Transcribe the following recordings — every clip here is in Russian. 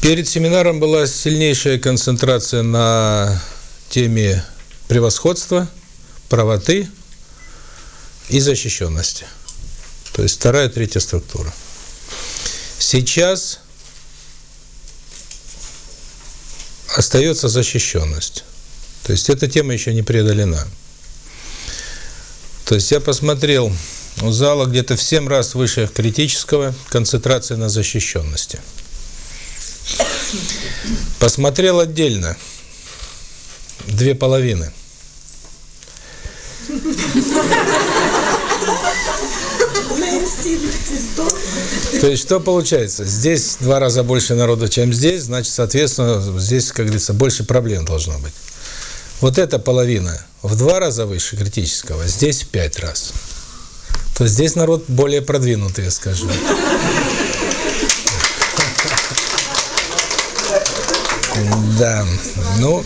Перед семинаром была сильнейшая концентрация на теме превосходства, правоты и защищенности. То есть вторая, третья структура. Сейчас остается защищенность. То есть эта тема еще не преодолена. То есть я посмотрел, у зала где-то в 7 раз выше критического концентрация на защищенности. Посмотрел отдельно две половины. То есть что получается? Здесь два раза больше народу, чем здесь, значит, соответственно, здесь, как говорится, больше проблем должно быть. Вот эта половина в два раза выше критического, здесь в пять раз. То есть здесь народ более продвинутый, я скажу. Да, ну,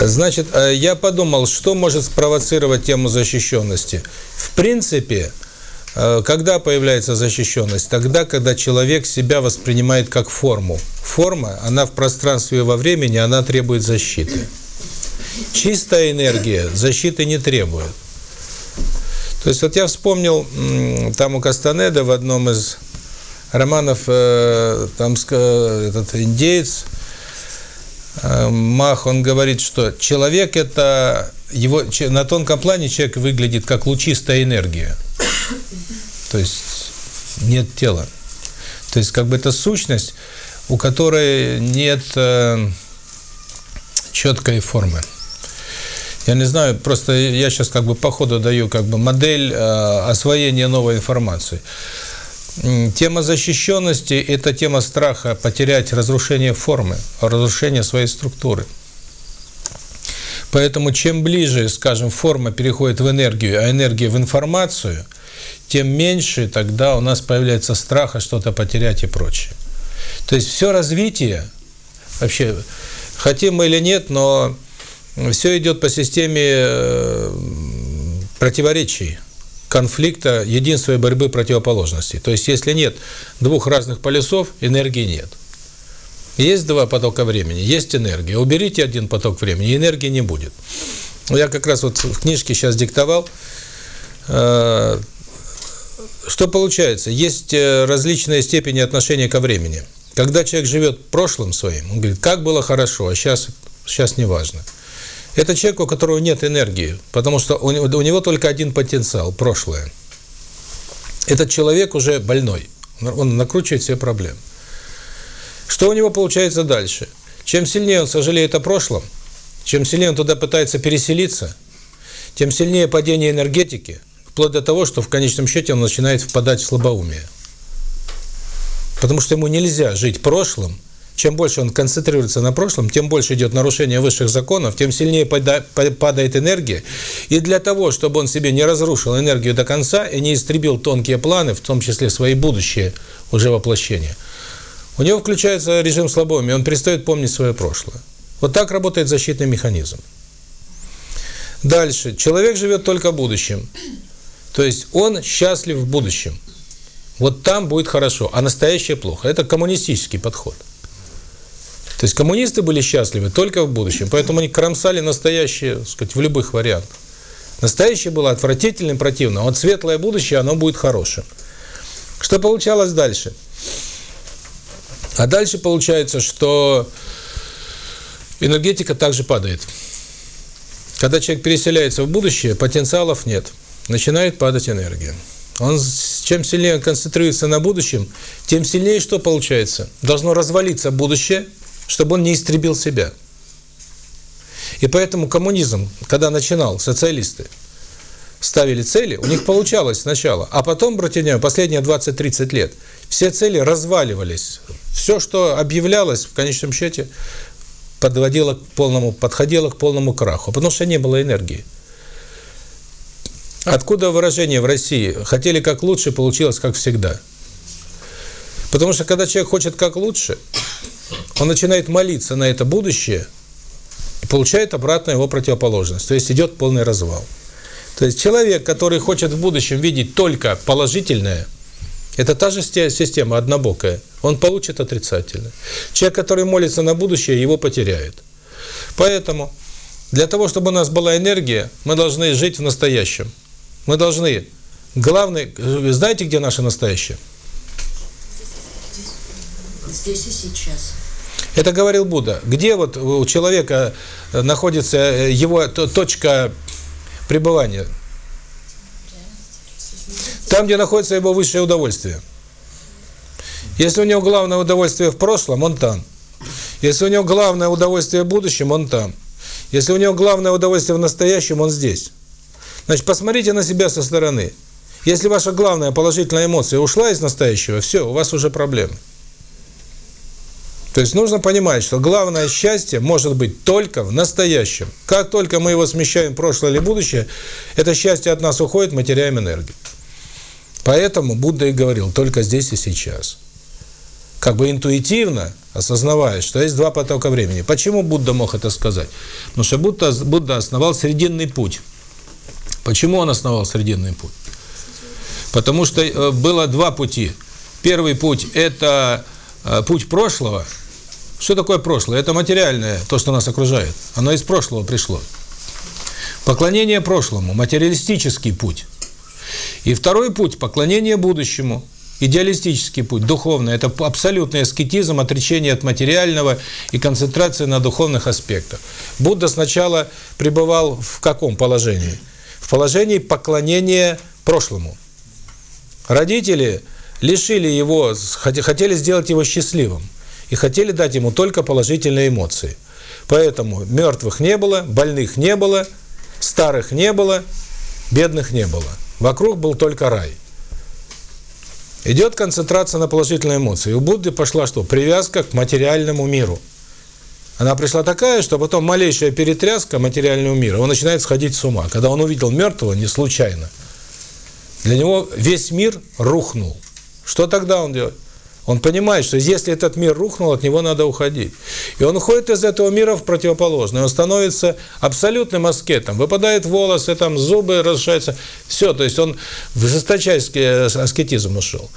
значит, э, я подумал, что может спровоцировать тему защищенности. В принципе, э, когда появляется защищенность? Тогда, когда человек себя воспринимает как форму. Форма, она в пространстве и во времени, она требует защиты. Чистая энергия защиты не требует. То есть вот я вспомнил, там у Кастанеда в одном из романов, э, там этот индеец, э, Мах, он говорит, что человек это, его на тонком плане человек выглядит как лучистая энергия. То есть нет тела. То есть как бы это сущность, у которой нет э, четкой формы. Я не знаю, просто я сейчас как бы по ходу даю как бы модель э, освоения новой информации. Тема защищенности – это тема страха потерять разрушение формы, разрушение своей структуры. Поэтому чем ближе, скажем, форма переходит в энергию, а энергия в информацию, тем меньше тогда у нас появляется страха что-то потерять и прочее. То есть все развитие, вообще, хотим мы или нет, но все идет по системе э, противоречий конфликта, единства и борьбы противоположностей. То есть, если нет двух разных полюсов, энергии нет. Есть два потока времени, есть энергия. Уберите один поток времени, энергии не будет. Я как раз вот в книжке сейчас диктовал. Э, что получается? Есть э, различные степени отношения ко времени. Когда человек живет прошлым своим, он говорит, как было хорошо, а сейчас, сейчас не важно. Это человек, у которого нет энергии, потому что у него, только один потенциал – прошлое. Этот человек уже больной, он накручивает себе проблем. Что у него получается дальше? Чем сильнее он сожалеет о прошлом, чем сильнее он туда пытается переселиться, тем сильнее падение энергетики, вплоть до того, что в конечном счете он начинает впадать в слабоумие. Потому что ему нельзя жить прошлым, чем больше он концентрируется на прошлом, тем больше идет нарушение высших законов, тем сильнее падает энергия. И для того, чтобы он себе не разрушил энергию до конца и не истребил тонкие планы, в том числе свои будущие уже воплощения, у него включается режим слабоумия, он перестает помнить свое прошлое. Вот так работает защитный механизм. Дальше. Человек живет только будущим. То есть он счастлив в будущем. Вот там будет хорошо, а настоящее плохо. Это коммунистический подход. То есть коммунисты были счастливы только в будущем, поэтому они кромсали настоящее, сказать, в любых вариантах. Настоящее было отвратительным, противным. Вот светлое будущее, оно будет хорошим. Что получалось дальше? А дальше получается, что энергетика также падает. Когда человек переселяется в будущее, потенциалов нет. Начинает падать энергия. Он, чем сильнее он концентрируется на будущем, тем сильнее что получается? Должно развалиться будущее, чтобы он не истребил себя. И поэтому коммунизм, когда начинал, социалисты ставили цели, у них получалось сначала, а потом, братья последние 20-30 лет, все цели разваливались. Все, что объявлялось, в конечном счете, подводило к полному, подходило к полному краху, потому что не было энергии. Откуда выражение в России «хотели как лучше, получилось как всегда»? Потому что когда человек хочет как лучше, он начинает молиться на это будущее и получает обратно его противоположность. То есть идет полный развал. То есть человек, который хочет в будущем видеть только положительное, это та же система однобокая. он получит отрицательное. Человек, который молится на будущее, его потеряет. Поэтому для того, чтобы у нас была энергия, мы должны жить в настоящем. Мы должны... Главное... Знаете, где наше настоящее? Здесь и сейчас. Это говорил Будда. Где вот у человека находится его точка пребывания? Там, где находится его высшее удовольствие. Если у него главное удовольствие в прошлом, он там. Если у него главное удовольствие в будущем, он там. Если у него главное удовольствие в настоящем, он здесь. Значит, посмотрите на себя со стороны. Если ваша главная положительная эмоция ушла из настоящего, все, у вас уже проблемы. То есть нужно понимать, что главное счастье может быть только в настоящем. Как только мы его смещаем в прошлое или будущее, это счастье от нас уходит, мы теряем энергию. Поэтому Будда и говорил, только здесь и сейчас. Как бы интуитивно осознавая, что есть два потока времени. Почему Будда мог это сказать? Потому что Будда, Будда основал срединный путь. Почему он основал срединный путь? Потому что э, было два пути. Первый путь – это э, путь прошлого. Что такое прошлое? Это материальное, то, что нас окружает. Оно из прошлого пришло. Поклонение прошлому – материалистический путь. И второй путь – поклонение будущему – идеалистический путь, духовный, это абсолютный аскетизм, отречение от материального и концентрация на духовных аспектах. Будда сначала пребывал в каком положении? В положении поклонения прошлому. Родители лишили его, хотели сделать его счастливым и хотели дать ему только положительные эмоции. Поэтому мертвых не было, больных не было, старых не было, бедных не было. Вокруг был только рай. Идет концентрация на положительные эмоции. У Будды пошла что? Привязка к материальному миру. Она пришла такая, что потом малейшая перетряска материального мира, он начинает сходить с ума. Когда он увидел мертвого, не случайно. Для него весь мир рухнул. Что тогда он делает? Он понимает, что если этот мир рухнул, от него надо уходить. И он уходит из этого мира в противоположный. Он становится абсолютным аскетом. Выпадают волосы, там зубы разрушаются. Все, то есть он в жесточайский аскетизм ушел.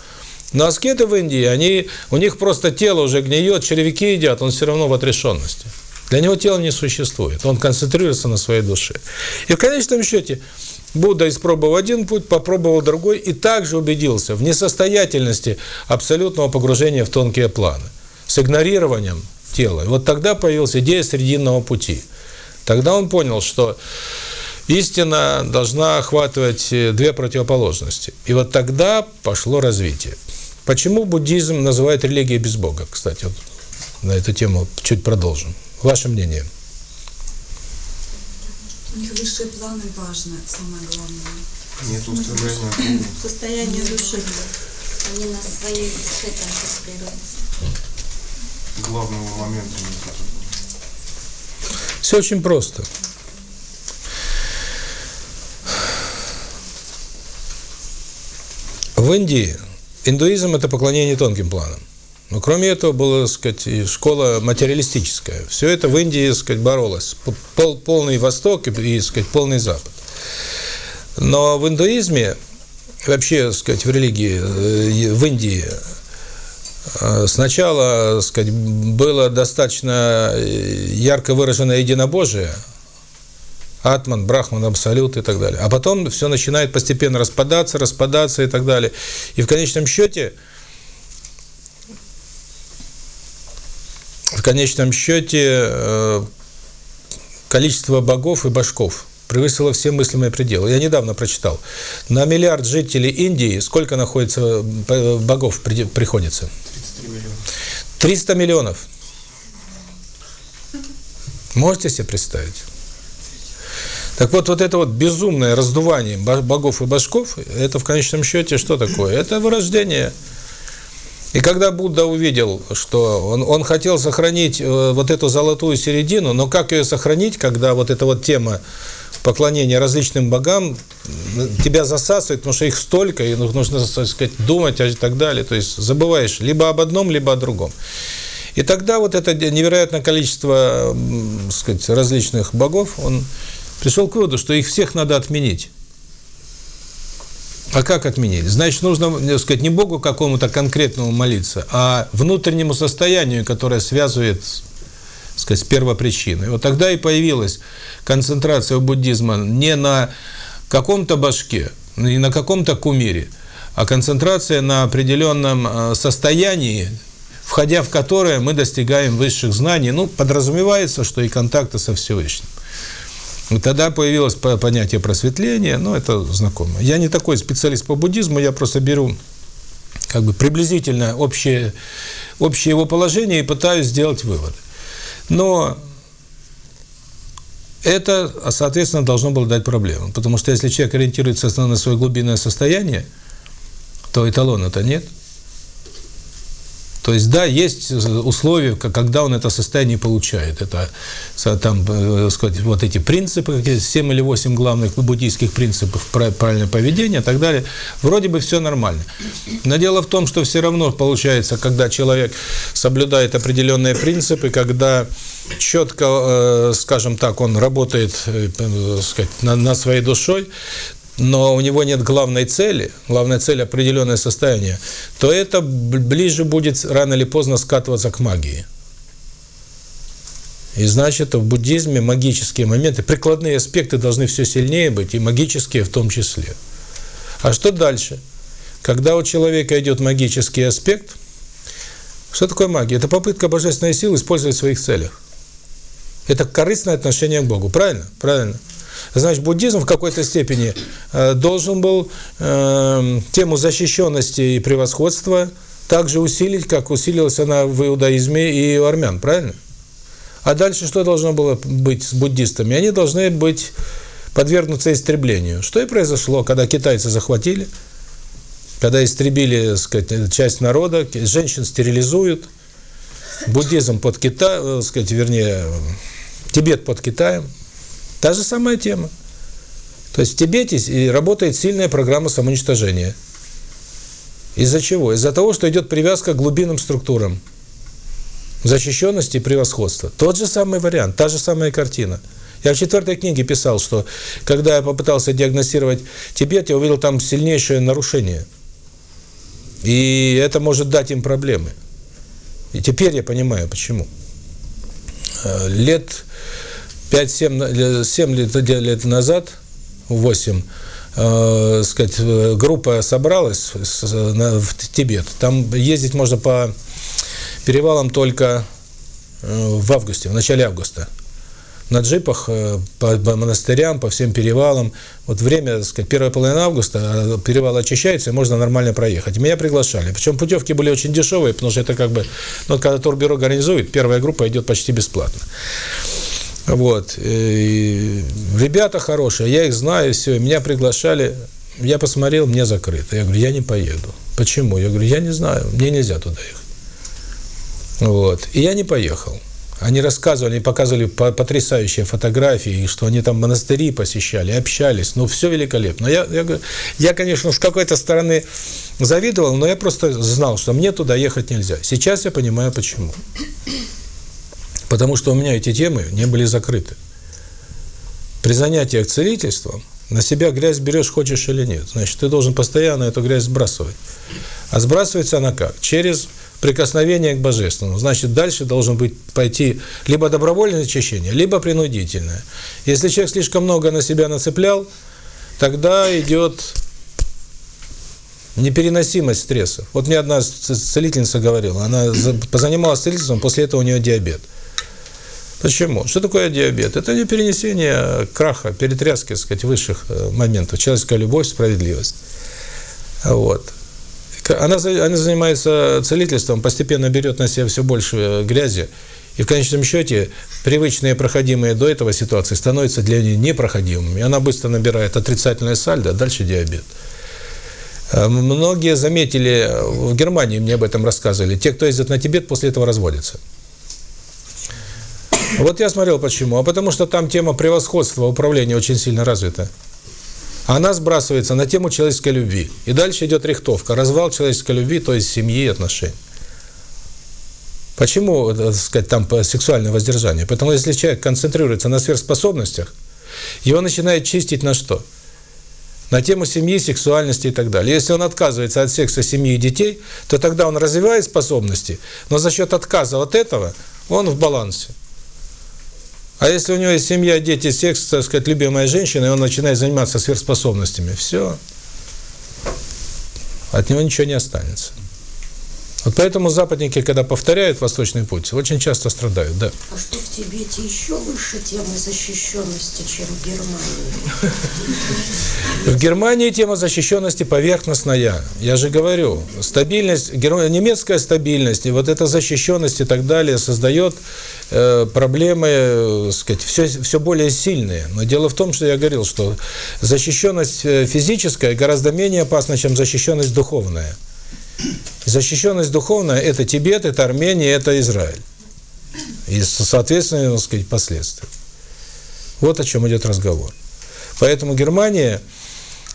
Но аскеты в Индии, они, у них просто тело уже гниет, червяки едят, он все равно в отрешенности. Для него тело не существует, он концентрируется на своей душе. И в конечном счете, Будда испробовал один путь, попробовал другой и также убедился в несостоятельности абсолютного погружения в тонкие планы с игнорированием тела. Вот тогда появилась идея срединного пути. Тогда он понял, что истина должна охватывать э, две противоположности. И вот тогда пошло развитие. Почему буддизм называют религией без Бога? Кстати, вот на эту тему чуть продолжим. Ваше мнение? У них высшие планы важны, самое главное. Нет устремления. Состояние души. Они на своей душе концентрируются. Главного момента нет. Все очень просто. В Индии индуизм – это поклонение тонким планам. Но кроме этого была, так сказать, школа материалистическая. Все это в Индии, так сказать, боролось. Пол, полный Восток и, так сказать, полный Запад. Но в индуизме, вообще, так сказать, в религии, э, в Индии, э, сначала, так сказать, было достаточно э, ярко выраженное единобожие, Атман, Брахман, Абсолют и так далее. А потом все начинает постепенно распадаться, распадаться и так далее. И в конечном счете – в конечном счете э, количество богов и башков превысило все мыслимые пределы. Я недавно прочитал. На миллиард жителей Индии сколько находится э, богов приходится? 33 миллиона. 300 миллионов. Можете себе представить? Так вот, вот это вот безумное раздувание богов и башков, это в конечном счете что такое? Это вырождение и когда Будда увидел, что он, он хотел сохранить э, вот эту золотую середину, но как ее сохранить, когда вот эта вот тема поклонения различным богам тебя засасывает, потому что их столько, и нужно, так сказать, думать и так далее. То есть забываешь либо об одном, либо о другом. И тогда вот это невероятное количество, так сказать, различных богов, он пришел к выводу, что их всех надо отменить. А как отменить? Значит, нужно, так сказать, не Богу какому-то конкретному молиться, а внутреннему состоянию, которое связывает, так сказать, с первопричиной. Вот тогда и появилась концентрация буддизма не на каком-то башке, не на каком-то кумире, а концентрация на определенном э, состоянии, входя в которое мы достигаем высших знаний. Ну, подразумевается, что и контакта со Всевышним. И тогда появилось понятие просветления, ну, это знакомо. Я не такой специалист по буддизму, я просто беру как бы приблизительно общее, общее его положение и пытаюсь сделать выводы. Но это, соответственно, должно было дать проблему. Потому что если человек ориентируется на свое глубинное состояние, то эталона-то нет – то есть, да, есть условия, когда он это состояние получает. Это, там, э, сказать, вот эти принципы, 7 или 8 главных буддийских принципов правильного поведения и так далее. Вроде бы все нормально. Но дело в том, что все равно получается, когда человек соблюдает определенные принципы, когда четко, э, скажем так, он работает э, сказать, над своей душой, но у него нет главной цели, главная цель – определенное состояние, то это ближе будет рано или поздно скатываться к магии. И значит, в буддизме магические моменты, прикладные аспекты должны все сильнее быть, и магические в том числе. А что дальше? Когда у человека идет магический аспект, что такое магия? Это попытка божественной силы использовать в своих целях. Это корыстное отношение к Богу. Правильно? Правильно. Значит, буддизм в какой-то степени э, должен был э, тему защищенности и превосходства также усилить, как усилилась она в иудаизме и у армян, правильно? А дальше что должно было быть с буддистами? Они должны быть подвергнуться истреблению. Что и произошло, когда китайцы захватили, когда истребили, сказать, часть народа, женщин стерилизуют, буддизм под Китай, э, сказать, вернее, Тибет под Китаем, Та же самая тема. То есть в Тибете работает сильная программа самоуничтожения. Из-за чего? Из-за того, что идет привязка к глубинным структурам. Защищенности и превосходства. Тот же самый вариант, та же самая картина. Я в четвертой книге писал, что когда я попытался диагностировать Тибет, я увидел там сильнейшее нарушение. И это может дать им проблемы. И теперь я понимаю, почему. Э, лет 5-7 7 лет, лет назад, 8, э, сказать, группа собралась на, в Тибет. Там ездить можно по перевалам только э, в августе, в начале августа. На джипах э, по, по монастырям, по всем перевалам. Вот время, так сказать, первая половина августа, перевал очищается, и можно нормально проехать. Меня приглашали. Причем путевки были очень дешевые, потому что это как бы, ну, когда турбюро организует, первая группа идет почти бесплатно. Вот. И ребята хорошие, я их знаю, все, меня приглашали, я посмотрел, мне закрыто. Я говорю, я не поеду. Почему? Я говорю, я не знаю, мне нельзя туда ехать. Вот. И я не поехал. Они рассказывали, показывали потрясающие фотографии, что они там монастыри посещали, общались. Ну, все великолепно. Я, я, я, конечно, с какой-то стороны завидовал, но я просто знал, что мне туда ехать нельзя. Сейчас я понимаю, почему. Потому что у меня эти темы не были закрыты. При занятиях целительством на себя грязь берешь, хочешь или нет. Значит, ты должен постоянно эту грязь сбрасывать. А сбрасывается она как? Через прикосновение к Божественному. Значит, дальше должен быть пойти либо добровольное очищение, либо принудительное. Если человек слишком много на себя нацеплял, тогда идет непереносимость стресса. Вот мне одна целительница говорила, она позанималась целительством, после этого у нее диабет. Почему? Что такое диабет? Это не перенесение краха, перетряски, так сказать, высших э, моментов. Человеческая любовь, справедливость. Вот. Она, она занимается целительством, постепенно берет на себя все больше э, грязи, и в конечном счете привычные проходимые до этого ситуации становятся для нее непроходимыми. Она быстро набирает отрицательное сальдо, а дальше диабет. Э, многие заметили, в Германии мне об этом рассказывали, те, кто ездит на Тибет, после этого разводятся. Вот я смотрел почему. А потому что там тема превосходства управления очень сильно развита. Она сбрасывается на тему человеческой любви. И дальше идет рихтовка, развал человеческой любви, то есть семьи отношений. Почему, э, так сказать, там сексуальное воздержание? Потому если человек концентрируется на сверхспособностях, его начинает чистить на что? на тему семьи, сексуальности и так далее. Если он отказывается от секса, семьи и детей, то тогда он развивает способности, но за счет отказа от этого он в балансе. А если у него есть семья, дети, секс, так сказать, любимая женщина, и он начинает заниматься сверхспособностями, все, от него ничего не останется. Вот поэтому западники, когда повторяют Восточный путь, очень часто страдают, да. А что в Тибете еще выше темы защищенности, чем в Германии? В Германии тема защищенности поверхностная. Я же говорю, стабильность, немецкая стабильность, и вот эта защищенность и так далее создает э, проблемы, э, сказать, все, все более сильные. Но дело в том, что я говорил, что защищенность э, физическая гораздо менее опасна, чем защищенность духовная. Защищенность духовная – это Тибет, это Армения, это Израиль. И, соответственно, так сказать, последствия. Вот о чем идет разговор. Поэтому Германия,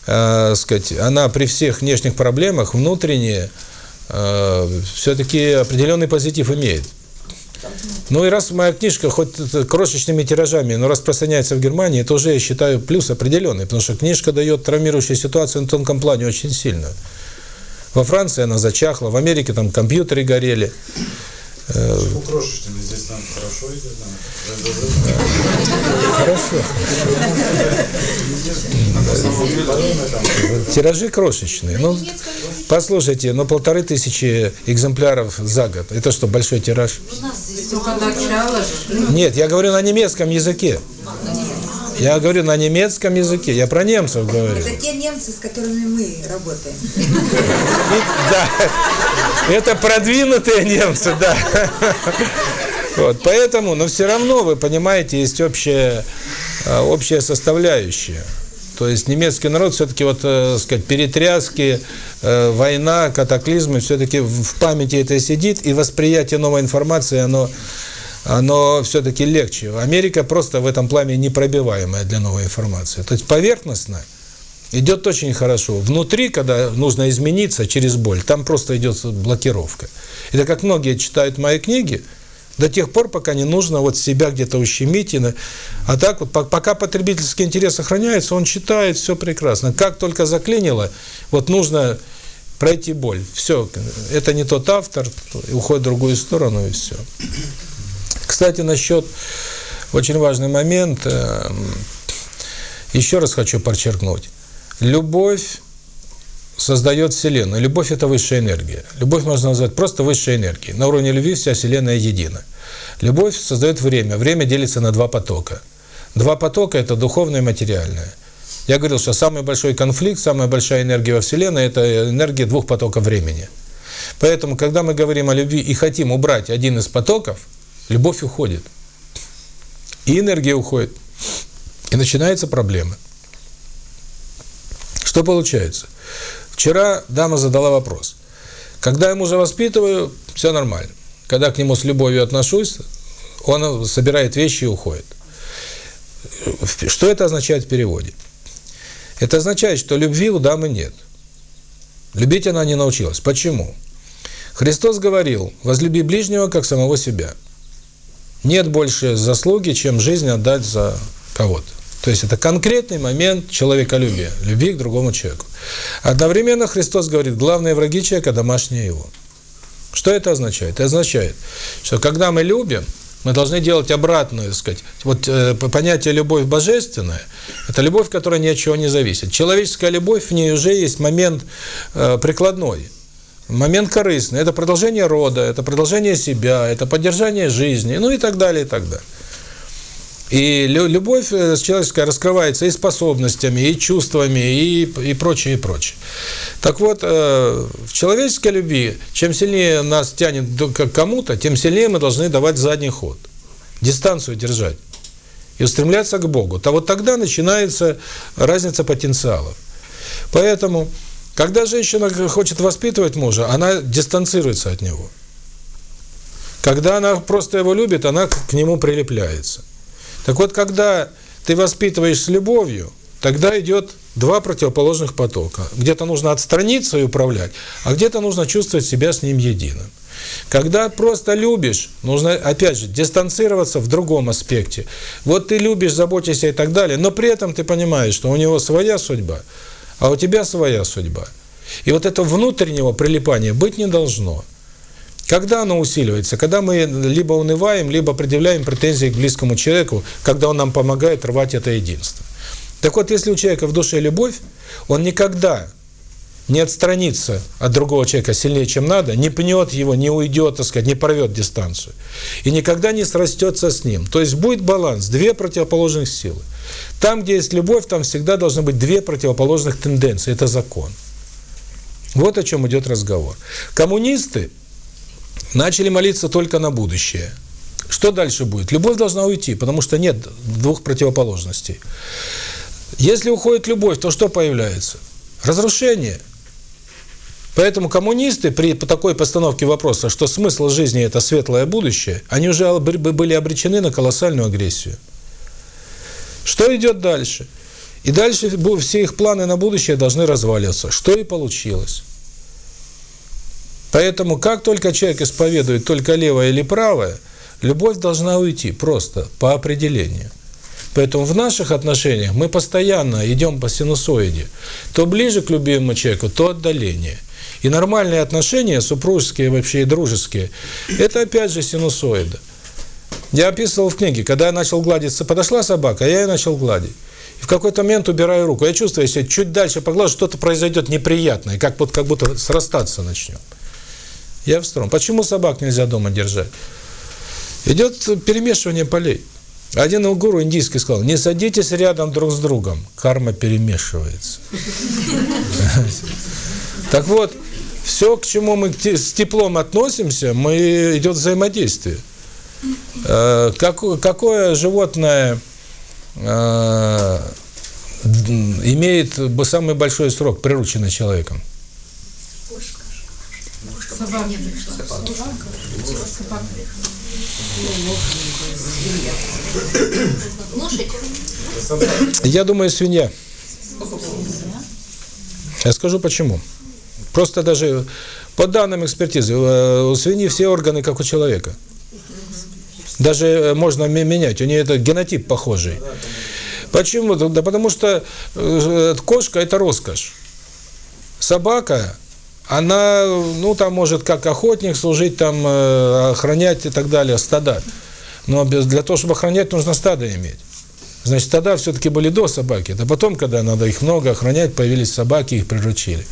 э, сказать, она при всех внешних проблемах внутренне э, все-таки определенный позитив имеет. Ну и раз моя книжка хоть крошечными тиражами, но распространяется в Германии, это уже, я считаю, плюс определенный, потому что книжка дает травмирующую ситуацию на тонком плане очень сильно. Во Франции она зачахла, в Америке там компьютеры горели. Почему крошечными? Здесь нам хорошо идет, нам Хорошо. Тиражи крошечные. Ну, послушайте, ну полторы тысячи экземпляров за год. Это что, большой тираж? Нет, я говорю на немецком языке. Я говорю на немецком языке. Я про немцев говорю. Это те немцы, с которыми мы работаем. Да, это продвинутые немцы, да. Вот, поэтому, но все равно, вы понимаете, есть общая, общая составляющая. То есть немецкий народ все-таки, вот, э, сказать, перетряски, э, война, катаклизмы, все-таки в памяти это сидит, и восприятие новой информации, оно, оно все-таки легче. Америка просто в этом плане непробиваемая для новой информации. То есть поверхностно идет очень хорошо. Внутри, когда нужно измениться через боль, там просто идет блокировка. Это как многие читают мои книги, до тех пор, пока не нужно вот себя где-то ущемить. И А так вот, по- пока потребительский интерес сохраняется, он читает, все прекрасно. Как только заклинило, вот нужно пройти боль. Все, это не тот автор, уходит в другую сторону и все. Кстати, насчет, очень важный момент, эм, еще раз хочу подчеркнуть. Любовь создает Вселенную. Любовь – это высшая энергия. Любовь можно назвать просто высшей энергией. На уровне любви вся Вселенная едина. Любовь создает время. Время делится на два потока. Два потока – это духовное и материальное. Я говорил, что самый большой конфликт, самая большая энергия во Вселенной – это энергия двух потоков времени. Поэтому, когда мы говорим о любви и хотим убрать один из потоков, любовь уходит. И энергия уходит. И начинается проблема. Что получается? Вчера дама задала вопрос. Когда я мужа воспитываю, все нормально. Когда к нему с любовью отношусь, он собирает вещи и уходит. Что это означает в переводе? Это означает, что любви у дамы нет. Любить она не научилась. Почему? Христос говорил, возлюби ближнего, как самого себя. Нет больше заслуги, чем жизнь отдать за кого-то. То есть это конкретный момент человеколюбия, любви к другому человеку. Одновременно Христос говорит, главные враги человека – домашние его. Что это означает? Это означает, что когда мы любим, мы должны делать обратную, так сказать. Вот э, понятие «любовь божественная» – это любовь, которая ни от чего не зависит. Человеческая любовь, в ней уже есть момент э, прикладной, момент корыстный. Это продолжение рода, это продолжение себя, это поддержание жизни, ну и так далее, и так далее. И лю- любовь э, человеческая раскрывается и способностями, и чувствами, и, и прочее, и прочее. Так вот, э, в человеческой любви, чем сильнее нас тянет к кому-то, тем сильнее мы должны давать задний ход, дистанцию держать и устремляться к Богу. То вот тогда начинается разница потенциалов. Поэтому, когда женщина хочет воспитывать мужа, она дистанцируется от него. Когда она просто его любит, она к нему прилепляется. Так вот, когда ты воспитываешь с любовью, тогда идет два противоположных потока. Где-то нужно отстраниться и управлять, а где-то нужно чувствовать себя с ним единым. Когда просто любишь, нужно, опять же, дистанцироваться в другом аспекте. Вот ты любишь, заботишься и так далее, но при этом ты понимаешь, что у него своя судьба, а у тебя своя судьба. И вот этого внутреннего прилипания быть не должно. Когда оно усиливается? Когда мы либо унываем, либо предъявляем претензии к близкому человеку, когда он нам помогает рвать это единство. Так вот, если у человека в душе любовь, он никогда не отстранится от другого человека сильнее, чем надо, не пнет его, не уйдет, так сказать, не порвет дистанцию. И никогда не срастется с ним. То есть будет баланс, две противоположных силы. Там, где есть любовь, там всегда должны быть две противоположных тенденции. Это закон. Вот о чем идет разговор. Коммунисты начали молиться только на будущее. Что дальше будет? Любовь должна уйти, потому что нет двух противоположностей. Если уходит любовь, то что появляется? Разрушение. Поэтому коммунисты при такой постановке вопроса, что смысл жизни – это светлое будущее, они уже были обречены на колоссальную агрессию. Что идет дальше? И дальше все их планы на будущее должны разваливаться. Что и получилось. Поэтому, как только человек исповедует только левое или правое, любовь должна уйти, просто, по определению. Поэтому в наших отношениях мы постоянно идем по синусоиде. То ближе к любимому человеку, то отдаление. И нормальные отношения, супружеские вообще и дружеские, это опять же синусоида. Я описывал в книге, когда я начал гладиться, подошла собака, а я ее начал гладить. И в какой-то момент убираю руку. Я чувствую, если чуть дальше поглажу, что-то произойдет неприятное, как, вот, как будто срастаться начнем. Я в сторону. Почему собак нельзя дома держать? Идет перемешивание полей. Один гуру индийский сказал, не садитесь рядом друг с другом, карма перемешивается. Так вот, все, к чему мы с теплом относимся, мы идет взаимодействие. Какое животное имеет самый большой срок, прирученный человеком? Собака. Я думаю, свинья. Я скажу почему. Просто даже по данным экспертизы, у свиньи все органы, как у человека. Даже можно менять, у нее это генотип похожий. Почему? Да потому что кошка – это роскошь. Собака она, ну, там может как охотник служить, там, э, охранять и так далее, стада. Но для того, чтобы охранять, нужно стадо иметь. Значит, стада все-таки были до собаки. Это потом, когда надо их много охранять, появились собаки, их приручили.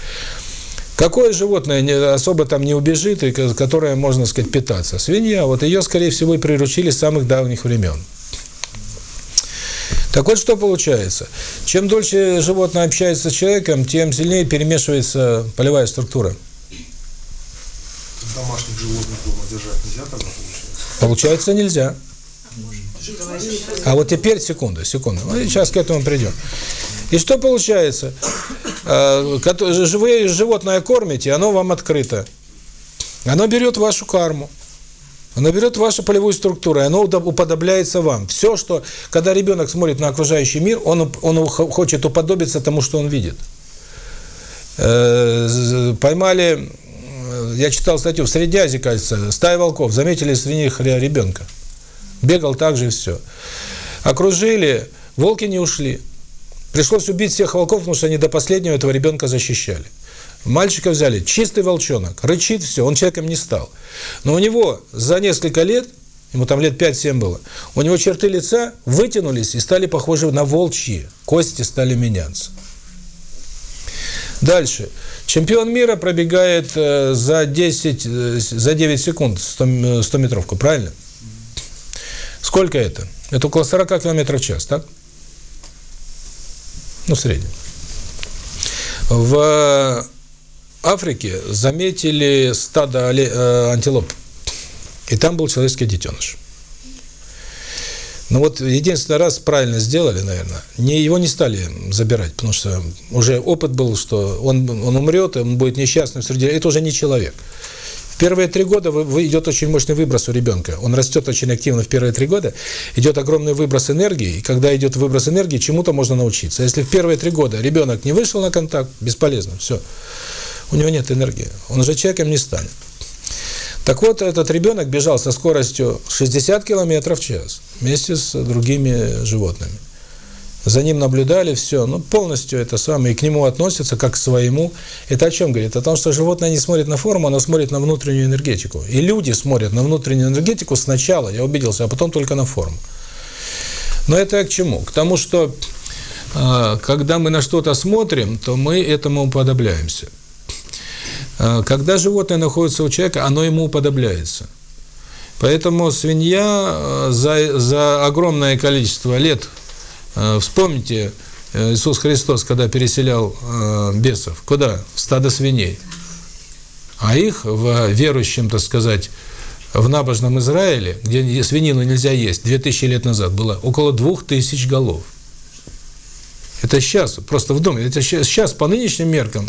Какое животное не, особо там не убежит, и которое, можно сказать, питаться? Свинья. Вот ее, скорее всего, и приручили с самых давних времен. Так вот, что получается? Чем дольше животное общается с человеком, тем сильнее перемешивается полевая структура. Домашних животных дома держать нельзя тогда, получается? Получается, нельзя. А вот теперь, секунду, секунду. Мы сейчас к этому придем. И что получается? А, живые животное кормите, оно вам открыто. Оно берет вашу карму. Оно берет вашу полевую структуру, оно уподобляется вам. Все, что, когда ребенок смотрит на окружающий мир, он, он хочет уподобиться тому, что он видит. Э, поймали, э, я читал статью, в Средней Азии, кажется, стая волков, заметили среди них ребенка. Бегал так же все. Окружили, волки не ушли. Пришлось убить всех волков, потому что они до последнего этого ребенка защищали. Мальчика взяли, чистый волчонок, рычит все, он человеком не стал. Но у него за несколько лет, ему там лет 5-7 было, у него черты лица вытянулись и стали похожи на волчьи, кости стали меняться. Дальше. Чемпион мира пробегает э, за 10, э, за 9 секунд 100, 100 метровку, правильно? Сколько это? Это около 40 км в час, так? Ну, в среднем. В Африке заметили стадо э, антилоп. И там был человеческий детеныш. Ну вот единственный раз правильно сделали, наверное. Не, его не стали забирать, потому что уже опыт был, что он, он умрет, он будет несчастным среди... Это уже не человек. В первые три года идет очень мощный выброс у ребенка. Он растет очень активно в первые три года. Идет огромный выброс энергии. И когда идет выброс энергии, чему-то можно научиться. Если в первые три года ребенок не вышел на контакт, бесполезно, все у него нет энергии, он уже человеком не станет. Так вот, этот ребенок бежал со скоростью 60 км в час вместе с другими животными. За ним наблюдали, все, ну, полностью это самое, и к нему относятся как к своему. Это о чем говорит? О том, что животное не смотрит на форму, оно смотрит на внутреннюю энергетику. И люди смотрят на внутреннюю энергетику сначала, я убедился, а потом только на форму. Но это к чему? К тому, что э, когда мы на что-то смотрим, то мы этому уподобляемся. Э, когда животное находится у человека, оно ему уподобляется. Поэтому свинья за, за огромное количество лет Вспомните, Иисус Христос, когда переселял бесов, куда? В стадо свиней. А их в верующем, так сказать, в набожном Израиле, где свинину нельзя есть, 2000 лет назад было около 2000 голов. Это сейчас, просто в доме. Это сейчас по нынешним меркам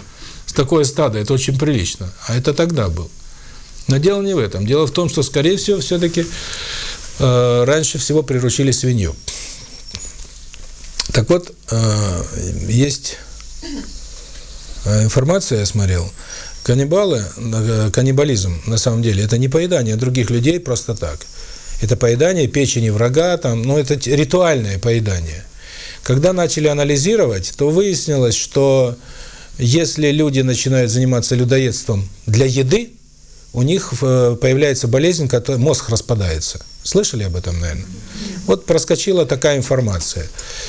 такое стадо, это очень прилично. А это тогда был. Но дело не в этом. Дело в том, что, скорее всего, все-таки э, раньше всего приручили свинью. Так вот, есть информация, я смотрел, каннибалы, каннибализм, на самом деле, это не поедание других людей просто так. Это поедание печени врага, там, ну, это ритуальное поедание. Когда начали анализировать, то выяснилось, что если люди начинают заниматься людоедством для еды, у них появляется болезнь, мозг распадается. Слышали об этом, наверное? Вот проскочила такая информация,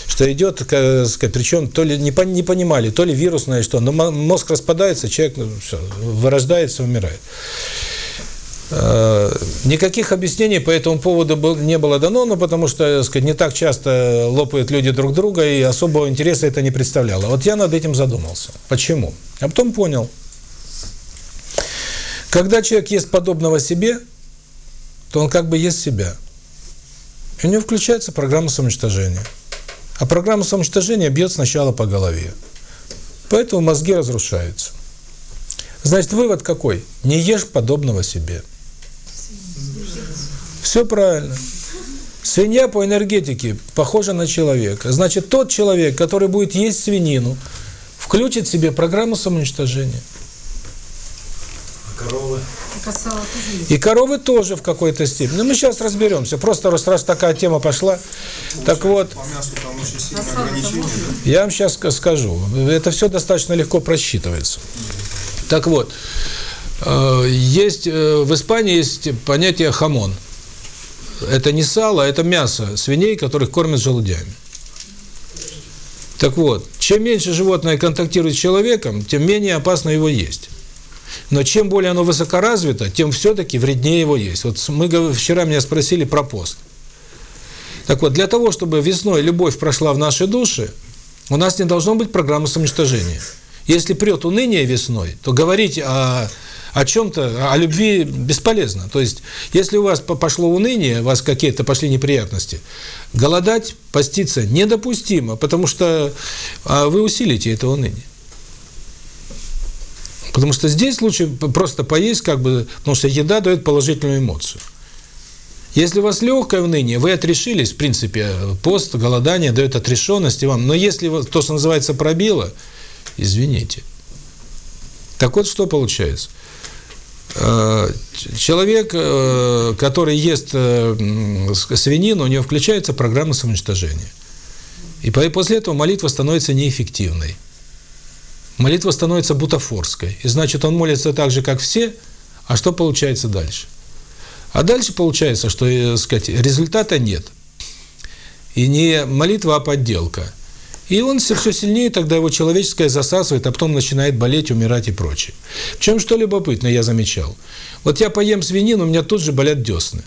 что идет, сказать, причем то ли не, понимали, то ли вирусное что, но мозг распадается, человек ну, все, вырождается, умирает. Никаких объяснений по этому поводу не было дано, но потому что, сказать, не так часто лопают люди друг друга, и особого интереса это не представляло. Вот я над этим задумался. Почему? А потом понял. Когда человек ест подобного себе, то он как бы ест себя. И у него включается программа самоуничтожения. А программа самоуничтожения бьет сначала по голове. Поэтому мозги разрушаются. Значит, вывод какой? Не ешь подобного себе. Все правильно. Свинья по энергетике похожа на человека. Значит, тот человек, который будет есть свинину, включит себе программу самоуничтожения. А коровы? И коровы тоже в какой-то степени. Но мы сейчас разберемся. Просто раз, раз такая тема пошла. Так вот, я вам сейчас скажу. Это все достаточно легко просчитывается. Так вот, есть в Испании есть понятие хамон. Это не сало, это мясо свиней, которых кормят желудями. Так вот, чем меньше животное контактирует с человеком, тем менее опасно его есть. Но чем более оно высокоразвито, тем все-таки вреднее его есть. Вот мы вчера меня спросили про пост. Так вот, для того, чтобы весной любовь прошла в наши души, у нас не должно быть программы самоуничтожения. Если прет уныние весной, то говорить о, о чем-то, о любви бесполезно. То есть, если у вас пошло уныние, у вас какие-то пошли неприятности, голодать, поститься недопустимо, потому что вы усилите это уныние. Потому что здесь лучше просто поесть, как бы, потому что еда дает положительную эмоцию. Если у вас легкое уныние, вы отрешились, в принципе, пост, голодание дает отрешенность и вам. Но если то, что называется пробило, извините. Так вот, что получается? Человек, который ест свинину, у него включается программа самоуничтожения. И после этого молитва становится неэффективной молитва становится бутафорской. И значит, он молится так же, как все, а что получается дальше? А дальше получается, что, так э, сказать, результата нет. И не молитва, а подделка. И он все, все сильнее, тогда его человеческое засасывает, а потом начинает болеть, умирать и прочее. В чем что любопытно, я замечал. Вот я поем свинину, у меня тут же болят десны.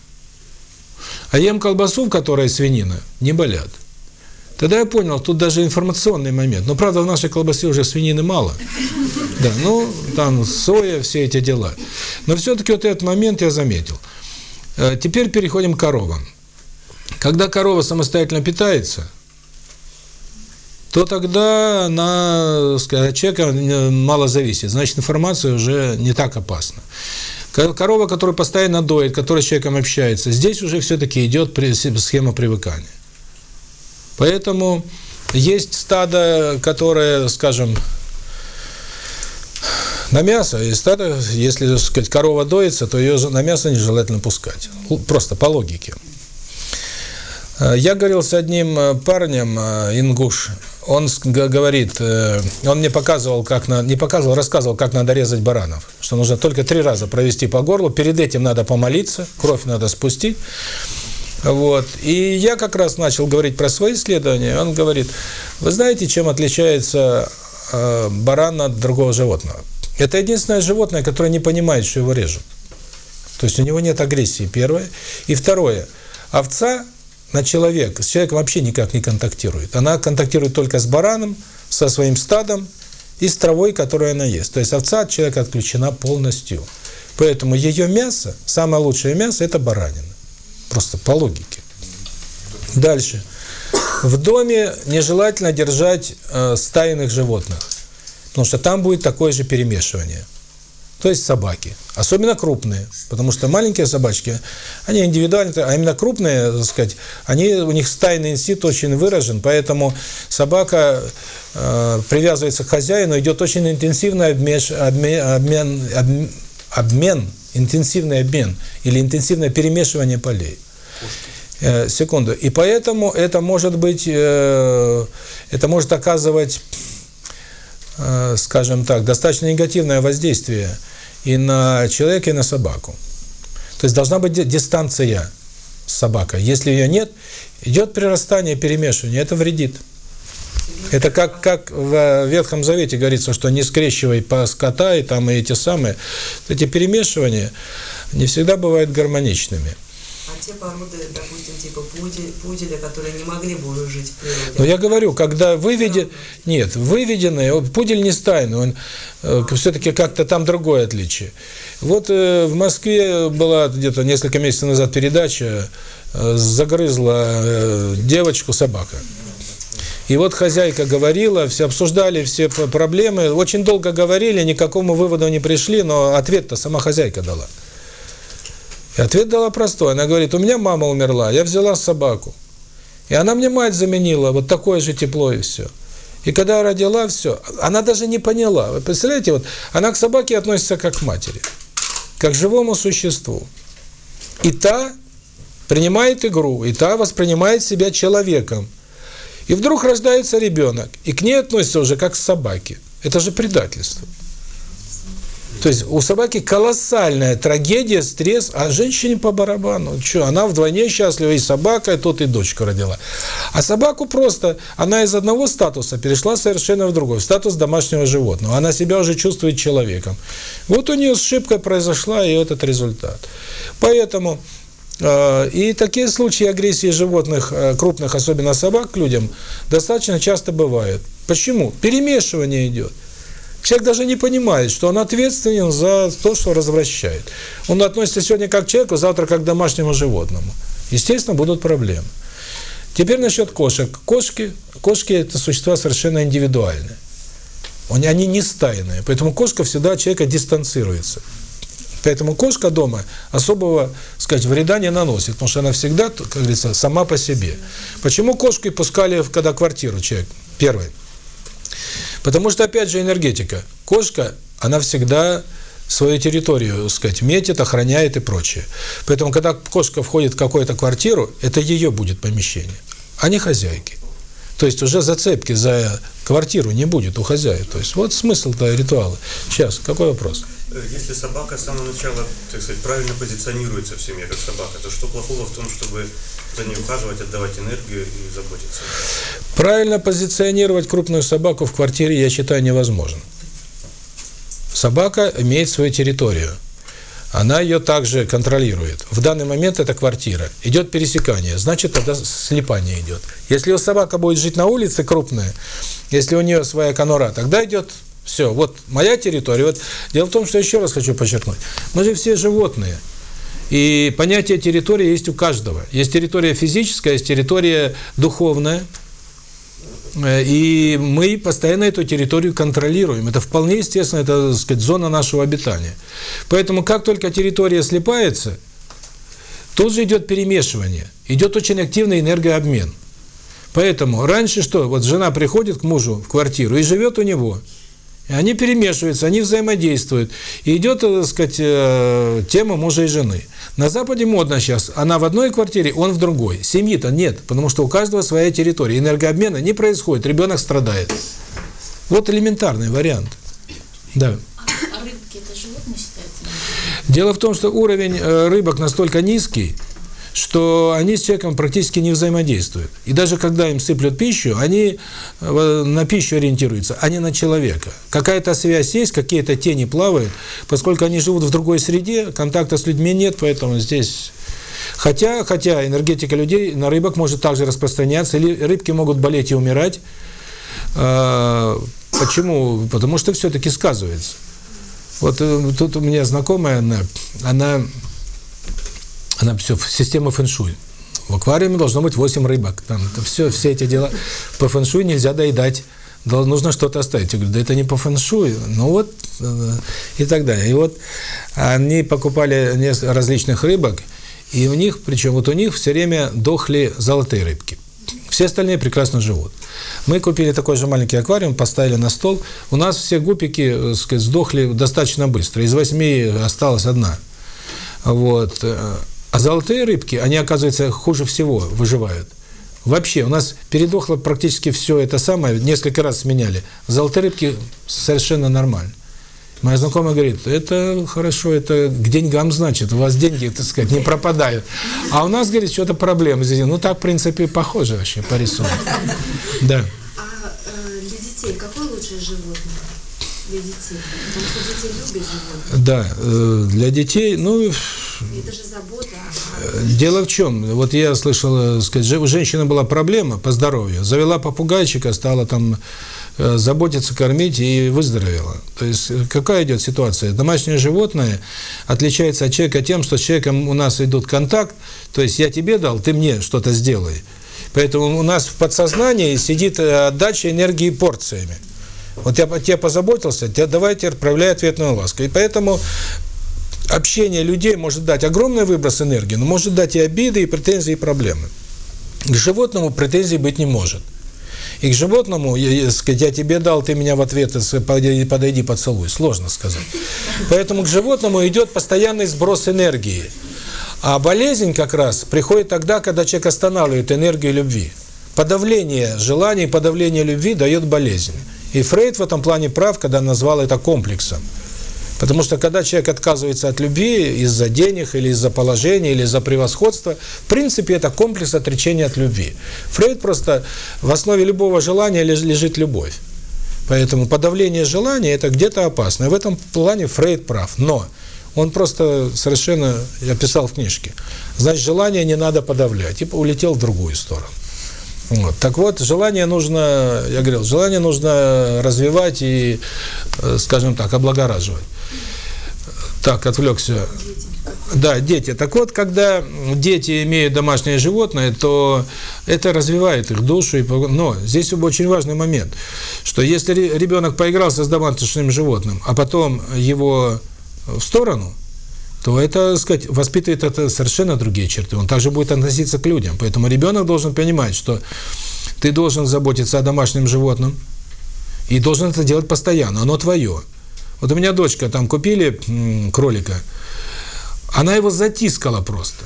А ем колбасу, в которой свинина, не болят. Тогда я понял, тут даже информационный момент. Но, правда, в нашей колбасе уже свинины мало. Да, ну, там соя, все эти дела. Но все-таки вот этот момент я заметил. Э, теперь переходим к коровам. Когда корова самостоятельно питается, то тогда на от человека э, мало зависит. Значит, информация уже не так опасна. Корова, которая постоянно доит, которая с человеком общается, здесь уже все-таки идет схема привыкания. Поэтому есть стадо, которое, скажем, на мясо, и стадо, если, сказать, корова доится, то ее на мясо нежелательно пускать. Просто по логике. Э, Я говорил с одним э, парнем, э, ингуш, он говорит, он мне показывал, как на, не показывал, рассказывал, как надо резать баранов, что нужно только три раза провести по горлу, перед этим надо помолиться, кровь надо спустить. Вот. И я как раз начал говорить про свои исследования. Он говорит, вы знаете, чем отличается э, баран от другого животного? Это единственное животное, которое не понимает, что его режут. То есть у него нет агрессии, первое. И второе, овца на человека, с человеком вообще никак не контактирует. Она контактирует только с бараном, со своим стадом и с травой, которую она ест. То есть овца от человека отключена полностью. Поэтому ее мясо, самое лучшее мясо – это баранина. Просто по логике. Дальше. В доме нежелательно держать э, стайных животных, потому что там будет такое же перемешивание. То есть собаки. Особенно крупные. Потому что маленькие собачки, они индивидуальны, а именно крупные, так сказать, они, у них стайный инстинкт очень выражен, поэтому собака э, привязывается к хозяину, идет очень интенсивный обмеш, обмен, обмен, обмен, интенсивный обмен или интенсивное перемешивание полей. Э, секунду. И поэтому это может быть, э, это может оказывать э, скажем так, достаточно негативное воздействие и на человека, и на собаку. То есть должна быть ди- дистанция с собакой. Если ее нет, идет прирастание, перемешивание, это вредит. Это как, как в Ветхом Завете говорится, что не скрещивай по скота и там и эти самые. Эти перемешивания не всегда бывают гармоничными. А те породы, допустим, типа пудель, пуделя, которые не могли бы жить в природе. Но я говорю, когда выведен... Нет, выведенный, вот пудель не стайный, он э, все-таки как-то там другое отличие. Вот э, в Москве была где-то несколько месяцев назад передача, э, загрызла э, девочку собака. И вот хозяйка говорила, все обсуждали все проблемы, очень долго говорили, ни к какому выводу не пришли, но ответ-то сама хозяйка дала. И ответ дала простой. Она говорит, у меня мама умерла, я взяла собаку. И она мне мать заменила, вот такое же тепло и все. И когда родила, все, она даже не поняла. Вы представляете, вот она к собаке относится как к матери, как к живому существу. И та принимает игру, и та воспринимает себя человеком. И вдруг рождается ребенок, и к ней относится уже как к собаке. Это же предательство. То есть у собаки колоссальная трагедия, стресс, а женщине по барабану. Что, она вдвойне счастлива, и собака, и тут и дочку родила. А собаку просто, она из одного статуса перешла совершенно в другой, в статус домашнего животного. Она себя уже чувствует человеком. Вот у нее ошибка произошла, и этот результат. Поэтому и такие случаи агрессии животных, э, крупных, особенно собак, к людям, достаточно часто бывают. Почему? Перемешивание идет. Человек даже не понимает, что он ответственен за то, что развращает. Он относится сегодня как к человеку, завтра как к домашнему животному. Естественно, будут проблемы. Теперь насчет кошек. Кошки, кошки – это существа совершенно индивидуальные. Они не стайные, поэтому кошка всегда от человека дистанцируется. Поэтому кошка дома особого, сказать, вреда не наносит, потому что она всегда, как говорится, сама по себе. Почему кошку пускали, когда квартиру человек? Первый. Потому что, опять же, энергетика. Кошка, она всегда свою территорию, так сказать, метит, охраняет и прочее. Поэтому, когда кошка входит в какую-то квартиру, это ее будет помещение, а не хозяйки. То есть уже зацепки за квартиру не будет у хозяев. То есть вот смысл-то ритуала. Сейчас, какой вопрос? Э, Если собака с самого начала, так сказать, правильно позиционируется в семье как собака, то что плохого в том, чтобы за ней ухаживать, отдавать энергию и заботиться? Правильно позиционировать крупную собаку в квартире, я считаю, невозможно. Собака имеет свою территорию. Она ее также контролирует. В данный момент это квартира. Идет пересекание, значит, тогда слепание идет. Если у собака будет жить на улице крупная, если у нее своя конура, тогда идет все. Вот моя территория. Вот дело в том, что еще раз хочу подчеркнуть. Мы же все животные. И понятие территории есть у каждого. Есть территория физическая, есть территория духовная. Э, И мы постоянно эту территорию контролируем. Это вполне естественно, это, так сказать, зона нашего обитания. Поэтому как только территория слипается, тут же идет перемешивание, идет очень активный энергообмен. Поэтому раньше что? Вот жена приходит к мужу в квартиру и живет у него. Они перемешиваются, они взаимодействуют. И идет, так сказать, э, тема мужа и жены. На Западе модно сейчас. Она в одной квартире, он в другой. Семьи-то нет, потому что у каждого своя территория. Энергообмена не происходит, ребенок страдает. Вот элементарный вариант. Да. А рыбки это животные считаются? Дело в том, что уровень э, рыбок настолько низкий, что они с человеком практически не взаимодействуют. И даже когда им сыплют пищу, они э, на пищу ориентируются, а не на человека. Какая-то связь есть, какие-то тени плавают, поскольку они живут в другой среде, контакта с людьми нет, поэтому здесь... Хотя, хотя энергетика людей на рыбок может также распространяться, или рыбки могут болеть и умирать. А, Почему? Потому что все-таки сказывается. Вот э, тут у меня знакомая, она, она, она все, система фэншуй. В аквариуме должно быть 8 рыбок. Там, все, все эти дела. По фэншуй нельзя доедать. Да, нужно что-то оставить. Я говорю, да это не по фэншуй. Ну вот, э, и так далее. И вот они покупали несколько различных рыбок, и у них, причем вот у них все время дохли золотые рыбки. Все остальные прекрасно живут. Мы купили такой же маленький аквариум, поставили на стол. У нас все гупики, э, сказать, сдохли достаточно быстро. Из восьми осталась одна. Вот. А золотые рыбки, они, оказывается, хуже всего выживают. Вообще, у нас передохло практически все это самое, несколько раз сменяли. Золотые рыбки совершенно нормально. Моя знакомая говорит, это хорошо, это к деньгам значит, у вас деньги, так сказать, не пропадают. А у нас, говорит, что-то проблемы. Ну, так, в принципе, похоже вообще по рисунку. Да. А э, для детей какое лучшее животное? Для детей. Потому что дети любят животных. Да, э, для детей, ну, Это же забота. Э, Дело в чем? Вот я слышал, э, сказать, у женщины была проблема по здоровью. Завела попугайчика, стала там заботиться, кормить и выздоровела. То есть какая идет ситуация? Домашнее животное отличается от человека тем, что с человеком у нас идут контакт, то есть я тебе дал, ты мне что-то сделай. Поэтому у нас в подсознании сидит отдача энергии порциями. Вот я тебе позаботился, тебе, давай теперь отправляй ответную ласку. И поэтому общение людей может дать огромный выброс энергии, но может дать и обиды, и претензии, и проблемы. К животному претензий быть не может. И к животному, я, сказать, я тебе дал, ты меня в ответ подойди поцелуй. Сложно сказать. Поэтому к животному идет постоянный сброс энергии. А болезнь как раз приходит тогда, когда человек останавливает энергию любви. Подавление желаний, подавление любви дает болезнь. И Фрейд в этом плане прав, когда назвал это комплексом. Потому что когда человек отказывается от любви из-за денег, или из-за положения, или из-за превосходства, в принципе, это комплекс отречения от любви. Фрейд просто в основе любого желания леж- лежит любовь. Поэтому подавление желания – это где-то опасно. И в этом плане Фрейд прав. Но он просто совершенно, я писал в книжке, значит, желание не надо подавлять. И улетел в другую сторону. Вот. Так вот, желание нужно, я говорил, желание нужно развивать и, э, скажем так, облагораживать. Так, отвлекся. Да, дети. Так вот, когда дети имеют домашнее животное, то это развивает их душу. Но здесь очень важный момент, что если ре- ребенок поигрался с домашним животным, а потом его в сторону, то это, так сказать, воспитывает это совершенно другие черты. Он также будет относиться к людям. Поэтому ребенок должен понимать, что ты должен заботиться о домашнем животном и должен это делать постоянно. Оно твое. Вот у меня дочка, там купили кролика, она его затискала просто.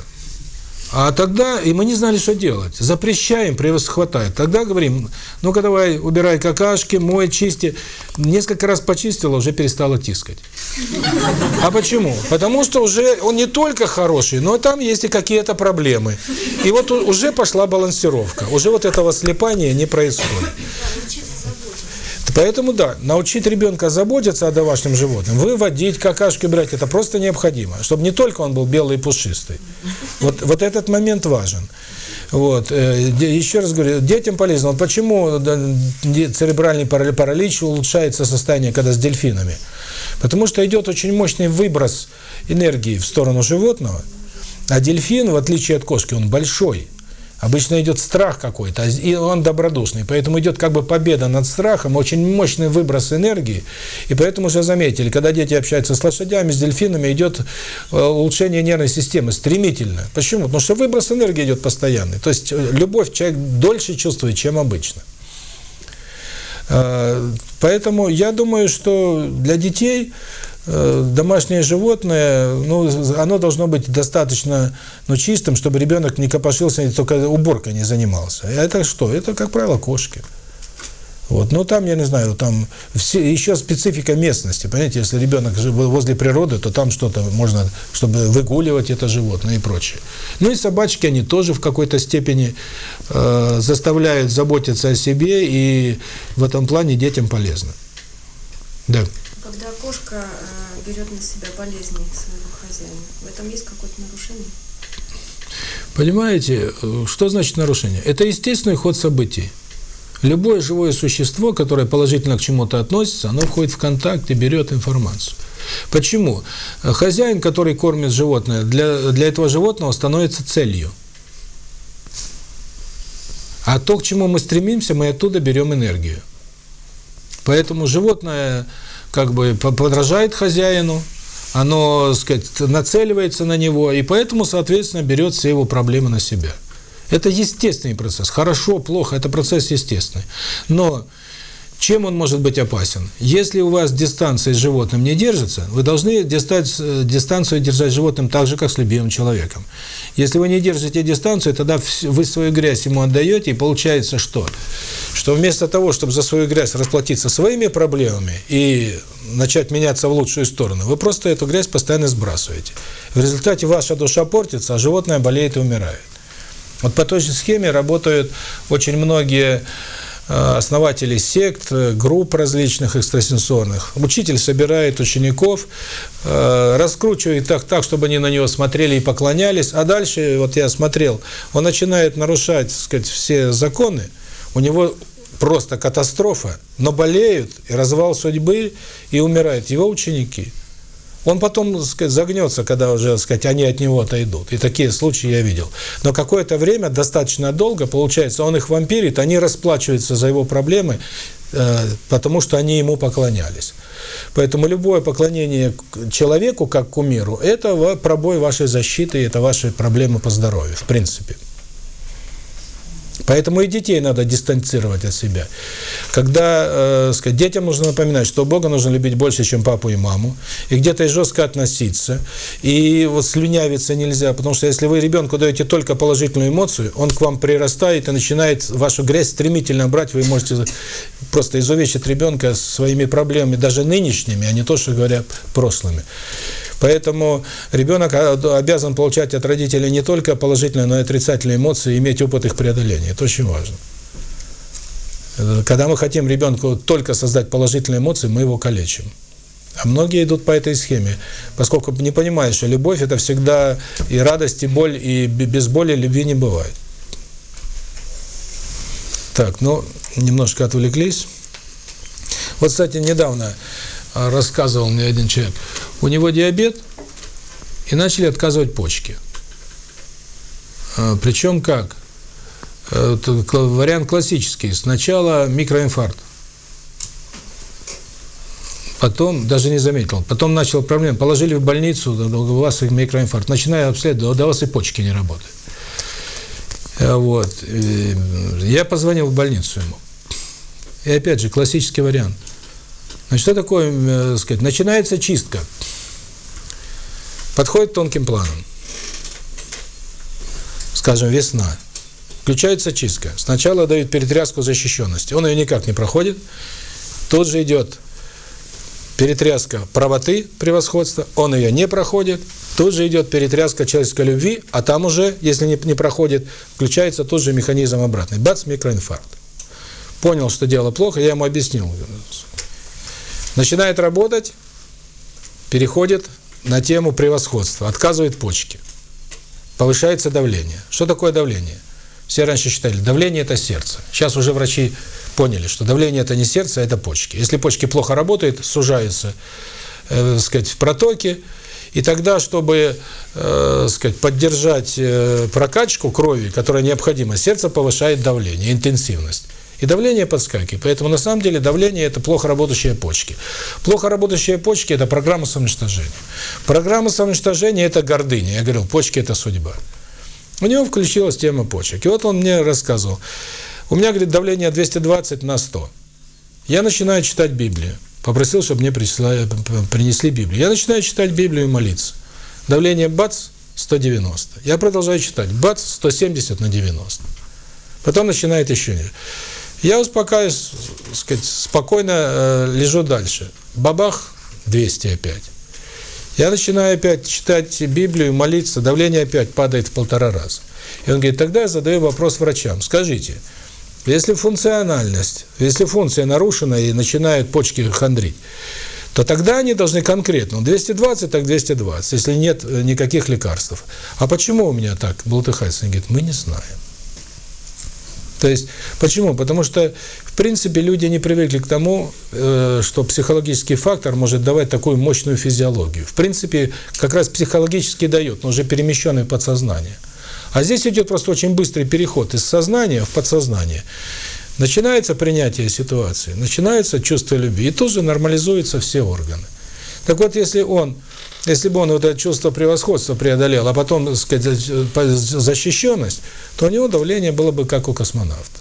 А тогда, и мы не знали, что делать. Запрещаем, привоз хватает. Тогда говорим, ну-ка давай, убирай какашки, мой, чисти. Несколько раз почистила, уже перестала тискать. А почему? Потому что уже он не только хороший, но там есть и какие-то проблемы. И вот уже пошла балансировка. Уже вот этого слепания не происходит. Поэтому да, научить ребенка заботиться о домашнем животном, выводить, какашки брать, это просто необходимо, чтобы не только он был белый и пушистый. Вот, вот этот момент важен. Вот. э, Еще раз говорю, детям полезно. Вот почему церебральный парали- паралич улучшается состояние, когда с дельфинами? Потому что идет очень мощный выброс энергии в сторону животного, а дельфин, в отличие от кошки, он большой. Обычно идет страх какой-то, а и он добродушный. Поэтому идет как бы победа над страхом, очень мощный выброс энергии. И поэтому уже заметили, когда дети общаются с лошадями, с дельфинами, идет э, улучшение нервной системы стремительно. Почему? Потому что выброс энергии идет постоянный. То есть э, любовь человек дольше чувствует, чем обычно. Э, Поэтому я думаю, что для детей домашнее животное, ну, оно должно быть достаточно ну, чистым, чтобы ребенок не копошился, только уборкой не занимался. Это что? Это, как правило, кошки. Вот. Но там, я не знаю, там все, еще специфика местности. Понимаете, если ребенок возле природы, то там что-то можно, чтобы выгуливать это животное и прочее. Ну и собачки, они тоже в какой-то степени э, заставляют заботиться о себе, и в этом плане детям полезно. Да. Когда кошка э, берет на себя болезни своего хозяина, в этом есть какое-то нарушение? Понимаете, э, что значит нарушение? Это естественный ход событий. Любое живое существо, которое положительно к чему-то относится, оно входит в контакт и берет информацию. Почему? Хозяин, который кормит животное, для, для этого животного становится целью. А то, к чему мы стремимся, мы оттуда берем энергию. Поэтому животное как бы подражает хозяину, оно, сказать, нацеливается на него, и поэтому, соответственно, берет все его проблемы на себя. Это естественный процесс. Хорошо, плохо, это процесс естественный. Но чем он может быть опасен? Если у вас дистанция с животным не держится, вы должны дистанцию держать с животным так же, как с любимым человеком. Если вы не держите дистанцию, тогда вы свою грязь ему отдаете, и получается что? Что вместо того, чтобы за свою грязь расплатиться своими проблемами и начать меняться в лучшую сторону, вы просто эту грязь постоянно сбрасываете. В результате ваша душа портится, а животное болеет и умирает. Вот по той же схеме работают очень многие основатели сект, групп различных экстрасенсорных. Учитель собирает учеников, раскручивает так, так, чтобы они на него смотрели и поклонялись, а дальше, вот я смотрел, он начинает нарушать, так сказать, все законы, у него просто катастрофа, но болеют, и развал судьбы, и умирают его ученики. Он потом, так сказать, загнется, когда уже, так сказать, они от него отойдут. И такие случаи я видел. Но какое-то время, достаточно долго, получается, он их вампирит, они расплачиваются за его проблемы, потому что они ему поклонялись. Поэтому любое поклонение человеку, как кумиру, это пробой вашей защиты, это ваши проблемы по здоровью, в принципе. Поэтому и детей надо дистанцировать от себя. Когда, э, сказать, детям нужно напоминать, что Бога нужно любить больше, чем папу и маму, и где-то жестко относиться, и вот слюнявиться нельзя, потому что если вы ребенку даете только положительную эмоцию, он к вам прирастает и начинает вашу грязь стремительно брать, вы можете просто изувечить ребенка своими проблемами, даже нынешними, а не то, что говоря, прошлыми. Поэтому ребенок обязан получать от родителей не только положительные, но и отрицательные эмоции, иметь опыт их преодоления. Это очень важно. Когда мы хотим ребенку только создать положительные эмоции, мы его калечим. А многие идут по этой схеме, поскольку не понимают, что любовь – это всегда и радость, и боль, и без боли любви не бывает. Так, ну, немножко отвлеклись. Вот, кстати, недавно рассказывал мне один человек, у него диабет, и начали отказывать почки. Причем как? Вариант классический. Сначала микроинфаркт. Потом, даже не заметил, потом начал проблем. Положили в больницу, у вас микроинфаркт. Начиная обследовать, да у вас и почки не работают. Вот. Я позвонил в больницу ему. И опять же, классический вариант. Значит, что такое, э, сказать, начинается чистка. Подходит тонким планом. Скажем, весна. Включается чистка. Сначала дают перетряску защищенности. Он ее никак не проходит. Тут же идет перетряска правоты, превосходства. Он ее не проходит. Тут же идет перетряска человеческой любви, а там уже, если не, не проходит, включается тот же механизм обратный. Бац, микроинфаркт. Понял, что дело плохо, я ему объяснил. Начинает работать, переходит на тему превосходства, отказывает почки. Повышается давление. Что такое давление? Все раньше считали, давление – это сердце. Сейчас уже врачи поняли, что давление – это не сердце, а это почки. Если почки плохо работают, сужаются э, сказать, протоки, и тогда, чтобы э, сказать, поддержать э, прокачку крови, которая необходима, сердце повышает давление, интенсивность. И давление подскакивает. Поэтому на самом деле давление – это плохо работающие почки. Плохо работающие почки – это программа самоуничтожения. Программа самоуничтожения – это гордыня. Я говорил, почки – это судьба. У него включилась тема почек. И вот он мне рассказывал. У меня, говорит, давление 220 на 100. Я начинаю читать Библию. Попросил, чтобы мне прислали, принесли Библию. Я начинаю читать Библию и молиться. Давление бац, 190. Я продолжаю читать. Бац, 170 на 90. Потом начинает еще ниже. Я успокаиваюсь, сказать, спокойно э, лежу дальше. Бабах, 200 опять. Я начинаю опять читать Библию, молиться, давление опять падает в полтора раза. И он говорит, тогда я задаю вопрос врачам. Скажите, если функциональность, если функция нарушена и начинают почки хандрить, то тогда они должны конкретно, 220, так 220, если нет э, никаких лекарств. А почему у меня так? Он говорит, мы не знаем. То есть, почему? Потому что, в принципе, люди не привыкли к тому, э, что психологический фактор может давать такую мощную физиологию. В принципе, как раз психологически дает, но уже перемещенный подсознание. А здесь идет просто очень быстрый переход из сознания в подсознание. Начинается принятие ситуации, начинается чувство любви, и тут же нормализуются все органы. Так вот, если он, если бы он вот это чувство превосходства преодолел, а потом, так сказать, защищенность, то у него давление было бы как у космонавта.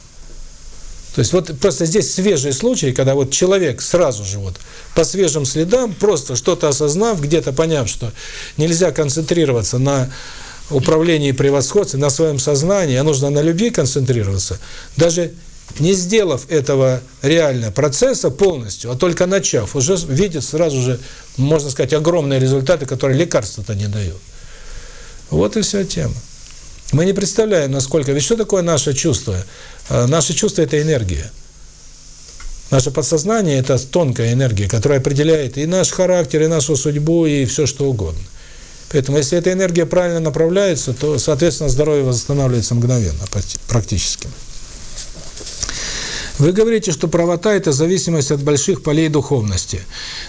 То есть вот просто здесь свежий случай, когда вот человек сразу же вот по свежим следам, просто что-то осознав, где-то поняв, что нельзя концентрироваться на управлении и превосходстве, на своем сознании, а нужно на любви концентрироваться, даже не сделав этого реально процесса полностью, а только начав, уже видит сразу же, можно сказать, огромные результаты, которые лекарства-то не дают. Вот и вся тема. Мы не представляем, насколько... Ведь что такое наше чувство? А, наше чувство – это энергия. Наше подсознание – это тонкая энергия, которая определяет и наш характер, и нашу судьбу, и все что угодно. Поэтому, если эта энергия правильно направляется, то, соответственно, здоровье восстанавливается мгновенно, практически. Вы говорите, что правота – это зависимость от больших полей духовности.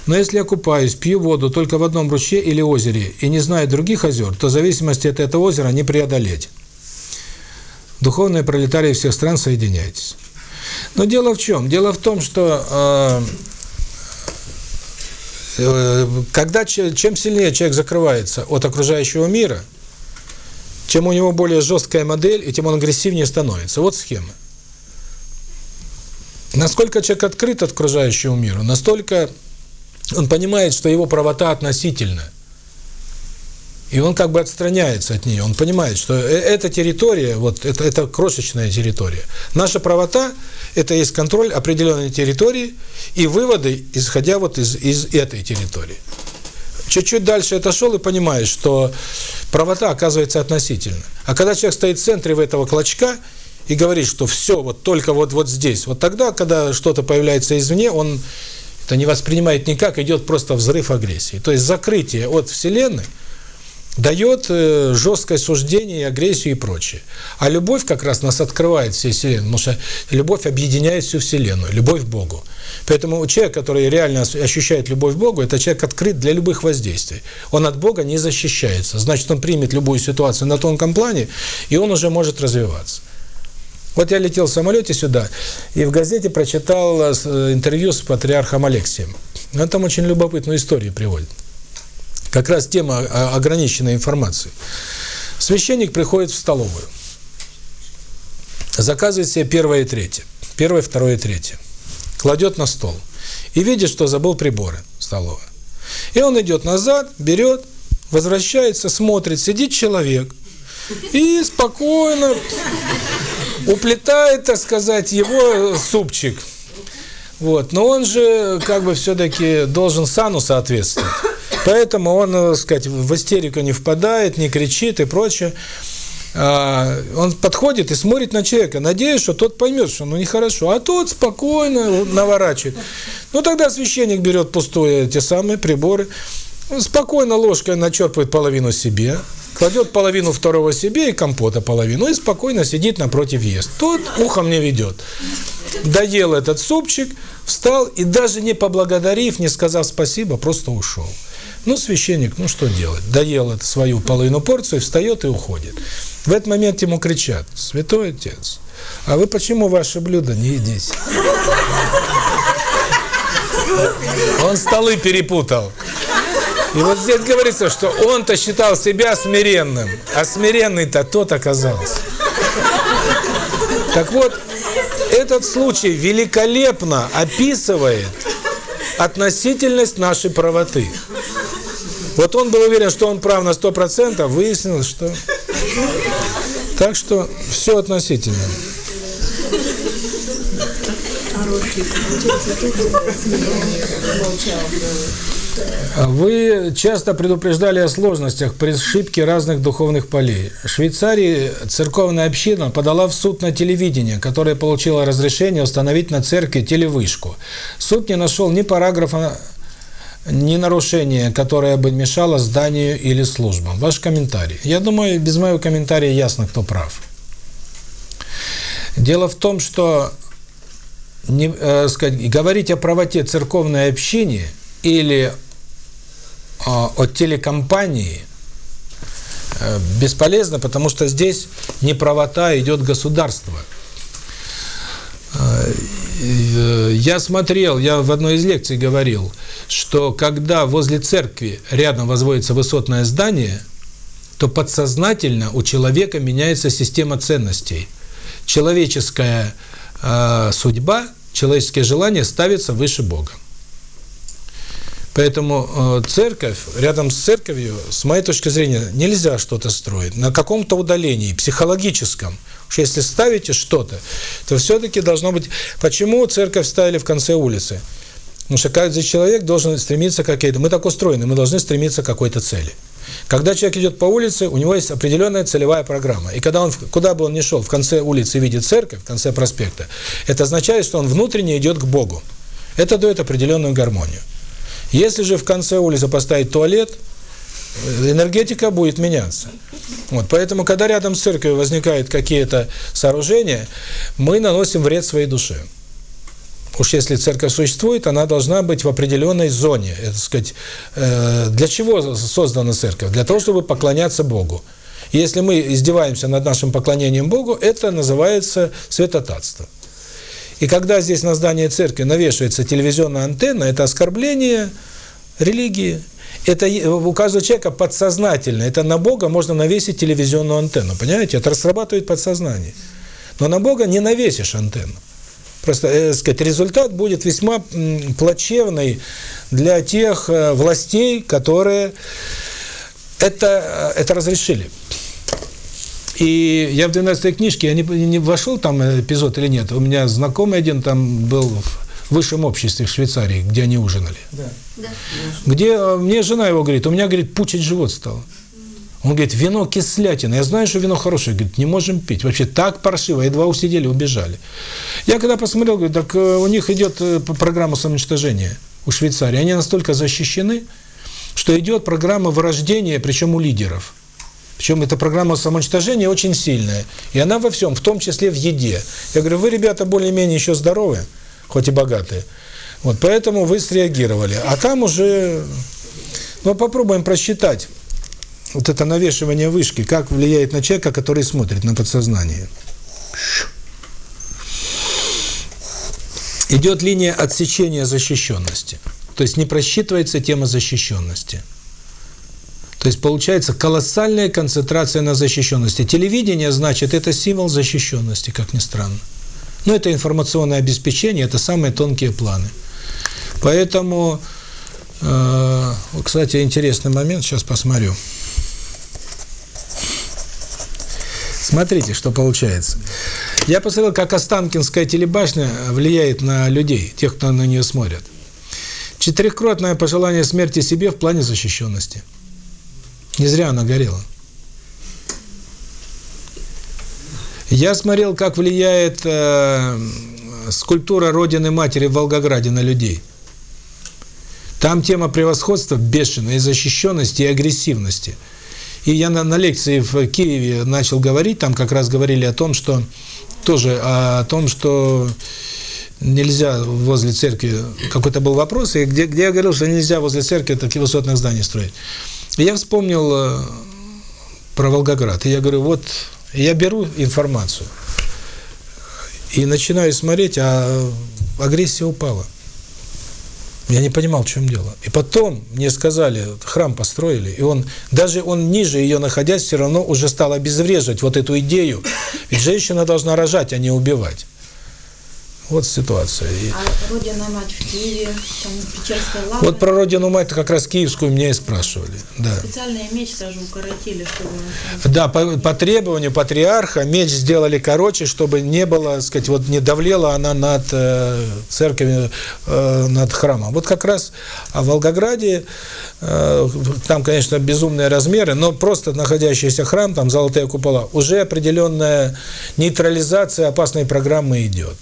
Но если я купаюсь, пью воду только в одном ручье или озере и не знаю других озер, то зависимости от этого озера не преодолеть. Духовные пролетарии всех стран, соединяйтесь. Но дело в чем? Дело в том, что э, когда чем сильнее человек закрывается от окружающего мира, чем у него более жесткая модель, и тем он агрессивнее становится. Вот схема. Насколько человек открыт окружающему миру, настолько он понимает, что его правота относительна. И он как бы отстраняется от нее. Он понимает, что э, эта территория, вот это, это крошечная территория. Наша правота – это есть контроль определенной территории и выводы, исходя вот из, из этой территории. Чуть-чуть дальше отошел и понимаешь, что правота оказывается относительно. А когда человек стоит в центре этого клочка – и говорит, что все вот только вот вот здесь, вот тогда, когда что-то появляется извне, он это не воспринимает никак, идет просто взрыв агрессии. То есть закрытие от Вселенной дает э, жесткое суждение, и агрессию и прочее. А любовь как раз нас открывает всей Вселенной, потому что любовь объединяет всю Вселенную, любовь к Богу. Поэтому человек, который реально ощущает любовь к Богу, это человек открыт для любых воздействий. Он от Бога не защищается. Значит, он примет любую ситуацию на тонком плане, и он уже может развиваться. Вот я летел в самолете сюда, и в газете прочитал э, интервью с патриархом Алексием. Он там очень любопытную историю приводит. Как раз тема ограниченной информации. Священник приходит в столовую, заказывает себе первое и третье. Первое, второе и третье. Кладет на стол. И видит, что забыл приборы столовые. И он идет назад, берет, возвращается, смотрит, сидит человек и спокойно уплетает, так сказать, его супчик. Вот. Но он же как бы все-таки должен сану соответствовать. Поэтому он, так сказать, в истерику не впадает, не кричит и прочее. А, он подходит и смотрит на человека, надеясь, что тот поймет, что ну нехорошо. А тот спокойно наворачивает. Ну тогда священник берет пустые те самые приборы, спокойно ложкой начерпывает половину себе, кладет половину второго себе и компота половину, и спокойно сидит напротив ест. Тот ухом не ведет. Доел этот супчик, встал и даже не поблагодарив, не сказав спасибо, просто ушел. Ну, священник, ну что делать? Доел эту свою половину порцию, встает и уходит. В этот момент ему кричат, святой отец, а вы почему ваше блюдо не едите? Он столы перепутал. И вот здесь говорится, что он-то считал себя смиренным, а смиренный-то тот оказался. Так вот, этот случай великолепно описывает относительность нашей правоты. Вот он был уверен, что он прав на 100%, выяснилось, что... Так что все относительно. Вы часто предупреждали о сложностях при сшибке разных духовных полей. В Швейцарии церковная община подала в суд на телевидение, которое получило разрешение установить на церкви телевышку. Суд не нашел ни параграфа, ни нарушения, которое бы мешало зданию или службам. Ваш комментарий. Я думаю, без моего комментария ясно, кто прав. Дело в том, что не, э, сказать, говорить о правоте церковной общине или э, о телекомпании э, бесполезно, потому что здесь не правота идет государство. Э, я смотрел, я в одной из лекций говорил, что когда возле церкви рядом возводится высотное здание, то подсознательно у человека меняется система ценностей. Человеческая э, судьба, человеческие желания ставятся выше Бога. Поэтому э, церковь, рядом с церковью, с моей точки зрения, нельзя что-то строить. На каком-то удалении, психологическом. Уж если ставите что-то, то все-таки должно быть... Почему церковь ставили в конце улицы? Потому что каждый человек должен стремиться к какой-то... Мы так устроены, мы должны стремиться к какой-то цели. Когда человек идет по улице, у него есть определенная целевая программа. И когда он, куда бы он ни шел, в конце улицы видит церковь, в конце проспекта, это означает, что он внутренне идет к Богу. Это дает определенную гармонию. Если же в конце улицы поставить туалет, энергетика будет меняться. Вот, поэтому, когда рядом с церковью возникают какие-то сооружения, мы наносим вред своей душе. Уж если церковь существует, она должна быть в определенной зоне. Это сказать, э, для чего создана церковь? Для того, чтобы поклоняться Богу. Если мы издеваемся над нашим поклонением Богу, это называется святотатство. И когда здесь на здании церкви навешивается телевизионная антенна, это оскорбление религии. Это у каждого человека подсознательно. Это на Бога можно навесить телевизионную антенну. Понимаете? Это срабатывает подсознание. Но на Бога не навесишь антенну. Просто, э, сказать, результат будет весьма плачевный для тех э, властей, которые это, э, это разрешили. И я в 12 книжке, я не, не вошел там эпизод или нет, у меня знакомый один там был в высшем обществе в Швейцарии, где они ужинали. Да. Да. Где мне жена его говорит, у меня, говорит, пучить живот стало. Он говорит, вино кислятина. Я знаю, что вино хорошее. Говорит, не можем пить. Вообще так паршиво. Едва усидели, убежали. Я когда посмотрел, говорю, так у них идет программа самоуничтожения у Швейцарии. Они настолько защищены, что идет программа вырождения, причем у лидеров. Причем эта программа самоуничтожения очень сильная. И она во всем, в том числе в еде. Я говорю, вы, ребята, более-менее еще здоровые, хоть и богатые. Вот поэтому вы среагировали. А там уже... Ну, попробуем просчитать вот это навешивание вышки, как влияет на человека, который смотрит на подсознание. Идет линия отсечения защищенности. То есть не просчитывается тема защищенности. То есть получается колоссальная концентрация на защищенности. Телевидение, значит, это символ защищенности, как ни странно. Но это информационное обеспечение, это самые тонкие планы. Поэтому, э, кстати, интересный момент, сейчас посмотрю. Смотрите, что получается. Я посмотрел, как Останкинская телебашня влияет на людей, тех, кто на нее смотрит. Четырехкратное пожелание смерти себе в плане защищенности. Не зря она горела. Я смотрел, как влияет э, скульптура Родины Матери в Волгограде на людей. Там тема превосходства бешеной, и защищенности, и агрессивности – и я на, на лекции в Киеве начал говорить, там как раз говорили о том, что тоже о том, что нельзя возле церкви, какой-то был вопрос, и где, где я говорил, что нельзя возле церкви такие высотные здания строить. И я вспомнил э, про Волгоград, и я говорю, вот, я беру информацию, и начинаю смотреть, а агрессия упала. Я не понимал, в чем дело. И потом мне сказали, храм построили, и он, даже он ниже ее находясь, все равно уже стал обезвреживать вот эту идею. Ведь женщина должна рожать, а не убивать. Вот ситуация. А родина мать в Киеве, там Печерская лавра. вот про родину мать как раз киевскую меня и спрашивали. Да. Специальный меч даже укоротили, чтобы... Да, по, по требованию патриарха меч сделали короче, чтобы не было, так сказать, вот не давлела она над э, церковью, э, над храмом. Вот как раз а в Волгограде, э, там, конечно, безумные размеры, но просто находящийся храм, там золотые купола, уже определенная нейтрализация опасной программы идет.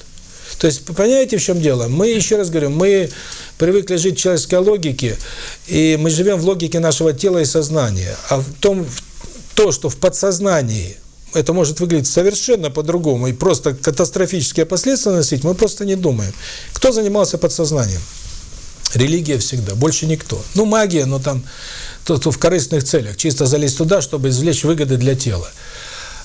То есть, понимаете, в чем дело? Мы, еще раз говорю, мы привыкли жить в человеческой логике, и мы живем в логике нашего тела и сознания. А в том, в то, что в подсознании это может выглядеть совершенно по-другому и просто катастрофические последствия носить, мы просто не думаем. Кто занимался подсознанием? Религия всегда, больше никто. Ну, магия, но там то, то в корыстных целях, чисто залезть туда, чтобы извлечь выгоды для тела.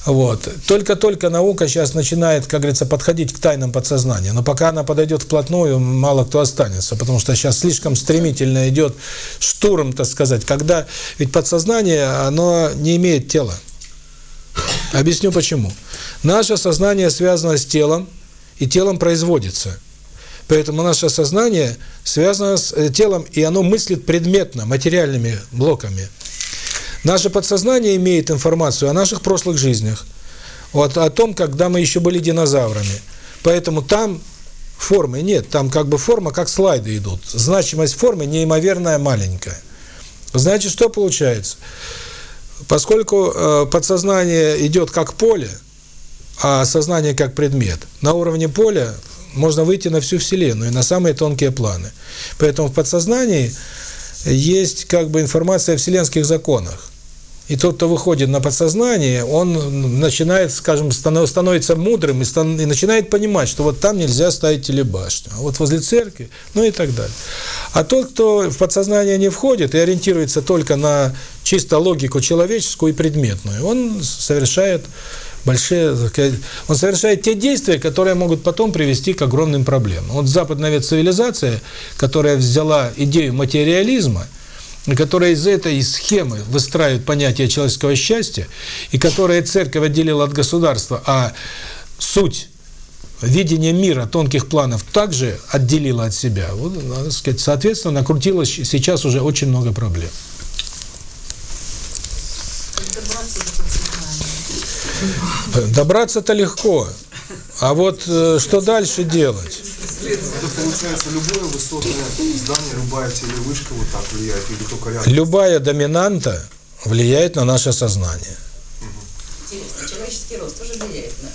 Вот. Только-только наука сейчас начинает, как говорится, подходить к тайнам подсознания. Но пока она подойдет вплотную, мало кто останется. Потому что сейчас слишком стремительно идет штурм, так сказать. Когда ведь подсознание, оно не имеет тела. Объясню почему. Наше сознание связано с телом, и телом производится. Поэтому наше сознание связано с э, телом, и оно мыслит предметно, материальными блоками. Наше подсознание имеет информацию о наших прошлых жизнях, вот о том, когда мы еще были динозаврами. Поэтому там формы нет, там как бы форма, как слайды идут. Значимость формы неимоверная маленькая. Знаете, что получается? Поскольку э, подсознание идет как поле, а сознание как предмет, на уровне поля можно выйти на всю Вселенную, на самые тонкие планы. Поэтому в подсознании есть как бы информация о вселенских законах. И тот, кто выходит на подсознание, он начинает, скажем, становится мудрым и, стан, и начинает понимать, что вот там нельзя ставить телебашню, а вот возле церкви, ну и так далее. А тот, кто в подсознание не входит и ориентируется только на чисто логику человеческую и предметную, он совершает большие, он совершает те действия, которые могут потом привести к огромным проблемам. Вот западная ведь цивилизация, которая взяла идею материализма, которая из этой схемы выстраивает понятие человеческого счастья, и которая церковь отделила от государства, а суть видение мира тонких планов также отделила от себя, вот, надо сказать, соответственно, накрутилось сейчас уже очень много проблем. Добраться-то легко. А вот э, что дальше делать? Это получается любое высотное здание, любая телевышка вот так влияет или только рядом? Любая доминанта влияет на наше сознание. Человеческий рост тоже влияет на,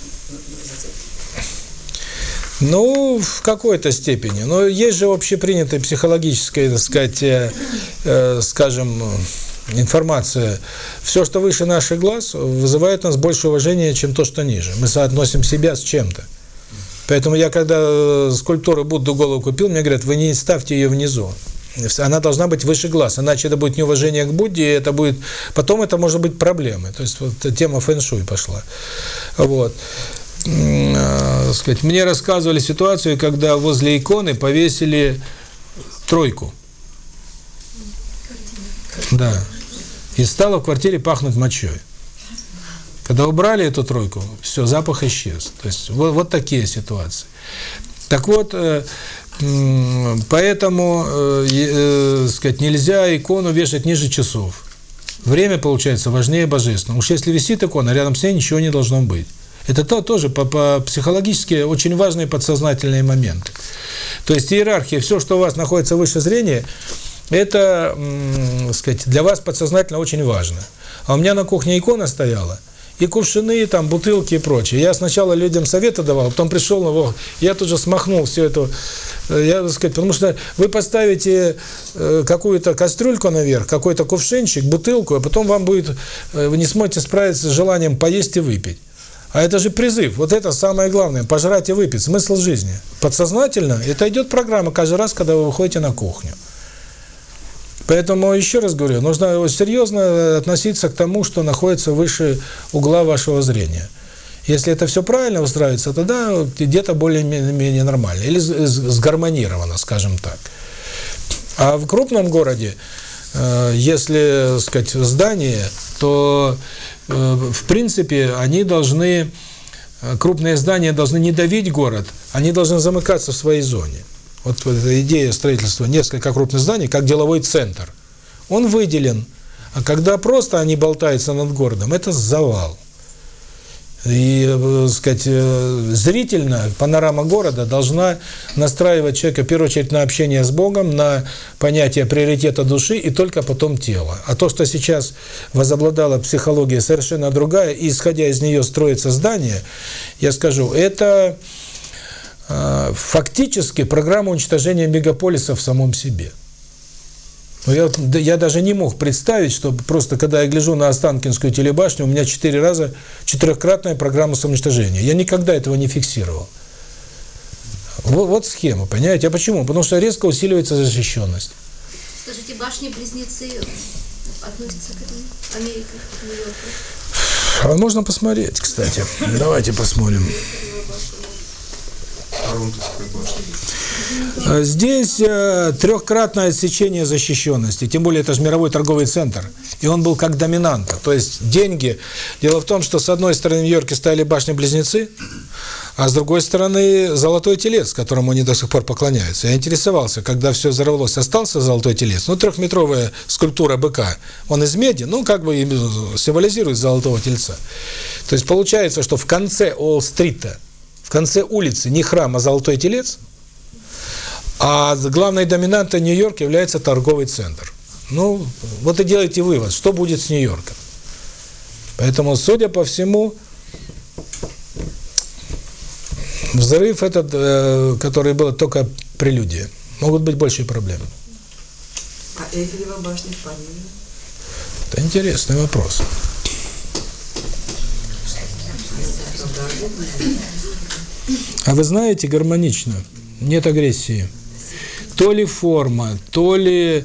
Ну, в какой-то степени. Но есть же общепринятая психологическая, так сказать, э, э, скажем, информация. Все, что выше наших глаз, вызывает у нас больше уважения, чем то, что ниже. Мы соотносим себя с чем-то. Поэтому я, когда скульптуру Будду голову купил, мне говорят, вы не ставьте ее внизу. Она должна быть выше глаз, иначе это будет неуважение к Будде, и это будет... Потом это может быть проблемой. То есть вот тема фэн-шуй пошла. Вот. Сказать, мне рассказывали ситуацию, когда возле иконы повесили тройку. Да. И стало в квартире пахнуть мочой. Когда убрали эту тройку, все, запах исчез. То есть вот, вот такие ситуации. Так вот, э, поэтому, э, э, сказать, нельзя икону вешать ниже часов. Время, получается, важнее божественного. Уж если висит икона, рядом с ней ничего не должно быть. Это то, тоже по, по психологически очень важные подсознательные моменты. То есть иерархия, все, что у вас находится выше зрения, это, сказать, для вас подсознательно очень важно. А у меня на кухне икона стояла, и кувшины, там, бутылки и прочее. Я сначала людям советы давал, потом пришел, его, я тут же смахнул все это, я, так сказать, потому что вы поставите э, какую-то кастрюльку наверх, какой-то кувшинчик, бутылку, а потом вам будет, э, вы не сможете справиться с желанием поесть и выпить. А это же призыв. Вот это самое главное. Пожрать и выпить. Смысл жизни. Подсознательно это идет программа каждый раз, когда вы выходите на кухню. Поэтому, еще раз говорю, нужно серьезно относиться к тому, что находится выше угла вашего зрения. Если это все правильно устраивается, тогда где-то более-менее нормально. Или сгармонировано, скажем так. А в крупном городе, если, сказать, здание, то, в принципе, они должны э, крупные здания должны не давить город, они должны замыкаться в своей зоне. Вот эта идея строительства несколько крупных зданий, как деловой центр. Он выделен. А когда просто они болтаются над городом, это завал. И, э, сказать, э, зрительно панорама города должна настраивать человека, в первую очередь, на общение с Богом, на понятие приоритета души и только потом тела. А то, что сейчас возобладала психология совершенно другая, и исходя из нее строится здание, я скажу, это э, фактически программа уничтожения мегаполиса в самом себе. Но я, я даже не мог представить, что просто когда я гляжу на Останкинскую телебашню, у меня четыре раза, четырехкратная программа самоуничтожения. Я никогда этого не фиксировал. Вот, вот схема, понимаете? А почему? Потому что резко усиливается защищенность. Скажите, башни-близнецы относятся к этому? Америка, Нью-Йорк? А можно посмотреть, кстати. Давайте посмотрим. Э, здесь э, трехкратное отсечение защищенности, тем более это же мировой торговый центр, и он был как доминанта, то есть деньги. Дело в том, что с одной стороны в Нью-Йорке стояли башни-близнецы, а с другой стороны золотой телец, которому они до сих пор поклоняются. Я интересовался, когда все взорвалось, остался золотой телец, ну трехметровая скульптура быка, он из меди, ну как бы символизирует золотого тельца. То есть получается, что в конце Уолл-стрита, конце улицы не храм, а золотой телец – а главной доминантой Нью-Йорка является торговый центр. Ну, вот и делайте вывод, что будет с Нью-Йорком. Поэтому, судя по всему, взрыв этот, э, который был только прелюдия. Могут быть большие проблемы. А Эйфелева башня в Париже? Это интересный вопрос. А вы знаете гармонично? Нет агрессии то ли форма, то ли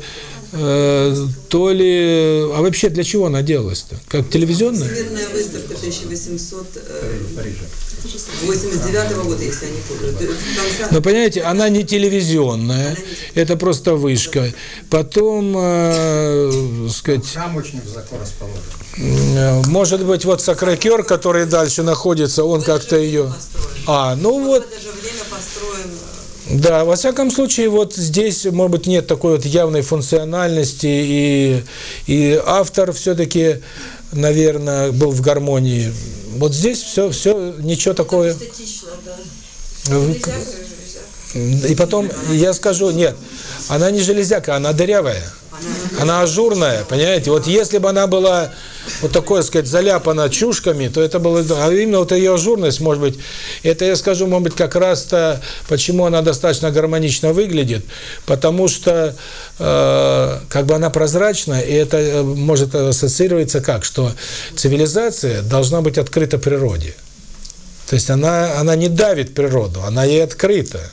э, то ли... А вообще для чего она делалась-то? Как телевизионная? Всемирная выставка 1800... Э, 89 -го года, если я не помню. Но понимаете, она не телевизионная, это просто вышка. Потом, э, сказать... Храм очень высоко расположен. Э, может быть, вот Сакракер, который дальше находится, он как-то ее... А, ну вот... Да, во всяком случае, вот здесь, может быть, нет такой вот явной функциональности, и, и автор все-таки, наверное, был в гармонии. Вот здесь все, все, ничего такое... И потом, я скажу, нет, она не железяка, она дырявая. Она ажурная, понимаете? Вот если бы она была вот такой, сказать, заляпана чушками, то это было... А именно вот ее ажурность, может быть, это, я скажу, может быть, как раз-то, почему она достаточно гармонично выглядит, потому что э, как бы она прозрачная, и это э, может ассоциироваться как? Что цивилизация должна быть открыта природе. То есть она, она не давит природу, она ей открыта.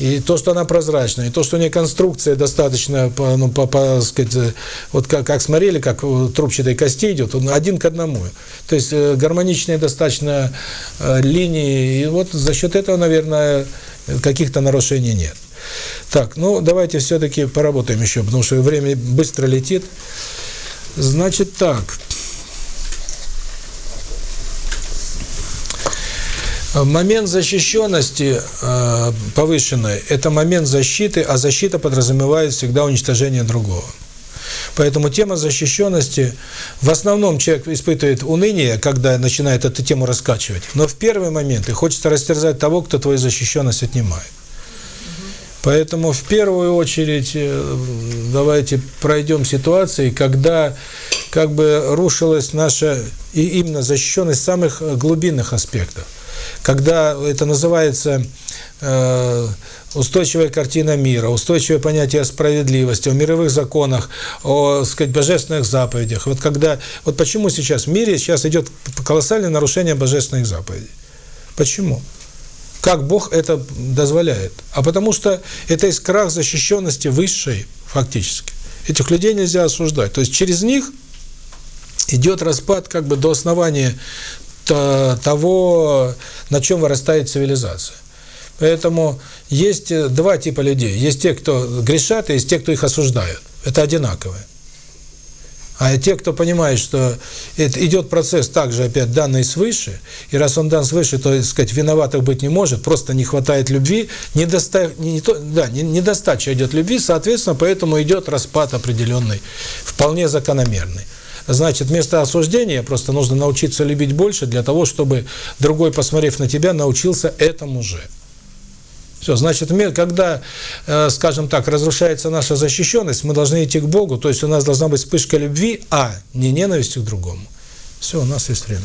И то, что она прозрачная, и то, что у нее конструкция достаточно, ну, по, по сказать, вот как, как смотрели, как трубчатой кости идет, он один к одному. То есть э, гармоничные достаточно э, линии, и вот за счет этого, наверное, каких-то нарушений нет. Так, ну давайте все-таки поработаем еще, потому что время быстро летит. Значит так. Момент защищенности э, повышенной – это момент защиты, а защита подразумевает всегда уничтожение другого. Поэтому тема защищенности, в основном человек испытывает уныние, когда начинает эту тему раскачивать, но в первый момент и хочется растерзать того, кто твою защищенность отнимает. Поэтому в первую очередь э, давайте пройдем ситуации, когда как бы рушилась наша и именно защищенность самых глубинных аспектов когда это называется э, устойчивая картина мира, устойчивое понятие справедливости, о мировых законах, о, сказать, божественных заповедях. Вот когда, вот почему сейчас в мире сейчас идет колоссальное нарушение божественных заповедей? Почему? Как Бог это дозволяет? А потому что это из крах защищенности высшей, фактически. Этих людей нельзя осуждать. То есть через них идет распад как бы до основания того, на чем вырастает цивилизация. Поэтому есть э, два типа людей. Есть те, кто грешат, и есть те, кто их осуждают. Это одинаковые. А те, кто понимает, что это идет процесс также опять данный свыше, и раз он дан свыше, то, так сказать, виноватых быть не может, просто не хватает любви, недоста... не, то, да, не, недостача идет любви, соответственно, поэтому идет распад определенный, вполне закономерный. Значит, вместо осуждения просто нужно научиться любить больше для того, чтобы другой, посмотрев на тебя, научился этому же. Все, значит, когда, э, скажем так, разрушается наша защищенность, мы должны идти к Богу, то есть у нас должна быть вспышка любви, а не ненависти к другому. Все, у нас есть время.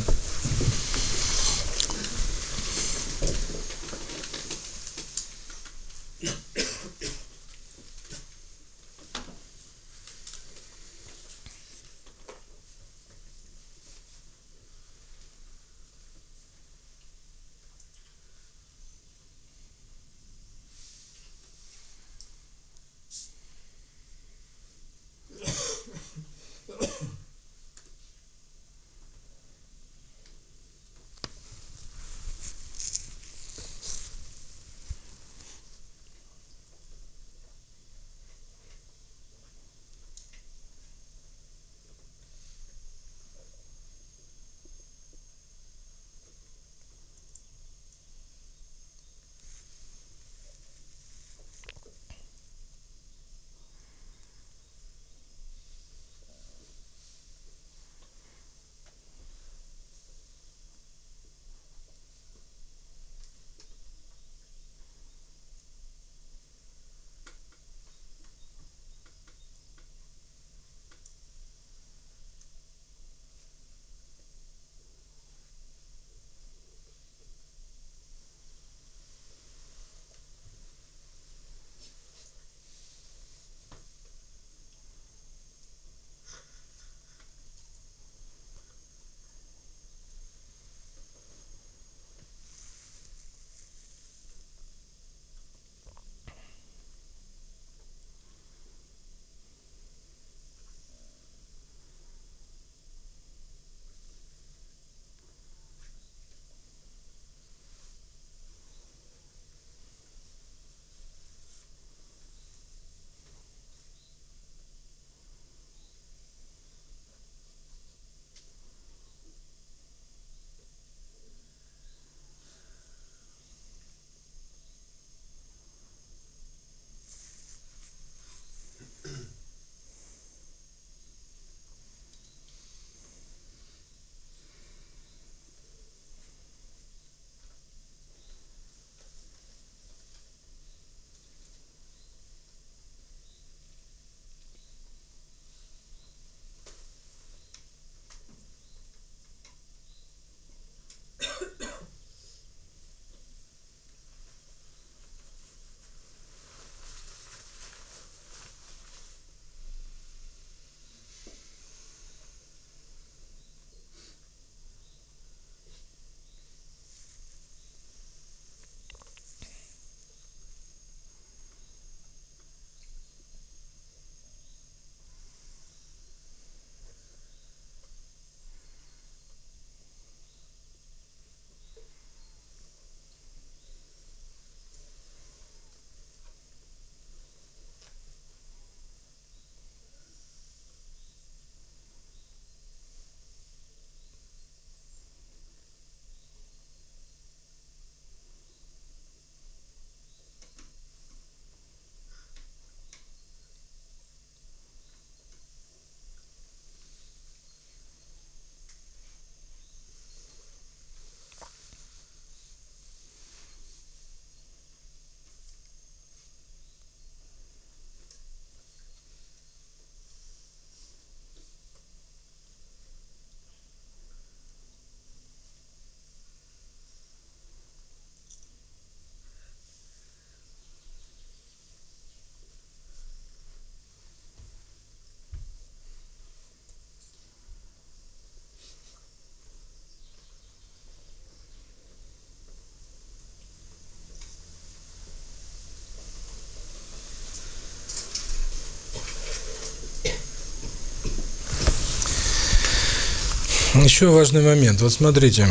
Еще важный момент. Вот смотрите,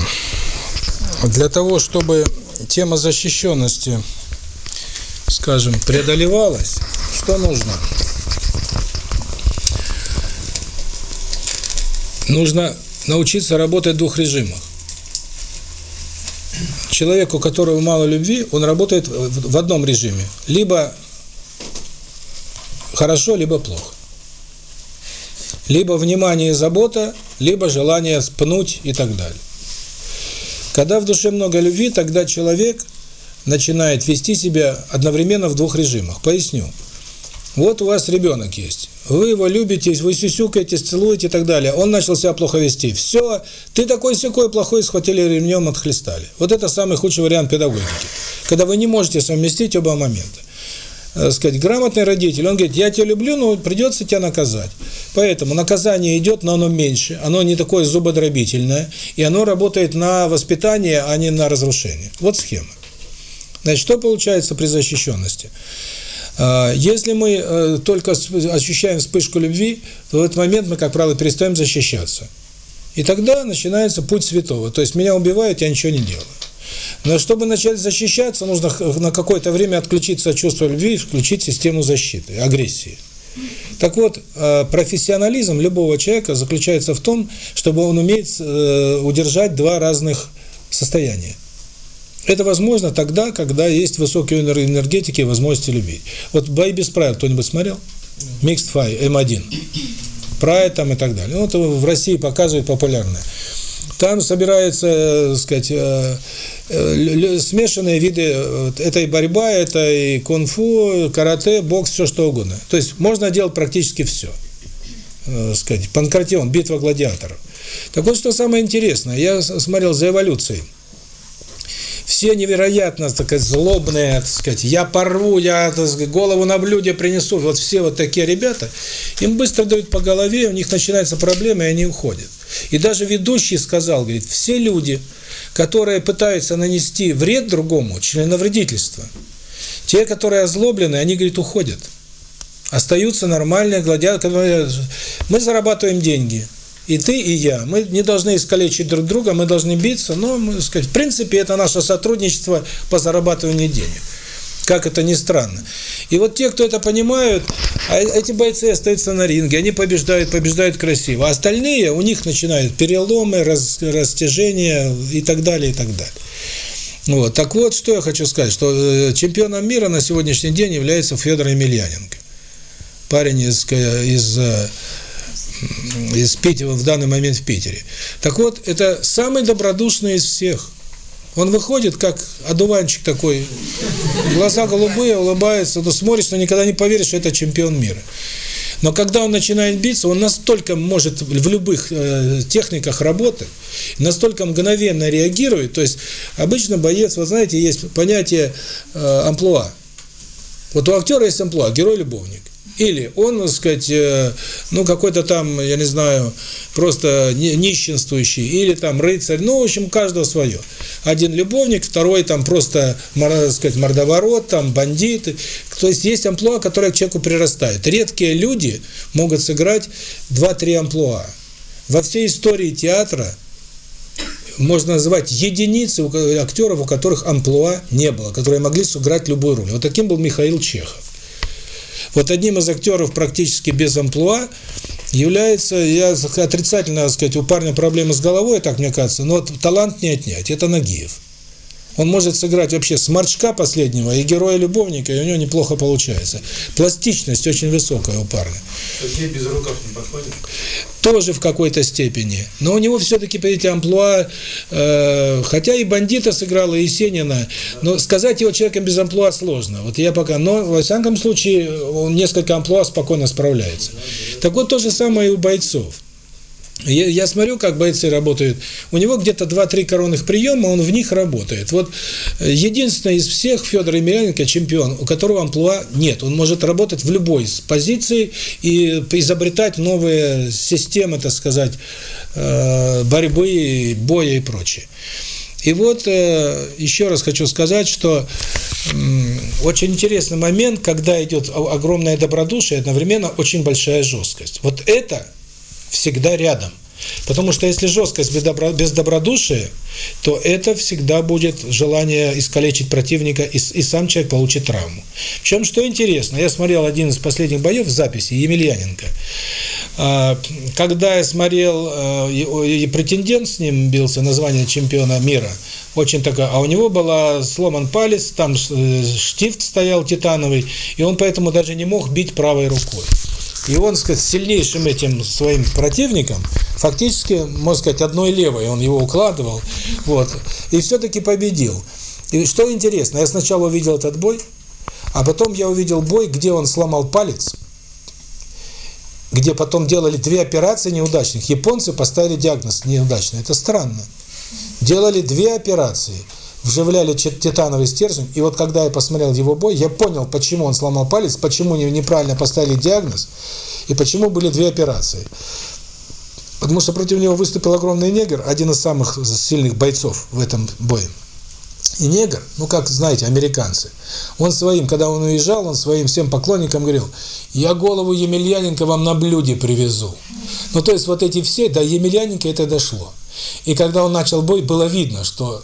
для того, чтобы тема защищенности, скажем, преодолевалась, что нужно? нужно научиться работать в двух режимах. Человек, у которого мало любви, он работает в одном режиме. Либо хорошо, либо плохо. Либо внимание и забота, либо желание спнуть и так далее. Когда в душе много любви, тогда человек начинает вести себя одновременно в двух режимах. Поясню. Вот у вас ребенок есть. Вы его любите, вы сюсюкаете, целуете и так далее. Он начал себя плохо вести. Все, ты такой секой плохой, схватили ремнем, отхлестали. Вот это самый худший вариант педагогики. Когда вы не можете совместить оба момента. Э, сказать, грамотный родитель, он говорит, я тебя люблю, но придется тебя наказать. Поэтому наказание идет, но оно меньше, оно не такое зубодробительное, и оно работает на воспитание, а не на разрушение. Вот схема. Значит, что получается при защищенности? А, Если мы э, только ощущаем вспышку любви, то в этот момент мы, как правило, перестаем защищаться. И тогда начинается путь святого. То есть меня убивают, я ничего не делаю. Но чтобы начать защищаться, нужно на какое-то время отключиться от чувства любви и включить систему защиты, агрессии. Так вот, э, профессионализм любого человека заключается в том, чтобы он умеет э, удержать два разных состояния. Это возможно тогда, когда есть высокие энер- энергетики и возможности любить. Вот «Бои без правил» кто-нибудь смотрел? Mixed Fight, М1. Pride там и так далее. Ну, это в России показывают популярное. Там собираются, э, сказать, э, э, смешанные виды, это и борьба, это и кунг-фу, карате, бокс, все что угодно. То есть можно делать практически все. Сказать, панкратион, битва гладиаторов. Так вот, что самое интересное, я смотрел за эволюцией. Все невероятно, так сказать, злобные, так сказать, я порву, я так сказать, голову на блюде принесу. Вот все вот такие ребята, им быстро дают по голове, у них начинаются проблемы, и они уходят. И даже ведущий сказал, говорит, все люди, которые пытаются нанести вред другому, членовредительство, те, которые озлоблены, они, говорит, уходят. Остаются нормальные гладиаторы. Мы зарабатываем деньги. И ты, и я. Мы не должны искалечить друг друга, мы должны биться, но, мы, сказать, в принципе, это наше сотрудничество по зарабатыванию денег. Как это ни странно. И вот те, кто это понимают, а эти бойцы остаются на ринге, они побеждают, побеждают красиво. А остальные, у них начинают переломы, раз, растяжения и так далее, и так далее. Вот. Так вот, что я хочу сказать, что э, чемпионом мира на сегодняшний день является Федор Емельяненко. Парень из, э, из, э, из Питера, в данный момент в Питере. Так вот, это самый добродушный из всех. Он выходит, как одуванчик такой, глаза голубые, улыбается, но смотришь, но никогда не поверишь, что это чемпион мира. Но когда он начинает биться, он настолько может в любых э, техниках работать, настолько мгновенно реагирует. То есть обычно боец, вы знаете, есть понятие э, амплуа. Вот у актера есть амплуа, герой-любовник. Или он, так сказать, э, ну, какой-то там, я не знаю, просто ни- нищенствующий, или там рыцарь, ну, в общем, каждого свое. Один любовник, второй там просто, так сказать, мордоворот, там, бандит. То есть есть амплуа, которое к человеку прирастает. Редкие люди могут сыграть 2-3 амплуа. Во всей истории театра можно называть единицы актеров, у которых амплуа не было, которые могли сыграть любую роль. Вот таким был Михаил Чехов. Вот одним из актеров практически без амплуа является, я отрицательно так сказать, у парня проблемы с головой, так мне кажется, но талант не отнять, это Нагиев. Он может сыграть вообще сморчка последнего и героя-любовника, и у него неплохо получается. Пластичность очень высокая у парня. Сергей без рукав не подходит? Тоже в какой-то степени. Но у него все-таки, понимаете, амплуа, э, хотя и бандита сыграла, и Есенина, но сказать его человеком без амплуа сложно. Вот я пока, но во всяком случае он несколько амплуа спокойно справляется. Так вот то же самое и у бойцов. Я, я смотрю, как бойцы работают. У него где-то 2-3 коронных приема, он в них работает. Вот э, единственный из всех Федор Емельяненко чемпион, у которого амплуа нет. Он может работать в любой позиции и изобретать новые системы, так сказать, э, борьбы, боя и прочее. И вот э, еще раз хочу сказать, что очень интересный момент, когда идет огромное добродушие, одновременно очень большая жесткость. Вот это всегда рядом. Потому что если жесткость без, добро, без добродушия, то это всегда будет желание искалечить противника, и, и сам человек получит травму. Причем, что интересно, я смотрел один из последних боев в записи Емельяненко. А, Когда я смотрел, э, и- претендент с ним бился на звание чемпиона мира, очень такая, а у него была сломан палец, там э, штифт стоял титановый, и он поэтому даже не мог бить правой рукой. И он, сказать, сильнейшим этим своим противником, фактически, можно сказать, одной левой он его укладывал, вот, и все-таки победил. И что интересно, я сначала увидел этот бой, а потом я увидел бой, где он сломал палец, где потом делали две операции неудачных. Японцы поставили диагноз неудачный. Это странно. Делали две операции, вживляли титановый стержень, и вот когда я посмотрел его бой, я понял, почему он сломал палец, почему не- неправильно поставили диагноз, и почему были две операции. Потому что против него выступил огромный негр, один из самых сильных бойцов в этом бое. И негр, ну как знаете, американцы, он своим, когда он уезжал, он своим всем поклонникам говорил, я голову Емельяненко вам на блюде привезу. Ну то есть вот эти все, до Емельяненко это дошло. И когда он начал бой, было видно, что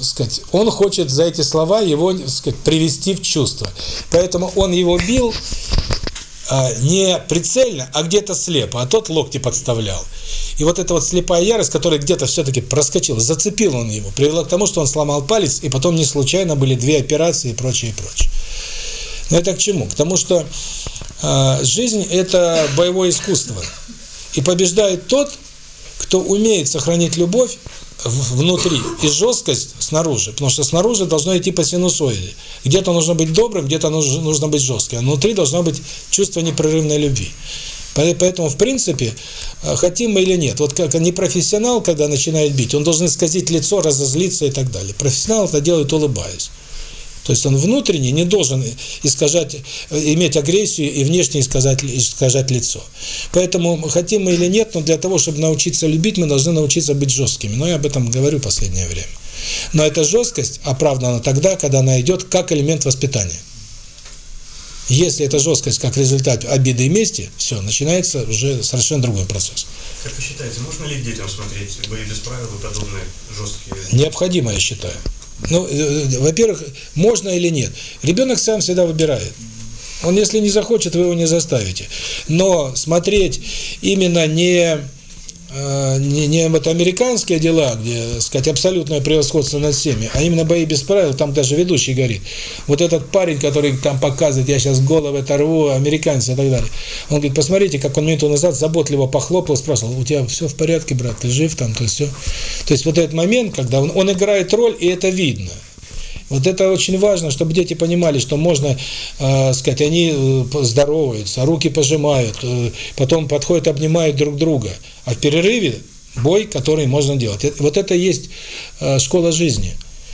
сказать, он хочет за эти слова его сказать, привести в чувство. Поэтому он его бил а, не прицельно, а где-то слепо, а тот локти подставлял. И вот эта вот слепая ярость, которая где-то все-таки проскочила, зацепил он его, привела к тому, что он сломал палец, и потом не случайно были две операции и прочее, и прочее. Но это к чему? К тому, что э, жизнь – это боевое искусство. И побеждает тот, кто умеет сохранить любовь внутри и жесткость снаружи, потому что снаружи должно идти по синусоиде. Где-то нужно быть добрым, где-то нужно, быть жестким, а внутри должно быть чувство непрерывной любви. По- Поэтому, в принципе, э, хотим мы или нет, вот как непрофессионал, когда начинает бить, он должен исказить лицо, разозлиться и так далее. Профессионал это делает улыбаясь. То есть он внутренне не должен искажать, иметь агрессию и внешне искажать, искажать лицо. Поэтому хотим мы или нет, но для того, чтобы научиться любить, мы должны научиться быть жесткими. Но я об этом говорю в последнее время. Но эта жесткость оправдана тогда, когда она идет как элемент воспитания. Если эта жесткость как результат обиды и мести, все, начинается уже совершенно другой процесс. Как вы считаете, можно ли детям смотреть бои без правил и подобные жесткие? Необходимо, я считаю. Ну, э, во-первых, можно или нет. Ребенок сам всегда выбирает. Он, если не захочет, вы его не заставите. Но смотреть именно не э, не, не вот американские дела, где, сказать, абсолютное превосходство над всеми, а именно бои без правил, там даже ведущий говорит. Вот этот парень, который там показывает, я сейчас головы оторву, американцы и так далее. Он говорит, посмотрите, как он минуту назад заботливо похлопал, спрашивал, у тебя все в порядке, брат, ты жив там, то есть все. То есть вот этот момент, когда он, он играет роль, и это видно. Вот это очень важно, чтобы дети понимали, что можно, э, сказать, они э, здороваются, руки пожимают, э, потом подходят, обнимают друг друга. А в перерыве бой, который можно делать. Это- Вот это есть э, школа жизни.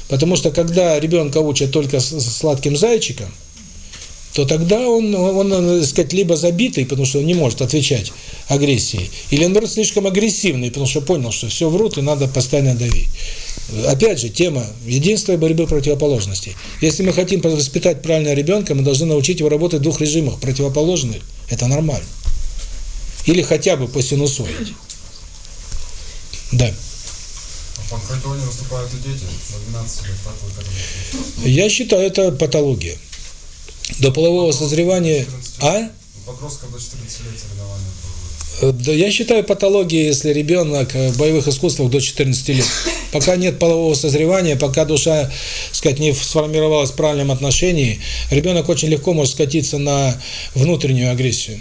Потому что когда ребенка учат только с- сладким зайчиком, то тогда он, он, он, так сказать, либо забитый, потому что он не может отвечать агрессией, или он наоборот, слишком агрессивный, потому что понял, что все врут и надо постоянно давить. Опять же, тема единства и борьбы противоположностей. Если мы хотим воспитать правильного ребенка, мы должны научить его работать в двух режимах противоположных. Это нормально. Или хотя бы по синусоиде. Да. В панкратионе выступают и дети до 12 лет, так вы к этому относитесь? Я считаю, это патология. До полового созревания... А? Подростков до 14 лет соревнования я считаю патологией, если ребенок э, в боевых искусствах до 14 лет. Пока нет полового созревания, пока душа, сказать, не сформировалась в правильном отношении, ребенок очень легко может скатиться на внутреннюю агрессию.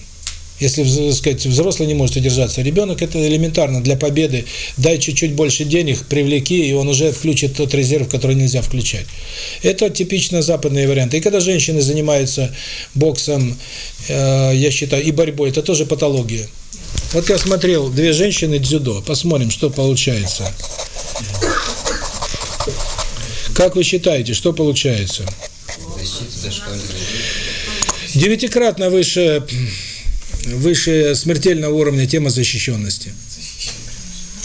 Если, сказать, взрослый не может удержаться, ребенок это элементарно для победы. Дай чуть-чуть больше денег, привлеки, и он уже включит тот резерв, который нельзя включать. Это типично западные варианты. И когда женщины занимаются боксом, э, я считаю, и борьбой, это тоже патология. Вот я смотрел две женщины дзюдо. Посмотрим, что получается. Как вы считаете, что получается? Девятикратно выше, выше смертельного уровня тема защищенности.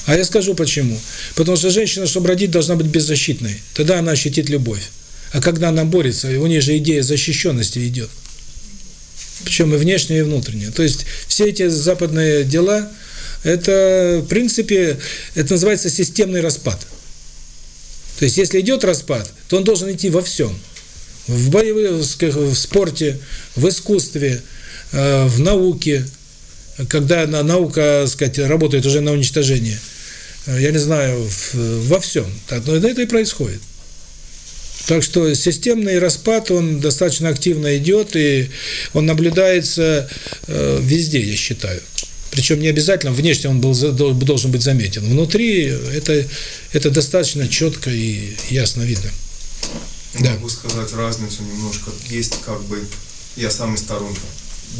А я скажу почему. Потому что женщина, чтобы родить, должна быть беззащитной. Тогда она ощутит любовь. А когда она борется, у нее же идея защищенности идет. Причем и внешняя, и внутренняя. То есть все эти западные дела, это, в принципе, это называется системный распад. То есть если идет распад, то он должен идти во всем. В боевых, в спорте, в искусстве, э, в науке, когда на- наука, сказать, работает уже на уничтожение. Э, Я не знаю, во всем. Так, но это и происходит. Так что системный распад, он достаточно активно идет, и он наблюдается э, везде, я считаю. Причем не обязательно внешне он был, должен быть заметен. Внутри это, это достаточно четко и ясно видно. Да. Могу сказать разницу немножко. Есть как бы, я сам из Торонто,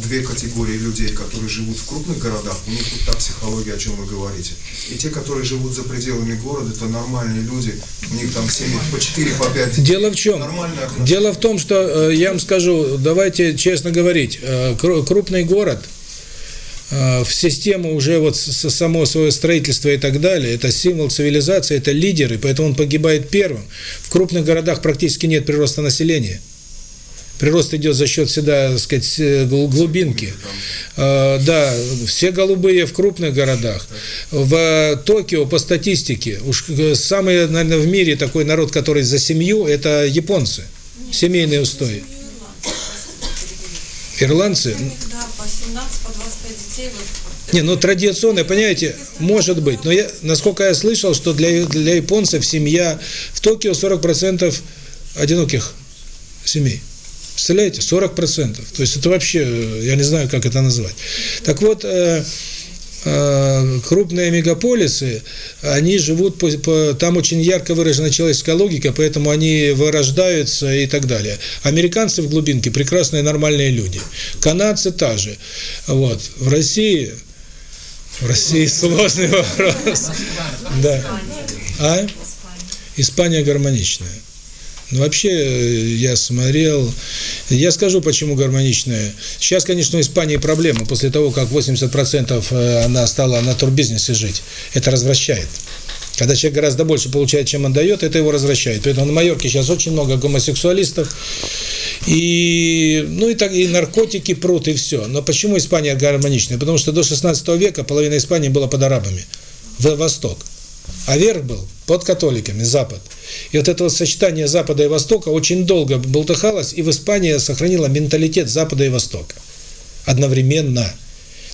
две категории людей, которые живут в крупных городах, у них вот та психология, о чем вы говорите. И те, которые живут за пределами города, это нормальные люди, у них там семьи по 4, по 5 Дело в чем? Дело в том, что, э, я вам скажу, давайте честно говорить, э, кру- крупный город э, в систему уже вот с- с- само свое строительство и так далее, это символ цивилизации, это лидеры, поэтому он погибает первым. В крупных городах практически нет прироста населения. Прирост идет за счет всегда, так сказать, э, гл- глубинки. Э, Да, все голубые в крупных городах. В Токио, по статистике, уж э, самый, наверное, в мире такой народ, который за семью, это японцы. Семейные устои. Ирландцы? Да, по 17, по 25 детей. Вот, Не, ну традиционно, понимаете, может быть. Но я, насколько я слышал, что для, для японцев семья в Токио 40% одиноких семей. Представляете? 40%. То есть это вообще, э, я не знаю, как это назвать. Так вот, э, э, крупные мегаполисы, они живут, по, по- там очень ярко выражена человеческая логика, поэтому они вырождаются и так далее. Американцы в глубинке прекрасные нормальные люди. Канадцы та же. Вот. В России в России сложный вопрос. Да. А? Испания гармоничная. Ну, вообще, э, я смотрел... Я скажу, почему гармоничная. Сейчас, конечно, у Испании проблемы. После того, как 80% э, она стала на турбизнесе жить, это развращает. Когда человек гораздо больше получает, чем он дает, это его развращает. Поэтому на Майорке сейчас очень много гомосексуалистов. И, ну, и, так, и наркотики прут, и все. Но почему Испания гармоничная? Потому что до 16 века половина Испании была под арабами. В Восток. А верх был под католиками, Запад. И вот это вот сочетание Запада и Востока очень долго болтыхалось, и в Испании сохранило менталитет Запада и Востока. Одновременно.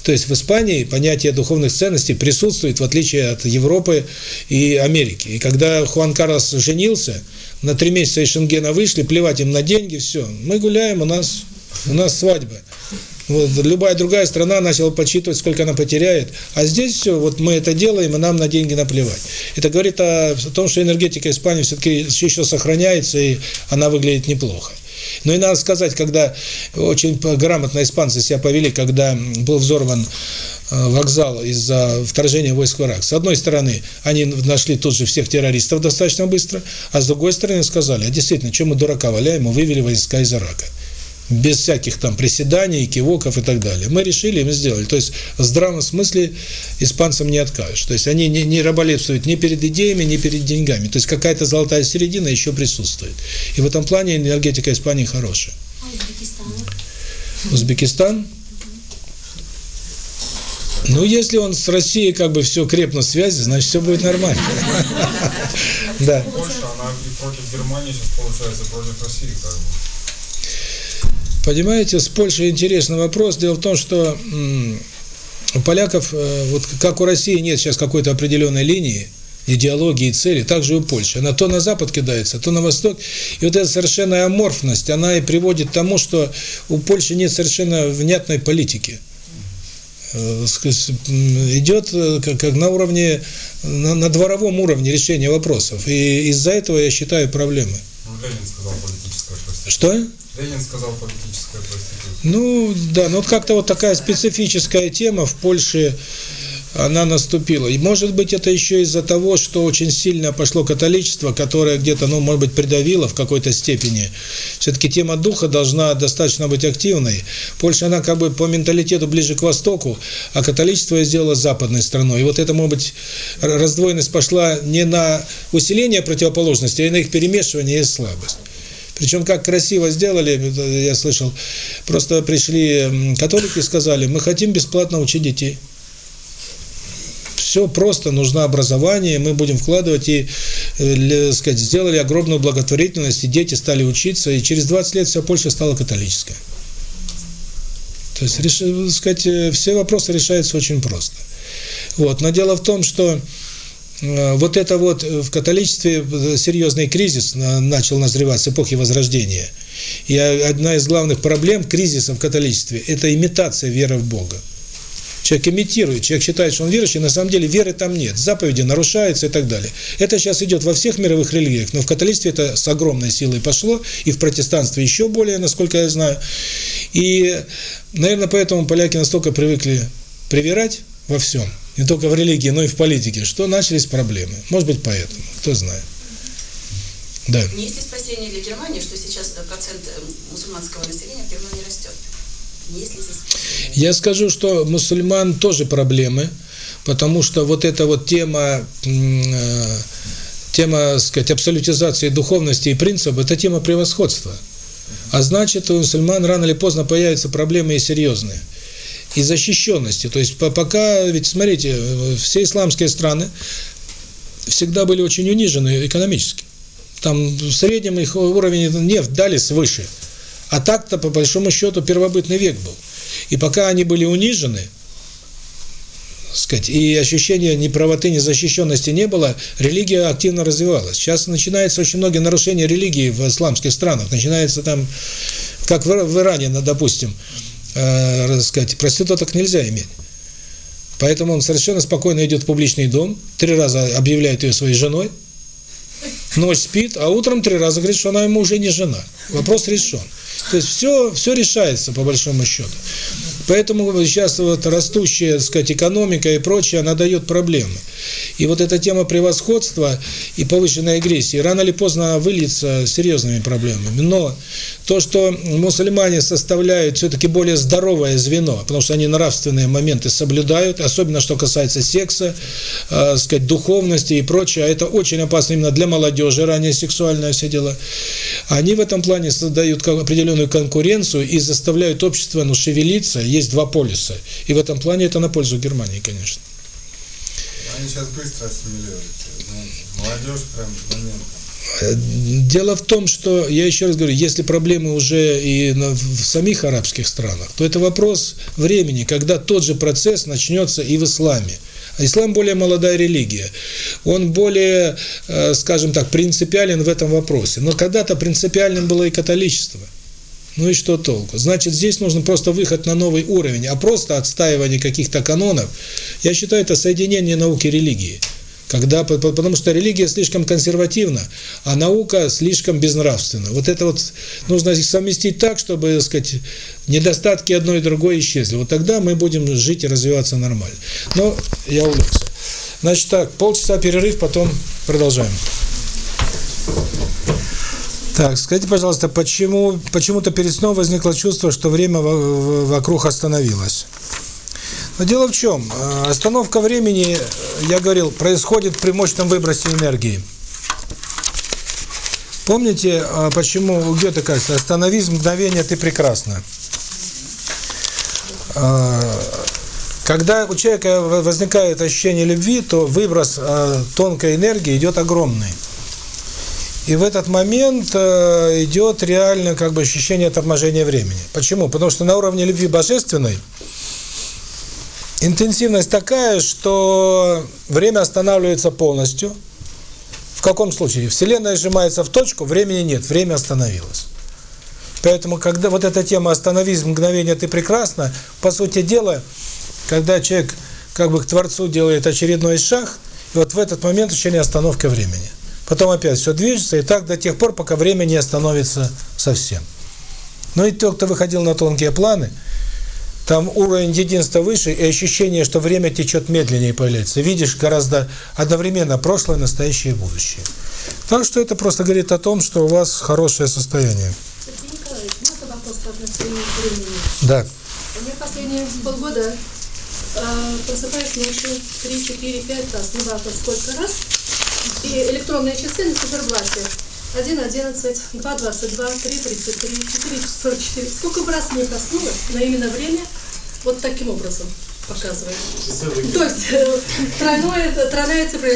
То есть в Испании понятие духовных ценностей присутствует, в отличие от Европы и Америки. И когда Хуан Карлос женился, на три месяца из Шенгена вышли, плевать им на деньги, все. Мы гуляем, у нас, у нас свадьба. Вот, любая другая страна начала подсчитывать, сколько она потеряет. А здесь все, вот мы это делаем, и нам на деньги наплевать. Это говорит о, о том, что энергетика Испании все-таки еще сохраняется, и она выглядит неплохо. Но и надо сказать, когда очень грамотно испанцы себя повели, когда был взорван э, вокзал из-за вторжения войск в Ирак. С одной стороны, они нашли тут же всех террористов достаточно быстро, а с другой стороны сказали, а действительно, что мы дурака валяем, мы вывели войска из Ирака без всяких там приседаний, кивоков и так далее. Мы решили, и мы сделали. То есть в здравом смысле испанцам не откажешь. То есть они не, не раболепствуют ни перед идеями, ни перед деньгами. То есть какая-то золотая середина еще присутствует. И в этом плане энергетика Испании хорошая. А Узбекистан? Узбекистан? Ну, если он с Россией как бы все крепно в связи, значит, все будет нормально. Да. Польша, она и против Германии сейчас получается, против России как бы. Понимаете, с Польшей интересный вопрос. Дело в том, что у поляков, э, вот как у России нет сейчас какой-то определенной линии, идеологии и цели, так же и у Польши. Она то на запад кидается, то на восток. И вот эта совершенная аморфность, она и приводит к тому, что у Польши нет совершенно внятной политики. Э, Идет э, как, на уровне, на, на дворовом уровне решения вопросов. И из-за этого я считаю проблемы. Ну. Что? Ленин сказал политическая проституция. Ну, да, ну вот как-то вот такая специфическая тема в Польше, она наступила. И может быть это еще из-за того, что очень сильно пошло католичество, которое где-то, ну, может быть, придавило в какой-то степени. Все-таки тема духа должна достаточно быть активной. Польша, она как бы по менталитету ближе к Востоку, а католичество ее сделало западной страной. И вот это, может быть, раздвоенность пошла не на усиление противоположностей, а на их перемешивание и слабость. Причем как красиво сделали, я слышал, просто пришли католики и сказали, мы хотим бесплатно учить детей. Все просто, нужно образование, мы будем вкладывать и, э, для- сказать, сделали огромную благотворительность, и дети стали учиться, и через 20 лет вся Польша стала католической. То есть, реш, сказать, э, все вопросы решаются очень просто. Вот. Но дело в том, что э, вот это вот в католичестве серьезный кризис начал назревать с эпохи Возрождения. И одна из главных проблем кризиса в католичестве – это имитация веры в Бога. Человек имитирует, человек считает, что он верующий, на самом деле веры там нет, заповеди нарушаются и так далее. Это сейчас идет во всех мировых религиях, но в католичестве это с огромной силой пошло, и в протестанстве еще более, насколько я знаю. И, наверное, поэтому поляки настолько привыкли привирать во всем, не только в религии, но и в политике, что начались проблемы. Может быть, поэтому, кто знает. Да. Не есть ли спасение для Германии, что сейчас процент мусульманского населения в Германии растет? Я скажу, что мусульман тоже проблемы, потому что вот эта вот тема, э, тема, сказать, абсолютизации духовности и принципов, это тема превосходства. А значит, у мусульман рано или поздно появятся проблемы и серьезные. И защищенности. То есть пока, ведь смотрите, все исламские страны всегда были очень унижены экономически. Там в среднем их уровень нефть дали свыше. А так-то, по большому счету, первобытный век был. И пока они были унижены, сказать, и ощущения неправоты, незащищенности не было, религия активно развивалась. Сейчас начинается очень многие нарушения религии в исламских странах. Начинается там, как в Иране, допустим, э, сказать, проституток нельзя иметь. Поэтому он совершенно спокойно идет в публичный дом, три раза объявляет ее своей женой, ночь спит, а утром три раза говорит, что она ему уже не жена. Вопрос решен. То есть все, все решается по большому счету. Поэтому сейчас вот растущая, так сказать, экономика и прочее, она дает проблемы. И вот эта тема превосходства и повышенной агрессии рано или поздно выльется серьезными проблемами. Но то, что мусульмане составляют все-таки более здоровое звено, потому что они нравственные моменты соблюдают, особенно что касается секса, э, сказать, духовности и прочее, а это очень опасно именно для молодежи, ранее сексуальное все дело. Они в этом плане создают определенную конкуренцию и заставляют общество ну, шевелиться, есть два полюса. И в этом плане это на пользу Германии, конечно. Они сейчас быстро ассимилируются, знаете. Молодежь прям моментом. Э, дело в том, что, я еще раз говорю, если проблемы уже и в самих арабских странах, то это вопрос времени, когда тот же процесс начнется и в исламе. А ислам более молодая религия. Он более, э, скажем так, принципиален в этом вопросе. Но когда-то принципиальным было и католичество. Ну и что толку? Значит, здесь нужен просто выход на новый уровень, а просто отстаивание каких-то канонов. Я считаю, это соединение науки и религии. Когда, потому что религия слишком консервативна, а наука слишком безнравственна. Вот это вот нужно их совместить так, чтобы, так сказать, недостатки одной и другой исчезли. Вот тогда мы будем жить и развиваться нормально. Но я увлекся. Значит так, полчаса перерыв, потом продолжаем. Так, скажите, пожалуйста, почему почему-то перед сном возникло чувство, что время вокруг остановилось? Но дело в чем? Э, остановка времени, я говорил, происходит при мощном выбросе энергии. Помните, э, почему у Гёте кажется, остановись мгновение, ты прекрасна. Э, когда у человека возникает ощущение любви, то выброс тонкой энергии идет огромный. И в этот момент идет реально как бы ощущение торможения времени. Почему? Потому что на уровне любви божественной интенсивность такая, что время останавливается полностью. В каком случае? Вселенная сжимается в точку, времени нет, время остановилось. Поэтому, когда вот эта тема «остановись мгновение, ты прекрасна», по сути дела, когда человек как бы к Творцу делает очередной шаг, и вот в этот момент еще не остановка времени. Потом опять все движется, и так до тех пор, пока время не остановится совсем. Но и тот, кто выходил на тонкие планы – там уровень единства выше, и ощущение, что время течет медленнее появляется. Видишь гораздо одновременно прошлое, настоящее и будущее. Так что это просто говорит о том, что у вас хорошее состояние. Сергей Николаевич, можно вопрос по отношению к времени? Да. Я последние полгода э, просыпаюсь ночью 3, 4, 5 раз, неважно сколько раз, и электронные часы на циферблате 1, 11, 2, 22, 3, 33, 4, 44. Сколько бы раз не проснулась, но именно время вот таким образом показывает. То есть э, тройное, тройная цифра,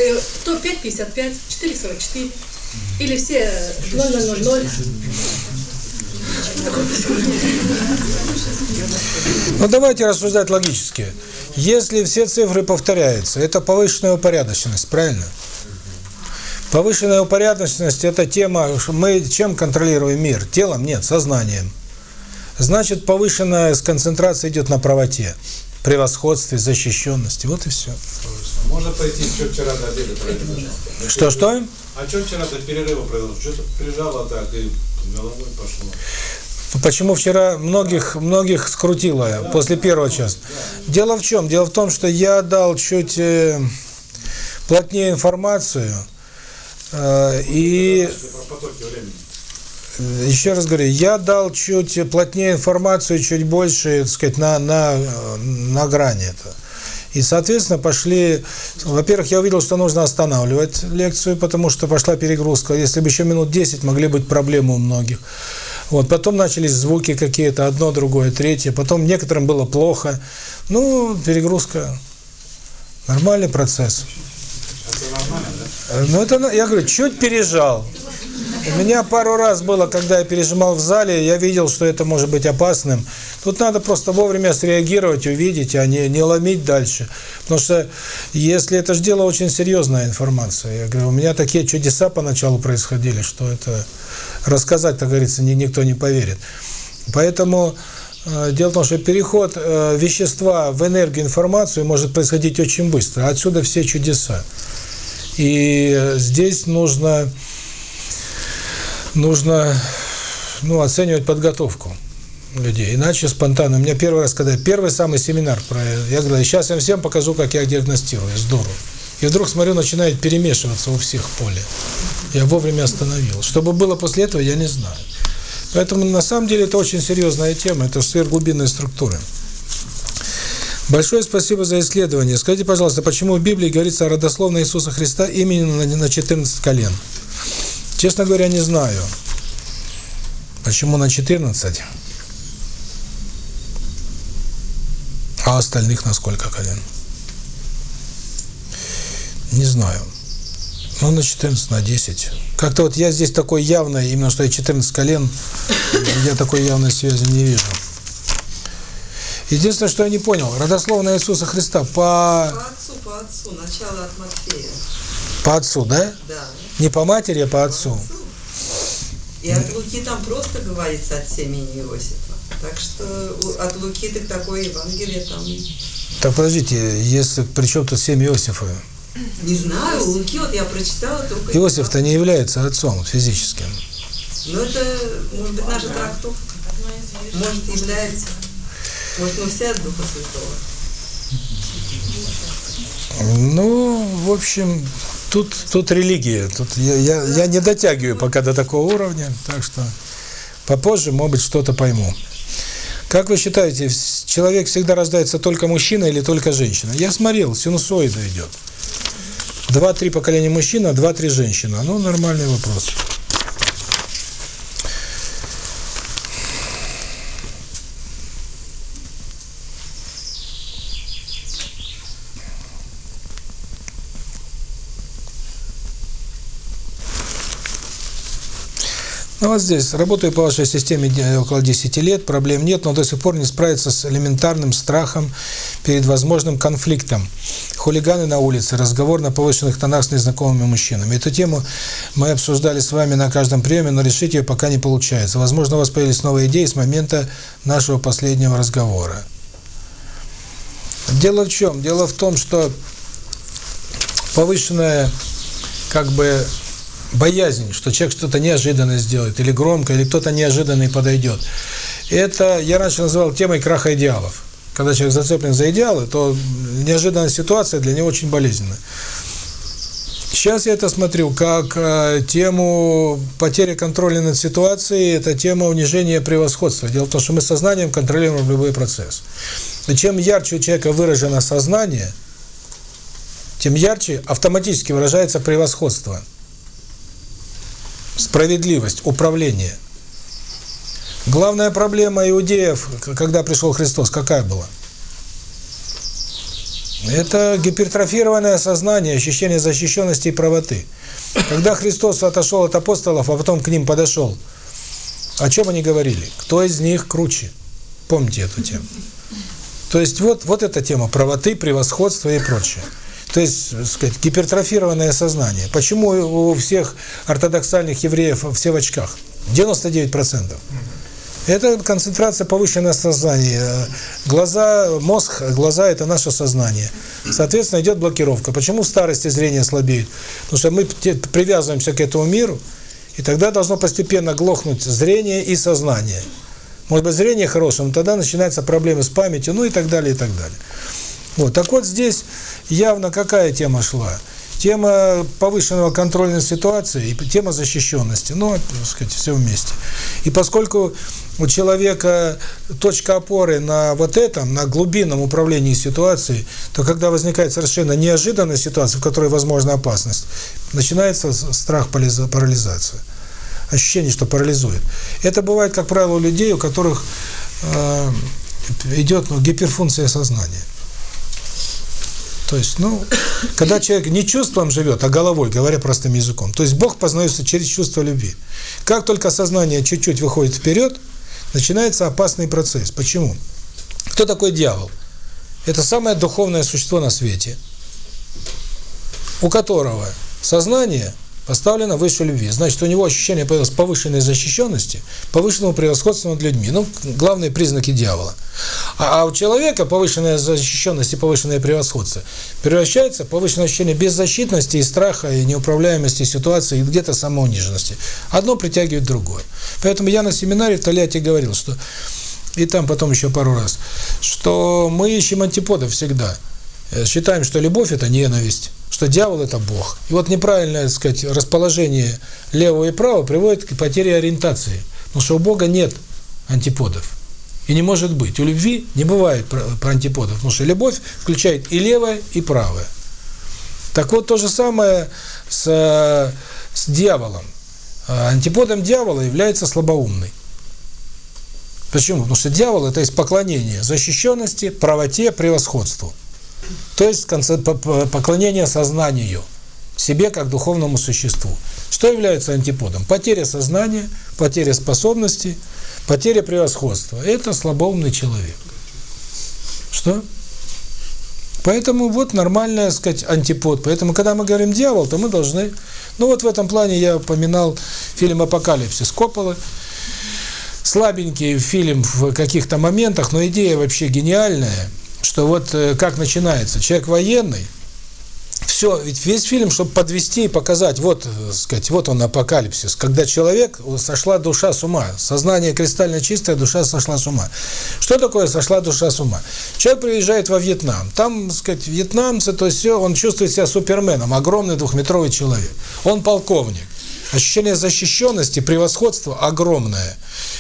то 5,55, 4,44 или все 0,000. Ну давайте рассуждать логически. Если все цифры повторяются, это повышенная упорядоченность, правильно? Повышенная упорядоченность – это тема, мы чем контролируем мир? Телом? Нет, сознанием. Значит, повышенная концентрация идет на правоте, превосходстве, защищенности. Вот и все. Можно пойти, что вчера до обеда произошло? Что-что? А что вчера до перерыва произошло? Что-то прижало так и головой пошло. Почему вчера многих многих скрутило после первого часа? Дело в чем? Дело в том, что я дал чуть э, плотнее информацию, и э, еще раз говорю, я дал чуть плотнее информацию, чуть больше, так сказать, на на на грани это. И, соответственно, пошли... Во-первых, я увидел, что нужно останавливать лекцию, потому что пошла перегрузка. Если бы еще минут 10, могли быть проблемы у многих. Вот, потом начались звуки какие-то, одно, другое, третье. Потом некоторым было плохо. Ну, перегрузка. Нормальный процесс. Э, Ну, это, я говорю, чуть пережал. У меня пару раз было, когда я пережимал в зале, я видел, что это может быть опасным. Тут надо просто вовремя среагировать, увидеть, а не, не ломить дальше. Потому что если это же дело очень серьезная информация. Я говорю, у меня такие чудеса поначалу происходили, что это рассказать, так говорится, ни, никто не поверит. Поэтому э, дело в том, что переход э, вещества в энергию, информацию может происходить очень быстро. Отсюда все чудеса. И здесь нужно нужно ну, оценивать подготовку людей. Иначе спонтанно. У меня первый раз, когда первый самый семинар про я говорю, сейчас я всем покажу, как я диагностирую. Здорово. И вдруг смотрю, начинает перемешиваться у всех поле. Я вовремя остановил. Что бы было после этого, я не знаю. Поэтому на самом деле это очень серьезная тема, это сверхглубинные структуры. Большое спасибо за исследование. Скажите, пожалуйста, почему в Библии говорится о родословной Иисуса Христа именно на 14 колен? Честно говоря, не знаю. Почему на 14? А остальных на сколько колен? Не знаю. Ну, на 14, на 10. Как-то вот я здесь такой явный, именно что я 14 колен, я такой явной связи не вижу. Единственное, что я не понял, родословная Иисуса Христа по, По отцу, по отцу, начало от Матфея. по отцу, да? Да. Не по матери, а по отцу. И от Луки там просто говорится от семени Иосифа. Так что от Луки так такое Евангелие там... Так подождите, если при чем тут семя Иосифа? Не знаю, у Луки вот я прочитала только... Иосиф-то не является отцом физическим. Но это, может быть, наша трактовка. Может, является. Все от Духа Святого. Ну, в общем, тут тут религия. Тут я, я, я не дотягиваю пока до такого уровня, так что попозже, может быть, что-то пойму. Как вы считаете, человек всегда рождается только мужчина или только женщина? Я смотрел, синусоида идет. Два-три поколения мужчина, два-три женщина. Ну, нормальный вопрос. Ну вот здесь, работаю по вашей системе де- около 10 лет, проблем нет, но до сих пор не справиться с элементарным страхом перед возможным конфликтом. Хулиганы на улице, разговор на повышенных тонах с незнакомыми мужчинами. Эту тему мы обсуждали с вами на каждом приеме, но решить ее пока не получается. Возможно, у вас появились новые идеи с момента нашего последнего разговора. Дело в чем? Дело в том, что повышенная как бы боязнь, что человек что-то неожиданно сделает, или громко, или кто-то неожиданный подойдет. Это я раньше называл темой краха идеалов. Когда человек зацеплен за идеалы, то неожиданная ситуация для него очень болезненна. Сейчас я это смотрю как э, тему потери контроля над ситуацией, это тема унижения превосходства. Дело в том, что мы сознанием контролируем любой процесс. И чем ярче у человека выражено сознание, тем ярче автоматически выражается превосходство справедливость, управление. Главная проблема иудеев, когда пришел Христос, какая была? Это гипертрофированное сознание, ощущение защищенности и правоты. Когда Христос отошел от апостолов, а потом к ним подошел, о чем они говорили? Кто из них круче? Помните эту тему. То есть вот, вот эта тема правоты, превосходства и прочее. То есть, сказать, гипертрофированное сознание. Почему у всех ортодоксальных евреев все в очках? 99%. Это концентрация повышенного сознания. Глаза, мозг, глаза – это наше сознание. Соответственно, идет блокировка. Почему в старости зрение слабеет? Потому что мы привязываемся к этому миру, и тогда должно постепенно глохнуть зрение и сознание. Может быть, зрение хорошее, но тогда начинаются проблемы с памятью, ну и так далее, и так далее. Вот. Так вот здесь явно какая тема шла? Тема повышенного контроля ситуации и тема защищенности. Ну, так сказать, все вместе. И поскольку у человека точка опоры на вот этом, на глубинном управлении ситуацией, то когда возникает совершенно неожиданная ситуация, в которой возможна опасность, начинается страх парализации. Ощущение, что парализует. Это бывает, как правило, у людей, у которых э, идет ну, гиперфункция сознания. То есть, ну, когда человек не чувством живет, а головой, говоря простым языком, то есть Бог познается через чувство любви. Как только сознание чуть-чуть выходит вперед, начинается опасный процесс. Почему? Кто такой дьявол? Это самое духовное существо на свете, у которого сознание поставлено выше любви. Значит, у него ощущение появилось повышенной защищенности, повышенного превосходства над людьми. Ну, главные признаки дьявола. А, а у человека повышенная защищенность и повышенное превосходство превращается в повышенное ощущение беззащитности и страха, и неуправляемости ситуации, и где-то самоуниженности. Одно притягивает другое. Поэтому я на семинаре в Тольятти говорил, что и там потом еще пару раз, что мы ищем антиподов всегда. Э, считаем, что любовь – это ненависть что дьявол – это Бог. И вот неправильное, так сказать, расположение левого и правого приводит к потере ориентации. Потому что у Бога нет антиподов. И не может быть. У любви не бывает антиподов, потому что любовь включает и левое, и правое. Так вот, то же самое с, с дьяволом. Антиподом дьявола является слабоумный. Почему? Потому что дьявол – это из поклонения защищенности, правоте, превосходству. То есть поклонение сознанию, себе как духовному существу. Что является антиподом? Потеря сознания, потеря способностей, потеря превосходства. Это слабоумный человек. Что? Поэтому вот нормальная, сказать, антипод. Поэтому, когда мы говорим «дьявол», то мы должны... Ну вот в этом плане я упоминал фильм «Апокалипсис» Копполы. Слабенький фильм в каких-то моментах, но идея вообще гениальная – что вот э, как начинается. Человек военный, все, ведь весь фильм, чтобы подвести и показать, вот, э, сказать, вот он апокалипсис, когда человек, сошла душа с ума, сознание кристально чистое, душа сошла с ума. Что такое сошла душа с ума? Человек приезжает во Вьетнам, там, сказать, вьетнамцы, то все, он чувствует себя суперменом, огромный двухметровый человек. Он полковник. Ощущение защищенности, превосходства огромное.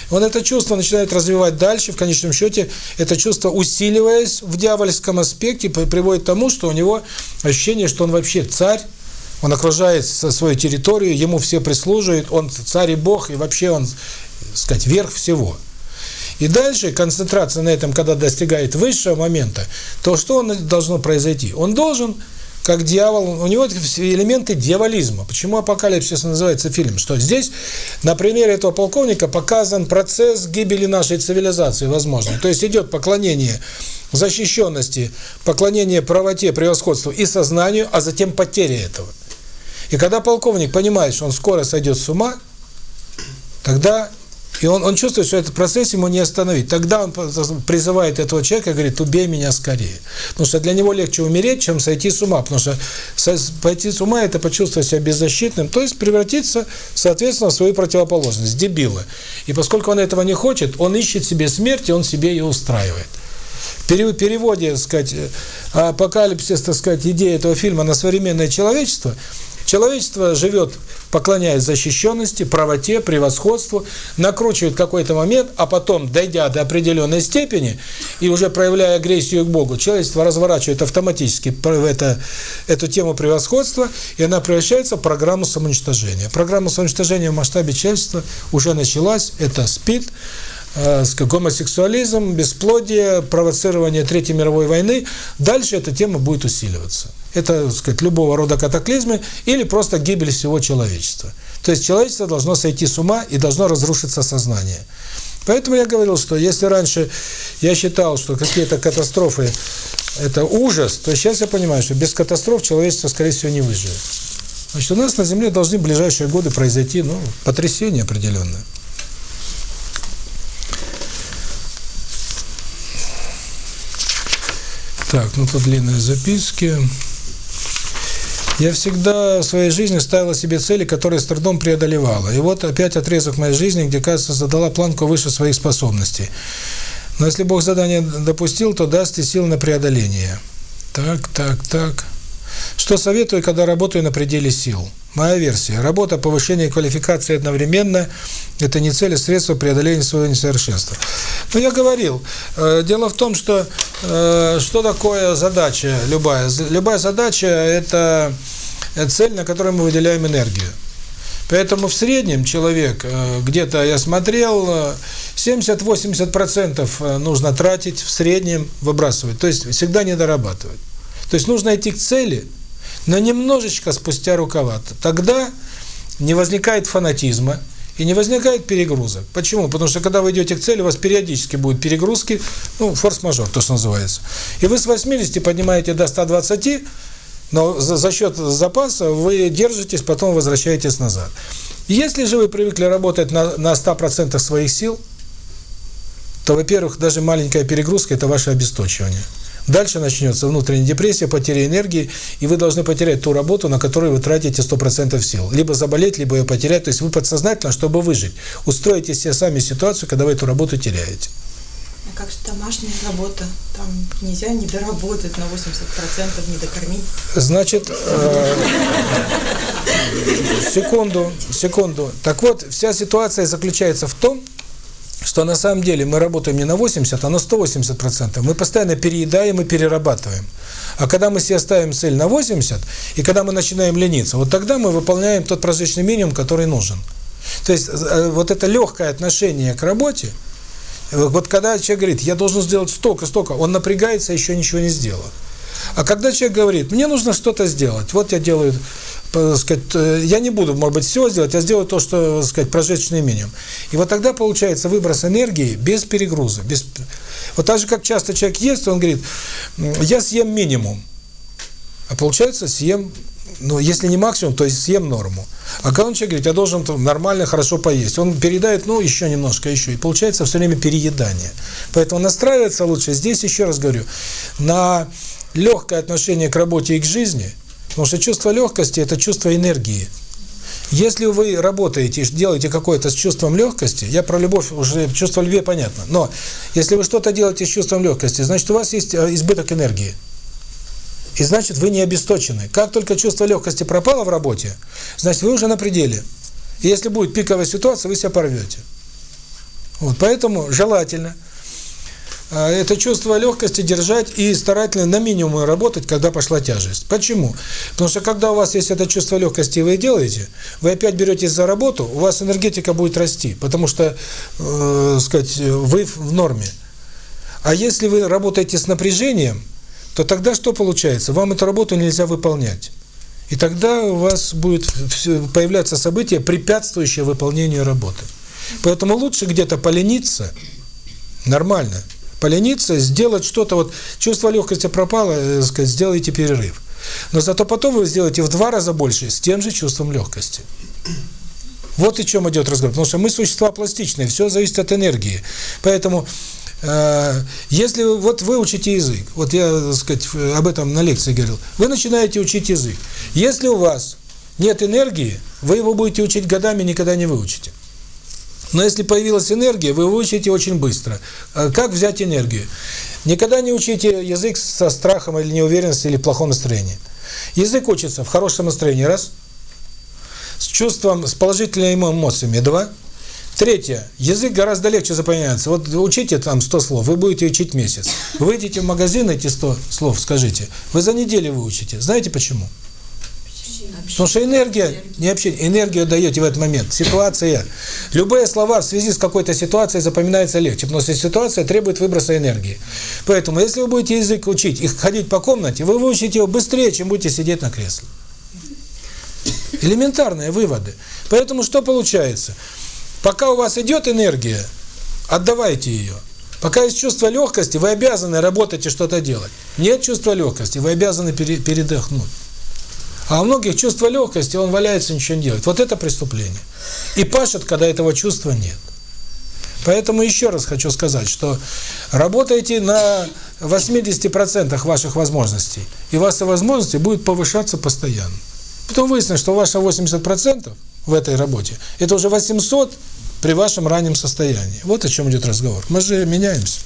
Он это чувство начинает развивать дальше, в конечном счете это чувство, усиливаясь в дьявольском аспекте, приводит к тому, что у него ощущение, что он вообще царь, он окружает свою территорию, ему все прислуживают, он царь и бог, и вообще он, так сказать, верх всего. И дальше концентрация на этом, когда достигает высшего момента, то что он должно произойти? Он должен как дьявол, у него элементы дьяволизма. Почему «Апокалипсис» называется фильм? Что здесь на примере этого полковника показан процесс гибели нашей цивилизации, возможно. То есть идет поклонение защищенности, поклонение правоте, превосходству и сознанию, а затем потеря этого. И когда полковник понимает, что он скоро сойдет с ума, тогда и он, он чувствует, что этот процесс ему не остановить. Тогда он призывает этого человека говорит, убей меня скорее. Потому что для него легче умереть, чем сойти с ума. Потому что пойти с ума – это почувствовать себя беззащитным, то есть превратиться, соответственно, в свою противоположность, дебила. И поскольку он этого не хочет, он ищет себе смерть, и он себе ее устраивает. В переводе, так сказать, э, апокалипсис, так сказать, идея этого фильма на современное человечество – Человечество живет, поклоняясь защищенности, правоте, превосходству, накручивает какой-то момент, а потом, дойдя до определенной степени и уже проявляя агрессию к Богу, человечество разворачивает автоматически это, эту тему превосходства, и она превращается в программу самоуничтожения. Программа самоуничтожения в масштабе человечества уже началась, это СПИД, э, гомосексуализм, бесплодие, провоцирование Третьей мировой войны. Дальше эта тема будет усиливаться. Это, так сказать, любого рода катаклизмы или просто гибель всего человечества. То есть человечество должно сойти с ума и должно разрушиться сознание. Поэтому я говорил, что если раньше я считал, что какие-то катастрофы – это ужас, то сейчас я понимаю, что без катастроф человечество, скорее всего, не выживет. Значит, у нас на Земле должны в ближайшие годы произойти ну, потрясение определенное. Так, ну тут длинные записки. Я всегда в своей жизни ставила себе цели, которые с трудом преодолевала. И вот опять отрезок моей жизни, где, кажется, задала планку выше своих способностей. Но если Бог задание допустил, то даст и сил на преодоление. Так, так, так. Что советую, когда работаю на пределе сил? Моя версия. Работа, повышение квалификации одновременно – это не цель, а средство преодоления своего несовершенства. Но я говорил, э, дело в том, что э, что такое задача любая? Любая задача – это цель, на которую мы выделяем энергию. Поэтому в среднем человек, э, где-то я смотрел, 70-80% нужно тратить, в среднем выбрасывать. То есть всегда не дорабатывать. То есть нужно идти к цели, но немножечко спустя рукава. Тогда не возникает фанатизма и не возникает перегруза. Почему? Потому что когда вы идете к цели, у вас периодически будут перегрузки, ну, форс-мажор, то, что называется. И вы с 80 поднимаете до 120, но за, за счет запаса вы держитесь, потом возвращаетесь назад. Если же вы привыкли работать на, на 100% своих сил, то, во-первых, даже маленькая перегрузка – это ваше обесточивание. Дальше начнется внутренняя депрессия, потеря энергии, и вы должны потерять ту работу, на которую вы тратите 100% сил. Либо заболеть, либо ее потерять. То есть вы подсознательно, чтобы выжить, устроите себе сами ситуацию, когда вы эту работу теряете. А как же домашняя работа? Там нельзя не доработать на 80%, не докормить. Значит, э, секунду, секунду. Так вот, вся ситуация заключается в том, что на самом деле мы работаем не на 80, а на 180%. Мы постоянно переедаем и перерабатываем. А когда мы себе ставим цель на 80, и когда мы начинаем лениться, вот тогда мы выполняем тот прожиточный минимум, который нужен. То есть вот это легкое отношение к работе, вот когда человек говорит, я должен сделать столько, столько, он напрягается, еще ничего не сделал. А когда человек говорит, мне нужно что-то сделать, вот я делаю, сказать, я не буду, может быть, все сделать, я сделаю то, что, сказать, прожиточный минимум. И вот тогда получается выброс энергии без перегруза. Без... Вот так же, как часто человек ест, он говорит, я съем минимум. А получается, съем, ну, если не максимум, то есть съем норму. А когда он человек говорит, я должен нормально, хорошо поесть, он передает, ну, еще немножко, еще. И получается все время переедание. Поэтому настраиваться лучше, здесь еще раз говорю, на легкое отношение к работе и к жизни, потому что чувство легкости – это чувство энергии. Если вы работаете делаете какое-то с чувством легкости, я про любовь, уже чувство любви понятно, но если вы что-то делаете с чувством легкости, значит, у вас есть избыток энергии. И значит, вы не обесточены. Как только чувство легкости пропало в работе, значит, вы уже на пределе. И если будет пиковая ситуация, вы себя порвете. Вот, поэтому желательно это чувство легкости держать и старательно на минимуме работать, когда пошла тяжесть. Почему? Потому что когда у вас есть это чувство легкости, и вы делаете, вы опять беретесь за работу, у вас энергетика будет расти, потому что, э, сказать, вы в норме. А если вы работаете с напряжением, то тогда что получается? Вам эту работу нельзя выполнять. И тогда у вас будет появляться событие, препятствующее выполнению работы. Поэтому лучше где-то полениться, нормально, полениться, сделать что-то, вот чувство легкости пропало, э, сказать, сделайте перерыв. Но зато потом вы сделаете в два раза больше с тем же чувством легкости. Вот о чем идет разговор. Потому что мы существа пластичные, все зависит от энергии. Поэтому э, если вот вы учите язык, вот я, так сказать, об этом на лекции говорил, вы начинаете учить язык. Если у вас нет энергии, вы его будете учить годами, никогда не выучите. Но если появилась энергия, вы выучите очень быстро. Как взять энергию? Никогда не учите язык со страхом или неуверенностью или плохом настроении. Язык учится в хорошем настроении, раз. С чувством, с положительными эмоциями, два. Третье. Язык гораздо легче запоминается. Вот учите там 100 слов, вы будете учить месяц. Выйдите в магазин, эти 100 слов скажите. Вы за неделю выучите. Знаете почему? Потому что энергия, не общение, энергию даете в этот момент. Ситуация. Любые слова в связи с какой-то ситуацией запоминаются легче, потому что ситуация требует выброса энергии. Поэтому, если вы будете язык учить и ходить по комнате, вы выучите его быстрее, чем будете сидеть на кресле. Элементарные выводы. Поэтому что получается? Пока у вас идет энергия, Отдавайте ее. Пока есть чувство легкости, вы обязаны работать и что-то делать. Нет чувства легкости, вы обязаны пере передохнуть. А у многих чувство легкости, он валяется, ничего не делает. Вот это преступление. И пашет, когда этого чувства нет. Поэтому еще раз хочу сказать, что работайте на 80% ваших возможностей, и ваши возможности будут повышаться постоянно. Потом выяснится, что ваше 80% в этой работе, это уже 800 при вашем раннем состоянии. Вот о чем идет разговор. Мы же меняемся.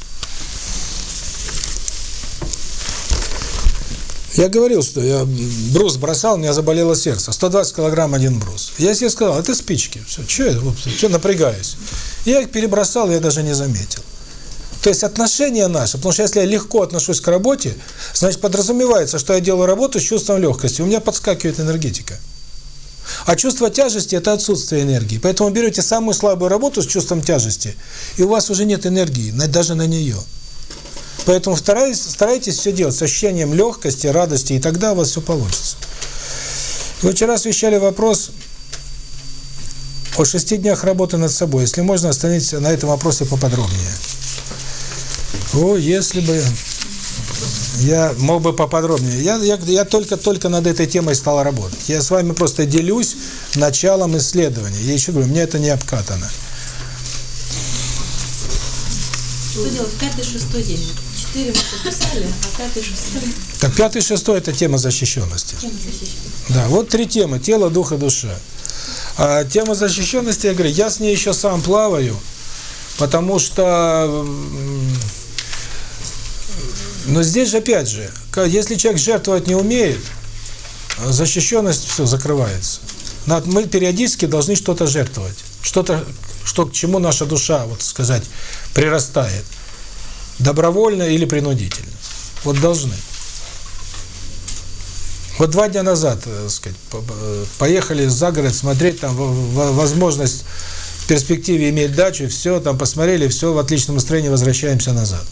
Я говорил, что я брус бросал, у меня заболело сердце. 120 килограмм один брус. Я себе сказал, это спички. Все, что я, что напрягаюсь? Я их перебросал, я даже не заметил. То есть отношения наши, потому что если я легко отношусь к работе, значит подразумевается, что я делаю работу с чувством легкости. У меня подскакивает энергетика. А чувство тяжести – это отсутствие энергии. Поэтому берете самую слабую работу с чувством тяжести, и у вас уже нет энергии, даже на нее. Поэтому старайтесь, старайтесь все делать с ощущением легкости, радости, и тогда у вас все получится. Вы вчера освещали вопрос о шести днях работы над собой. Если можно, остановиться на этом вопросе поподробнее. О, если бы я мог бы поподробнее. Я я я только только над этой темой стал работать. Я с вами просто делюсь началом исследования. Я еще говорю, мне это не обкатано. Что делать? Пятый, шестой день. Четыре мы подписали, а пятый, шестой. Так пятый, шестой – это тема защищенности. Тема защищенности. Да, вот три темы – тело, дух и душа. А тема защищенности, я говорю, я с ней еще сам плаваю, потому что... Но здесь же, опять же, если человек жертвовать не умеет, защищенность все закрывается. Мы периодически должны что-то жертвовать, что-то, что к чему наша душа, вот сказать, прирастает. Добровольно или принудительно. Вот должны. Вот два дня назад, так сказать, поехали за город смотреть, там возможность в перспективе иметь дачу, все, там посмотрели, все, в отличном настроении возвращаемся назад.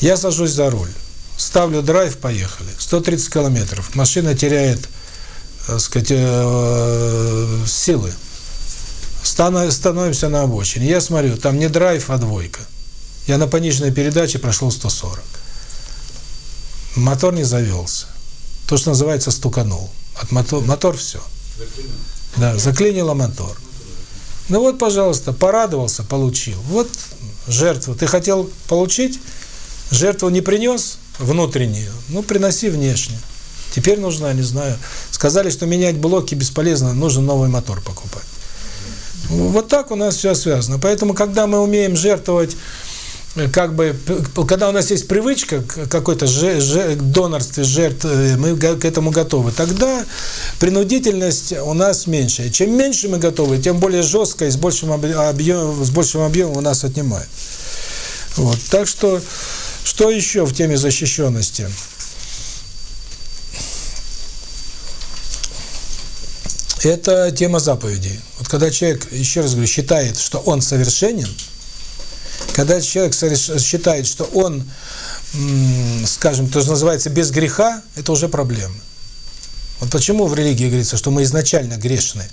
Я сажусь за руль, ставлю драйв, поехали. 130 километров. Машина теряет, так сказать, силы. Становимся на обочине. Я смотрю, там не драйв, а двойка. Я на пониженной передаче прошел 140. Мотор не завелся. То, что называется, стуканул. От мотор, мотор все. Да, заклинило мотор. Ну вот, пожалуйста, порадовался, получил. Вот жертву. Ты хотел получить, жертву не принес внутреннюю, ну, приноси внешнюю. Теперь нужно, не знаю, сказали, что менять блоки бесполезно, нужно новый мотор покупать. Вот так у нас все связано. Поэтому, когда мы умеем жертвовать как бы, когда у нас есть привычка какой-то донорстве, жертв, мы к этому готовы, тогда принудительность у нас меньше. Чем меньше мы готовы, тем более жестко и с большим объемом, с большим объемом у нас отнимают. Вот. Так что, что еще в теме защищенности? Это тема заповедей. Вот когда человек, еще раз говорю, считает, что он совершенен, когда человек считает, что он, скажем, то, что называется, без греха, это уже проблема. Вот почему в религии говорится, что мы изначально грешны.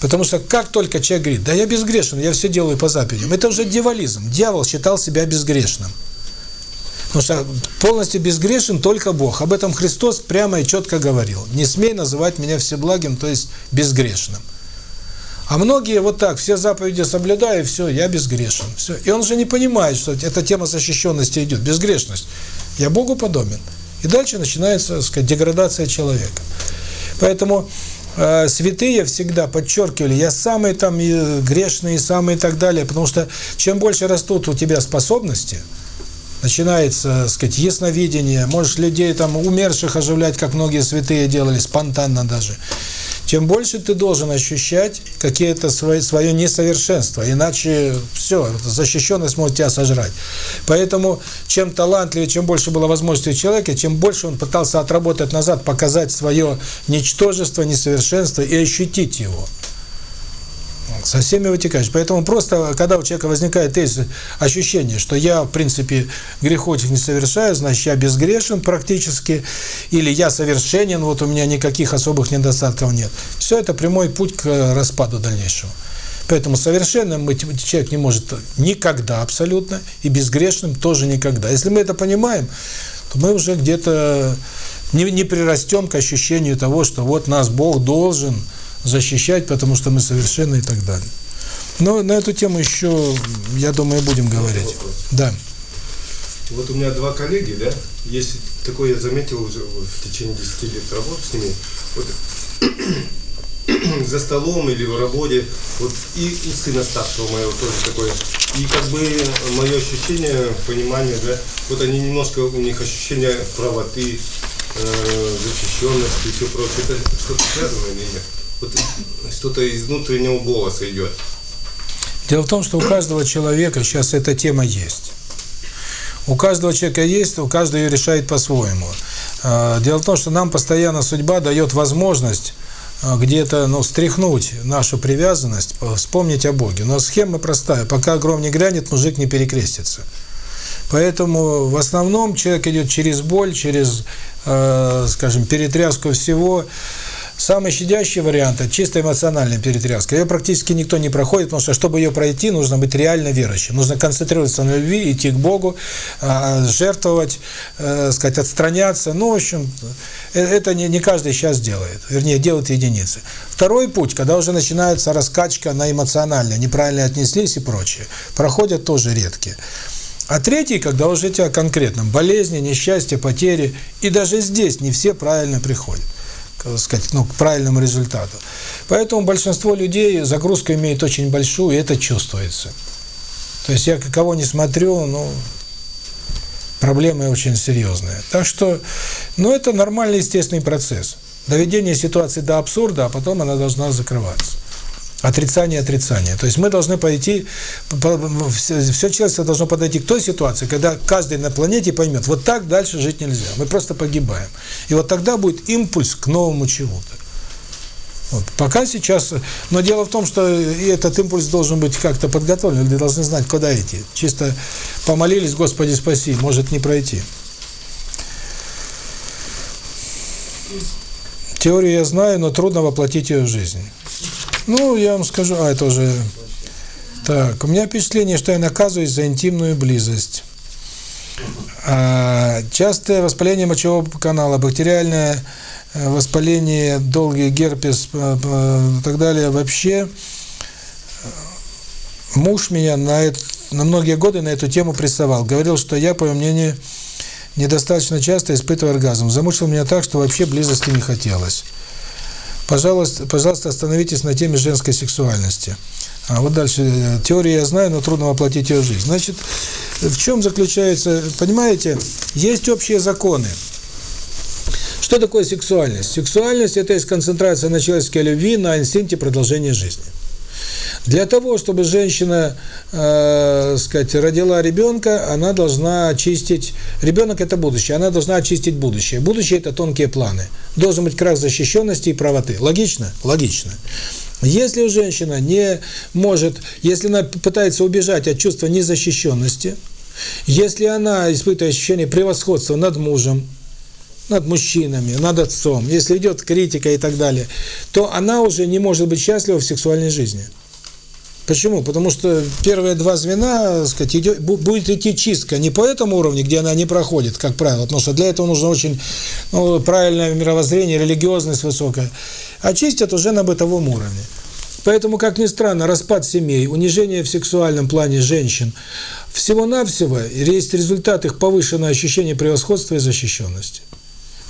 Потому что как только человек говорит, да я безгрешен, я все делаю по заповедям, это уже дьяволизм. Дьявол считал себя безгрешным. Потому что полностью безгрешен только Бог. Об этом Христос прямо и четко говорил. Не смей называть меня всеблагим, то есть безгрешным. А многие вот так, все заповеди соблюдаю, все, я безгрешен. Все. И он же не понимает, что эта тема защищенности идет, безгрешность. Я Богу подобен. И дальше начинается, так сказать, деградация человека. Поэтому э, святые всегда подчеркивали, я самый там грешный, самый и так далее, потому что чем больше растут у тебя способности, начинается, так сказать, ясновидение, можешь людей там умерших оживлять, как многие святые делали, спонтанно даже тем больше ты должен ощущать какие-то свои, свое несовершенство, иначе все, защищенность может тебя сожрать. Поэтому чем талантливее, чем больше было возможностей человека, чем больше он пытался отработать назад, показать свое ничтожество, несовершенство и ощутить его со всеми вытекающими. Поэтому просто, когда у человека возникает тезис, ощущение, что я, в принципе, грехов не совершаю, значит, я безгрешен практически, или я совершенен, вот у меня никаких особых недостатков нет. Все это прямой путь к распаду дальнейшему. Поэтому совершенным мы, человек не может никогда абсолютно, и безгрешным тоже никогда. Если мы это понимаем, то мы уже где-то не, не прирастем к ощущению того, что вот нас Бог должен защищать, потому что мы совершенны и так далее. Но на эту тему еще, я думаю, будем говорить. Да. Вот у меня два коллеги, да, есть такое, я заметил уже в течение 10 лет работы с ними, вот за столом или в работе, вот и, и сына старшего моего тоже такое. И как бы мое ощущение, понимание, да, вот они немножко, у них ощущение правоты, э, защищенности и все прочее. Это что-то связано или нет? Вот что-то из внутреннего голоса идет. Дело в том, что у каждого человека сейчас эта тема есть. У каждого человека есть, у каждого ее решает по-своему. Дело в том, что нам постоянно судьба дает возможность где-то ну, стряхнуть нашу привязанность, вспомнить о Боге. Но схема простая. Пока гром не грянет, мужик не перекрестится. Поэтому в основном человек идет через боль, через, э, скажем, перетряску всего. Самый щадящий вариант – это чисто эмоциональная перетряска. Ее практически никто не проходит, потому что, чтобы ее пройти, нужно быть реально верующим. Нужно концентрироваться на любви, идти к Богу, жертвовать, сказать, отстраняться. Ну, в общем, это не, не каждый сейчас делает. Вернее, делают единицы. Второй путь, когда уже начинается раскачка на эмоционально, неправильно отнеслись и прочее, проходят тоже редкие. А третий, когда уже тебя конкретно болезни, несчастья, потери, и даже здесь не все правильно приходят сказать, ну, к правильному результату. Поэтому большинство людей загрузку имеет очень большую, и это чувствуется. То есть я кого не смотрю, ну, проблемы очень серьезные. Так что, ну, это нормальный естественный процесс. Доведение ситуации до абсурда, а потом она должна закрываться. Отрицание, отрицание. То есть мы должны пойти, все человечество должно подойти к той ситуации, когда каждый на планете поймет, вот так дальше жить нельзя, мы просто погибаем. И вот тогда будет импульс к новому чему-то. Вот. Пока сейчас, но дело в том, что этот импульс должен быть как-то подготовлен, люди должны знать, куда идти. Чисто помолились, Господи, спаси, может не пройти. Теорию я знаю, но трудно воплотить ее в жизнь. Ну, я вам скажу, а это уже... Так, у меня впечатление, что я наказываюсь за интимную близость. А, частое воспаление мочевого канала, бактериальное воспаление, долгий герпес и так далее. Вообще, муж меня на, это, на многие годы на эту тему прессовал. Говорил, что я, по его мнению, недостаточно часто испытываю оргазм. Замучил меня так, что вообще близости не хотелось. Пожалуйста, пожалуйста, остановитесь на теме женской сексуальности. А вот дальше. Теорию я знаю, но трудно воплотить ее в жизнь. Значит, в чем заключается, понимаете, есть общие законы. Что такое сексуальность? Сексуальность – это из концентрация на человеческой любви, на инстинкте продолжения жизни. Для того, чтобы женщина, э, сказать, родила ребенка, она должна очистить... Ребенок – это будущее, она должна очистить будущее. Будущее – это тонкие планы. Должен быть крах защищенности и правоты. Логично? Логично. Если женщина не может, если она пытается убежать от чувства незащищенности, если она испытывает ощущение превосходства над мужем, над мужчинами, над отцом, если идет критика и так далее, то она уже не может быть счастлива в сексуальной жизни. Почему? Потому что первые два звена, сказать, идет, будет идти чистка не по этому уровню, где она не проходит, как правило, потому что для этого нужно очень ну, правильное мировоззрение, религиозность высокая, а чистят уже на бытовом уровне. Поэтому, как ни странно, распад семей, унижение в сексуальном плане женщин, всего-навсего есть результат их повышенного ощущения превосходства и защищенности.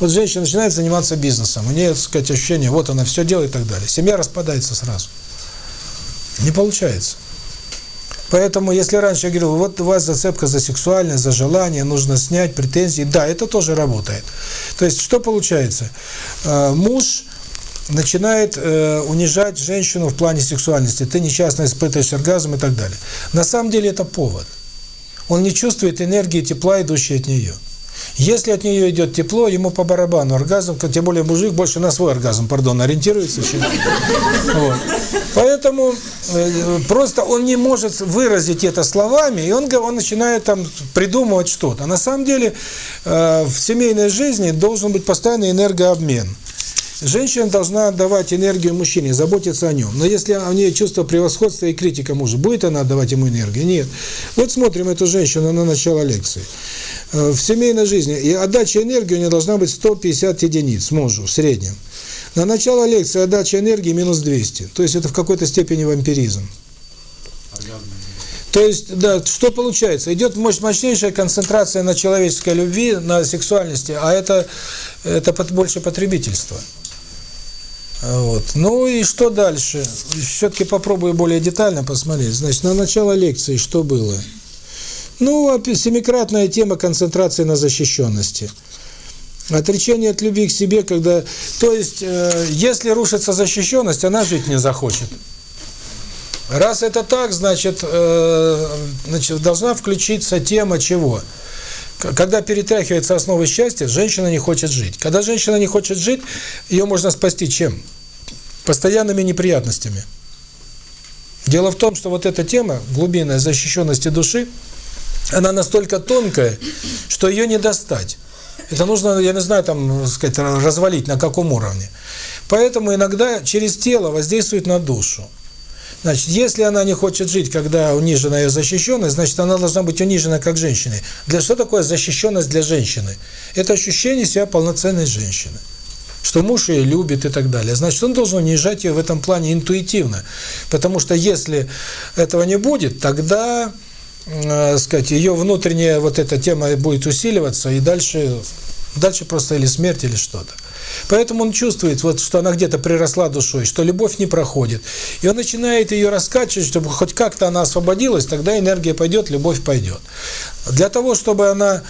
Вот женщина начинает заниматься бизнесом, у нее, так сказать, ощущение, вот она все делает и так далее. Семья распадается сразу. Не получается. Поэтому, если раньше я говорил, вот у вас зацепка за сексуальность, за желание, нужно снять претензии, да, это тоже работает. То есть, что получается? Муж начинает э, унижать женщину в плане сексуальности, ты несчастно испытываешь оргазм и так далее. На самом деле это повод. Он не чувствует энергии тепла, идущей от нее. Если от нее идет тепло, ему по барабану оргазм, тем более мужик больше на свой оргазм, пардон, ориентируется. Чем... Вот. Поэтому э, просто он не может выразить это словами, и он, он начинает там придумывать что-то. На самом деле э, в семейной жизни должен быть постоянный энергообмен. Женщина должна отдавать энергию мужчине, заботиться о нем. Но если у нее чувство превосходства и критика мужа, будет она отдавать ему энергию? Нет. Вот смотрим эту женщину на начало лекции. Э, В семейной жизни и отдача энергии у нее должна быть 150 единиц мужу в среднем. На начало лекции отдача энергии минус 200. То есть это в какой-то степени вампиризм. То есть, да, что получается? Идет мощнейшая концентрация на человеческой любви, на сексуальности, а это, это под- больше потребительство. Вот. Ну и что дальше? Все-таки попробую более детально посмотреть. Значит, на начало лекции что было? Ну, семикратная тема концентрации на защищенности. Отречение от любви к себе, когда... То есть, э, если рушится защищенность, она жить не захочет. Раз это так, значит, э, значит, должна включиться тема чего? К- Когда перетряхивается основы счастья, женщина не хочет жить. Когда женщина не хочет жить, ее можно спасти чем? Постоянными неприятностями. Дело в том, что вот эта тема, глубинная защищенности души, она настолько тонкая, что ее не достать. Это нужно, я не знаю, там, сказать, развалить на каком уровне. Поэтому иногда через тело воздействует на душу. Значит, если она не хочет жить, когда унижена ее защищенность, значит, она должна быть унижена как женщина. Для что такое защищенность для женщины? Это ощущение себя полноценной женщины. Что муж ее любит и так далее. Значит, он должен унижать ее в этом плане интуитивно. Потому что если этого не будет, тогда, э, сказать, ее внутренняя вот эта тема будет усиливаться, и дальше, дальше просто или смерть, или что-то. Поэтому он чувствует, вот, что она где-то приросла душой, что любовь не проходит. И он начинает ее раскачивать, чтобы хоть как-то она освободилась, тогда энергия пойдет, любовь пойдет. Для того, чтобы она,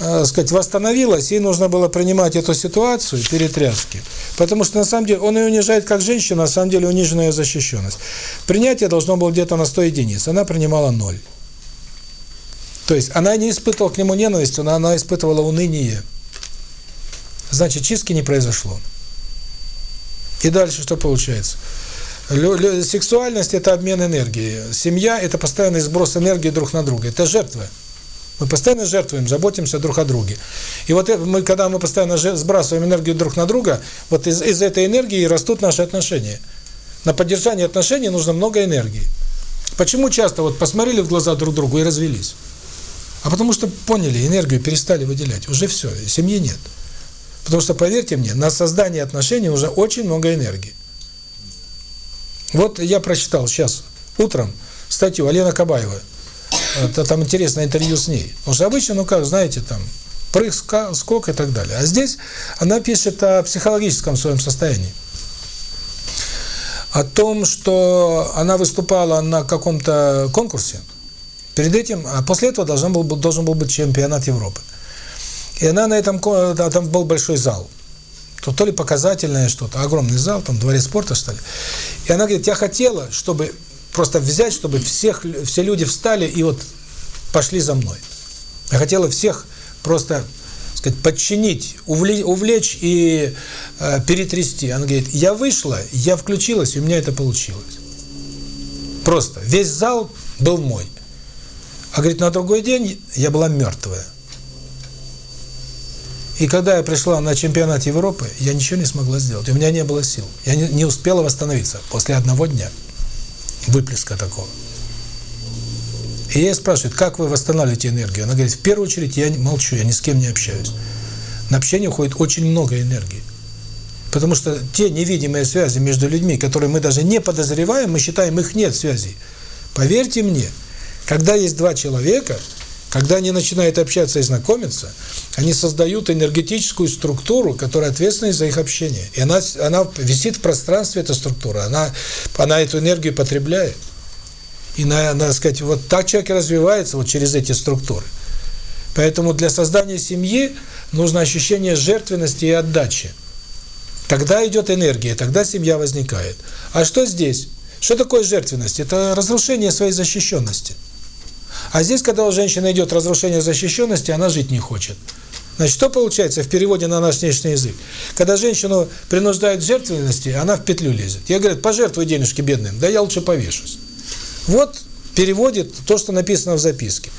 э, сказать, восстановилась, ей нужно было принимать эту ситуацию, перетряски. Потому что, на самом деле, он ее унижает как женщина, на самом деле унижена ее защищенность. Принятие должно было где-то на 100 единиц, она принимала ноль. То есть, она не испытывала к нему ненависти, но она испытывала уныние. Значит, чистки не произошло. И дальше что получается? Сексуальность – это обмен энергией. Семья – это постоянный сброс энергии друг на друга. Это жертва. Мы постоянно жертвуем, заботимся друг о друге. И вот мы, когда мы постоянно сбрасываем энергию друг на друга, вот из, из этой энергии растут наши отношения. На поддержание отношений нужно много энергии. Почему часто вот посмотрели в глаза друг другу и развелись? А потому что поняли, энергию перестали выделять. Уже все, семьи нет. Потому что, поверьте мне, на создание отношений нужно очень много энергии. Вот я прочитал сейчас, утром, статью Алена Кабаева. Это там интересное интервью с ней. Потому что обычно, ну как, знаете, там, прыг, скок и так далее. А здесь она пишет о психологическом своем состоянии. О том, что она выступала на каком-то конкурсе. Перед этим, а после этого должен был, должен был быть чемпионат Европы. И она на этом, да, там был большой зал. То, то ли показательное что-то, огромный зал, там дворец спорта, что ли. И она говорит, я хотела, чтобы просто взять, чтобы всех, все люди встали и вот пошли за мной. Я хотела всех просто, сказать, подчинить, увлечь и э, перетрясти. Она говорит, я вышла, я включилась, и у меня это получилось. Просто. Весь зал был мой. А говорит, на другой день я была мертвая. И когда я пришла на чемпионат Европы, я ничего не смогла сделать. У меня не было сил. Я не, не успела восстановиться после одного дня. Выплеска такого. И я ей спрашиваю, как вы восстанавливаете энергию? Она говорит, в первую очередь я молчу, я ни с кем не общаюсь. На общение уходит очень много энергии. Потому что те невидимые связи между людьми, которые мы даже не подозреваем, мы считаем, их нет связей. Поверьте мне, когда есть два человека, когда они начинают общаться и знакомиться, они создают энергетическую структуру, которая ответственна за их общение. И она, она висит в пространстве, эта структура, она, она эту энергию потребляет. И, на, надо сказать, вот так человек развивается вот через эти структуры. Поэтому для создания семьи нужно ощущение жертвенности и отдачи. Тогда идет энергия, тогда семья возникает. А что здесь? Что такое жертвенность? Это разрушение своей защищенности. А здесь, когда у женщины идет разрушение защищенности, она жить не хочет. Значит, что получается в переводе на наш внешний язык? Когда женщину принуждают к жертвенности, она в петлю лезет. Я говорю, пожертвуй денежки бедным, да я лучше повешусь. Вот переводит то, что написано в записке.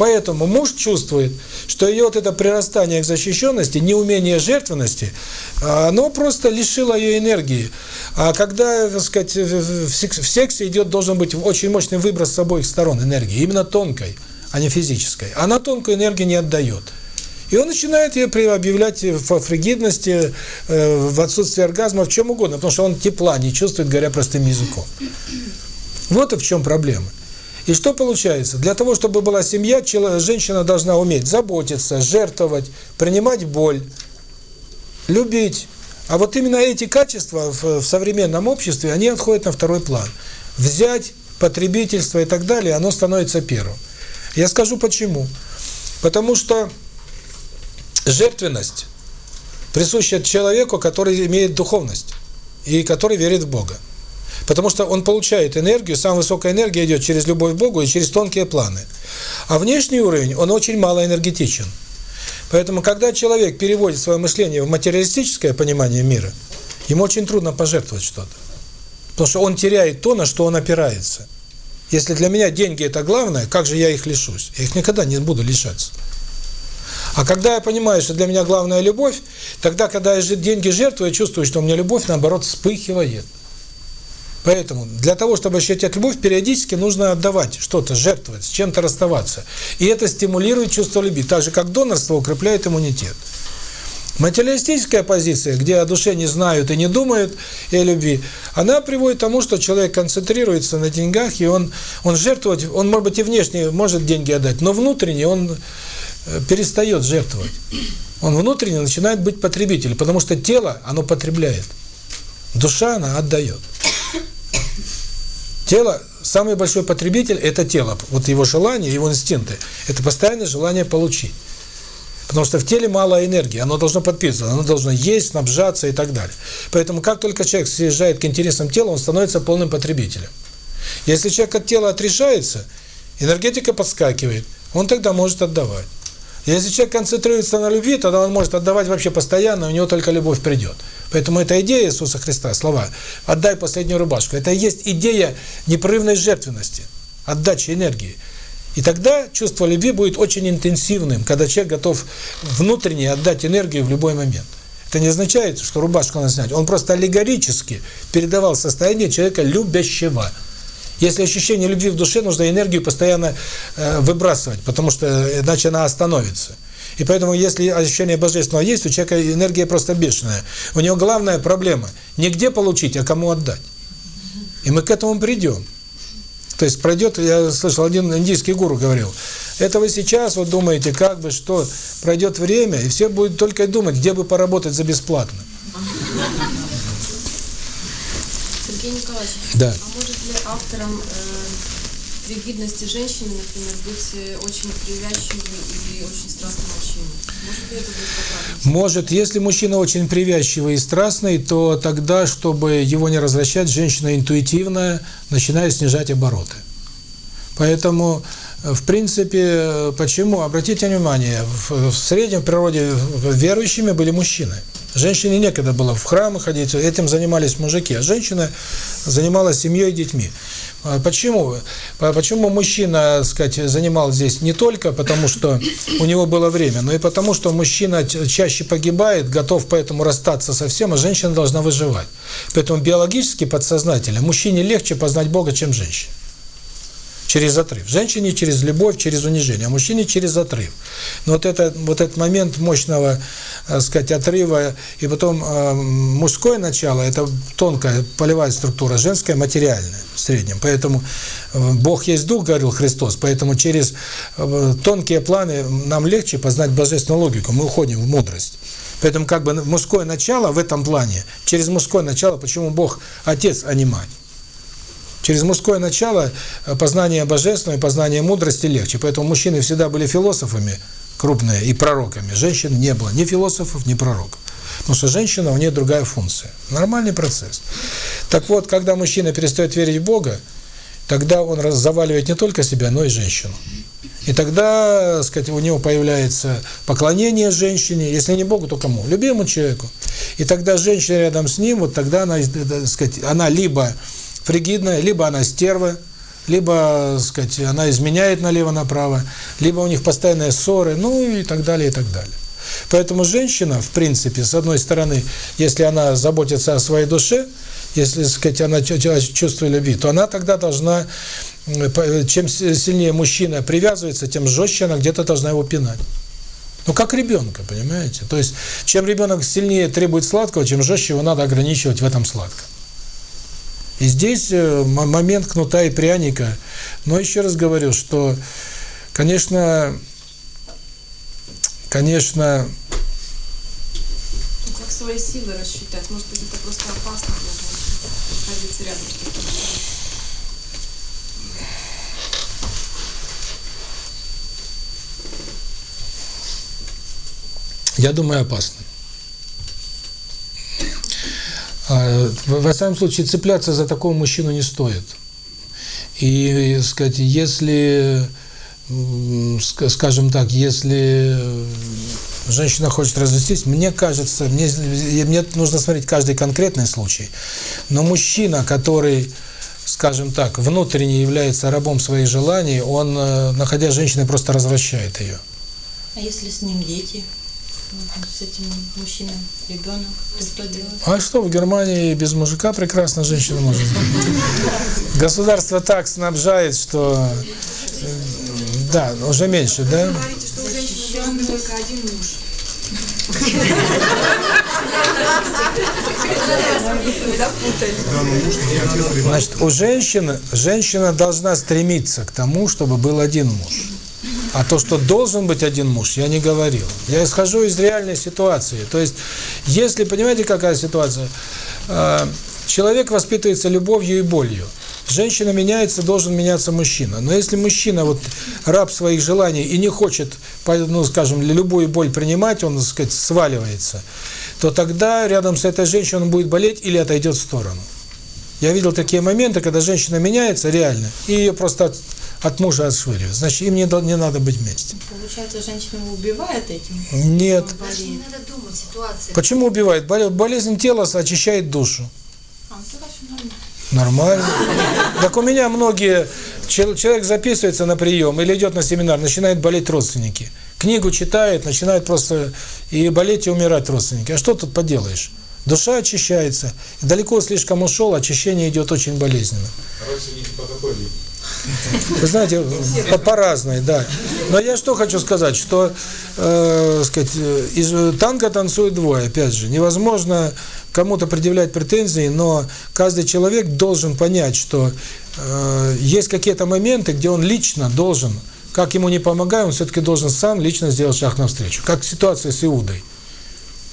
Поэтому муж чувствует, что ее вот это прирастание к защищенности, неумение жертвенности, оно просто лишило ее энергии. А когда, так сказать, в сексе идет, должен быть очень мощный выброс с обоих сторон энергии, именно тонкой, а не физической. Она тонкую энергию не отдает. И он начинает ее объявлять в фригидности, в отсутствии оргазма, в чем угодно, потому что он тепла не чувствует, говоря простым языком. Вот и в чем проблема. И что получается? Для того, чтобы была семья, женщина должна уметь заботиться, жертвовать, принимать боль, любить. А вот именно эти качества в, современном обществе, они отходят на второй план. Взять, потребительство и так далее, оно становится первым. Я скажу почему. Потому что жертвенность присуща человеку, который имеет духовность и который верит в Бога. Потому что он получает энергию, самая высокая энергия идет через любовь к Богу и через тонкие планы. А внешний уровень, он очень мало энергетичен. Поэтому, когда человек переводит свое мышление в материалистическое понимание мира, ему очень трудно пожертвовать что-то. Потому что он теряет то, на что он опирается. Если для меня деньги – это главное, как же я их лишусь? Я их никогда не буду лишаться. А когда я понимаю, что для меня главная любовь, тогда, когда я деньги жертвую, я чувствую, что у меня любовь, наоборот, вспыхивает. Поэтому для того, чтобы ощутить любовь, периодически нужно отдавать что-то, жертвовать, с чем-то расставаться. И это стимулирует чувство любви, так же как донорство укрепляет иммунитет. Материалистическая позиция, где о душе не знают и не думают и о любви, она приводит к тому, что человек концентрируется на деньгах, и он, он жертвовать, он, может быть, и внешне может деньги отдать, но внутренне он э, перестает жертвовать. Он внутренне начинает быть потребителем, потому что тело, оно потребляет. Душа, она отдает. Тело, самый большой потребитель – это тело. Вот его желания, его инстинкты – это постоянное желание получить. Потому что в теле мало энергии, оно должно подписываться, оно должно есть, снабжаться и так далее. Поэтому как только человек съезжает к интересам тела, он становится полным потребителем. Если человек от тела отрешается, энергетика подскакивает, он тогда может отдавать. Если человек концентрируется на любви, тогда он может отдавать вообще постоянно, у него только любовь придет. Поэтому эта идея Иисуса Христа, слова «отдай последнюю рубашку», это и есть идея непрерывной жертвенности, отдачи энергии. И тогда чувство любви будет очень интенсивным, когда человек готов внутренне отдать энергию в любой момент. Это не означает, что рубашку надо снять. Он просто аллегорически передавал состояние человека любящего. Если ощущение любви в душе, нужно энергию постоянно э, выбрасывать, потому что иначе она остановится. И поэтому, если ощущение божественного есть, у человека энергия просто бешеная. У него главная проблема – не где получить, а кому отдать. И мы к этому придем. То есть пройдет, я слышал, один индийский гуру говорил, это вы сейчас вот думаете, как бы, что, пройдет время, и все будут только думать, где бы поработать за бесплатно. Сергей Николаевич, да. а может ли автором э, ригидности женщины, например, быть э, очень привязчивой или очень страстным мужчиной? Может если мужчина очень привязчивый и страстный, то тогда, чтобы его не развращать, женщина интуитивно начинает снижать обороты. Поэтому, э, в принципе, почему? Обратите внимание, в, в среднем в природе верующими были мужчины. Женщине некогда было в храмы ходить, этим занимались мужики, а женщина занималась семьей и детьми. А почему? Почему мужчина, сказать, занимал здесь не только потому, что у него было время, но и потому, что мужчина чаще погибает, готов поэтому расстаться со всем, а женщина должна выживать. Поэтому биологически, подсознательно, мужчине легче познать Бога, чем женщине через отрыв. Женщине через любовь, через унижение, а мужчине через отрыв. Но вот, это, вот этот момент мощного, так э, сказать, отрыва, и потом э, мужское начало, это тонкая полевая структура, женская материальная в среднем. Поэтому э, Бог есть Дух, говорил Христос, поэтому через э, тонкие планы нам легче познать божественную логику, мы уходим в мудрость. Поэтому как бы мужское начало в этом плане, через мужское начало, почему Бог Отец, а не Мать. Через мужское начало э, познание божественного и познание мудрости легче. Поэтому мужчины всегда были философами крупные и пророками. Женщин не было ни философов, ни пророков. Потому что женщина, у нее другая функция. Нормальный процесс. Так вот, когда мужчина перестает верить в Бога, тогда он заваливает не только себя, но и женщину. И тогда, так сказать, у него появляется поклонение женщине, если не Богу, то кому? Любимому человеку. И тогда женщина рядом с ним, вот тогда она, так сказать, она либо фригидная, либо она стерва, либо, сказать, она изменяет налево-направо, либо у них постоянные ссоры, ну и так далее, и так далее. Поэтому женщина, в принципе, с одной стороны, если она заботится о своей душе, если, сказать, она чувствует любви, то она тогда должна, чем сильнее мужчина привязывается, тем жестче она где-то должна его пинать. Ну, как ребенка, понимаете? То есть, чем ребенок сильнее требует сладкого, чем жестче его надо ограничивать в этом сладком. И здесь момент кнута и пряника. Но еще раз говорю, что, конечно, конечно... Как свои силы рассчитать? Может быть, это просто опасно для находиться рядом с таким Я думаю, опасно. Во всяком случае, цепляться за такого мужчину не стоит. И, сказать, если, скажем так, если женщина хочет развестись, мне кажется, мне, мне нужно смотреть каждый конкретный случай. Но мужчина, который, скажем так, внутренне является рабом своих желаний, он, находя женщиной, просто развращает ее. А если с ним дети? С этим мужчиной, ребенок, что делать? А что, в Германии без мужика прекрасно женщина может Государство так снабжает, что... Да, уже меньше, да? Вы говорите, что у женщины только один муж. Значит, у женщины, женщина должна стремиться к тому, чтобы был один муж. А то, что должен быть один муж, я не говорил. Я исхожу из реальной ситуации. То есть, если, понимаете, какая ситуация? Человек воспитывается любовью и болью. Женщина меняется, должен меняться мужчина. Но если мужчина вот раб своих желаний и не хочет, ну, скажем, любую боль принимать, он, так сказать, сваливается, то тогда рядом с этой женщиной он будет болеть или отойдет в сторону. Я видел такие моменты, когда женщина меняется реально, и ее просто от мужа отшвыривают. Значит, им не, не надо быть вместе. Получается, женщина убивает этим? Нет. Даже не надо думать, ситуация. Почему убивает? Болезнь тела очищает душу. А, ну, Нормально. Так у меня многие... Человек записывается на прием или идет на семинар, начинает болеть родственники. Книгу читает, начинает просто и болеть, и умирать родственники. А что тут поделаешь? Душа очищается. Далеко слишком ушел, очищение идет очень болезненно. Родственники по какой линии? Вы знаете, по, по разной, да. Но я что хочу сказать, что, э, сказать, из танка танцуют двое, опять же. Невозможно кому-то предъявлять претензии, но каждый человек должен понять, что э, есть какие-то моменты, где он лично должен, как ему не помогая, он все-таки должен сам лично сделать шаг навстречу. Как ситуация с Иудой.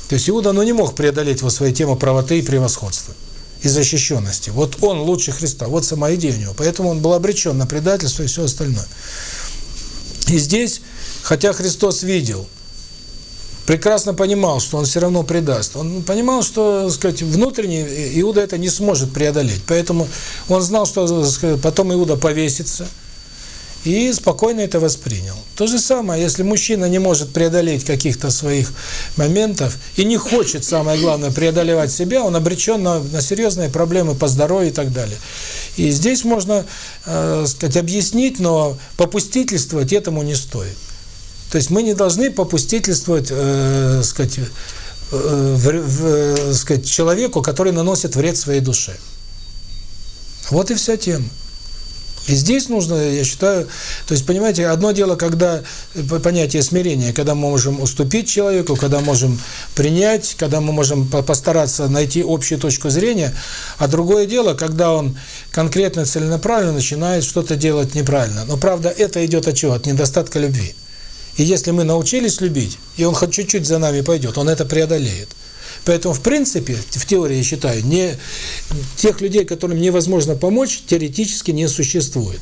То есть Иуда, ну, не мог преодолеть вот свою тему правоты и превосходства и защищенности. Вот он лучше Христа, вот сама идея у него. Поэтому он был обречен на предательство и все остальное. И здесь, хотя Христос видел, прекрасно понимал, что он все равно предаст. Он понимал, что, сказать, внутренне Иуда это не сможет преодолеть. Поэтому он знал, что потом Иуда повесится, и спокойно это воспринял. То же самое, если мужчина не может преодолеть каких-то своих моментов и не хочет, самое главное, преодолевать себя, он обречен на, на серьезные проблемы по здоровью и так далее. И здесь можно, э, сказать, объяснить, но попустительствовать этому не стоит. То есть мы не должны попустительствовать, э, сказать, э, в, в, сказать, человеку, который наносит вред своей душе. Вот и вся тема. И здесь нужно, я считаю, то есть, понимаете, одно дело, когда понятие смирения, когда мы можем уступить человеку, когда можем принять, когда мы можем постараться найти общую точку зрения, а другое дело, когда он конкретно целенаправленно начинает что-то делать неправильно. Но правда, это идет от чего? От недостатка любви. И если мы научились любить, и он хоть чуть-чуть за нами пойдет, он это преодолеет. Поэтому, в принципе, в теории, я считаю, не тех людей, которым невозможно помочь, теоретически не существует.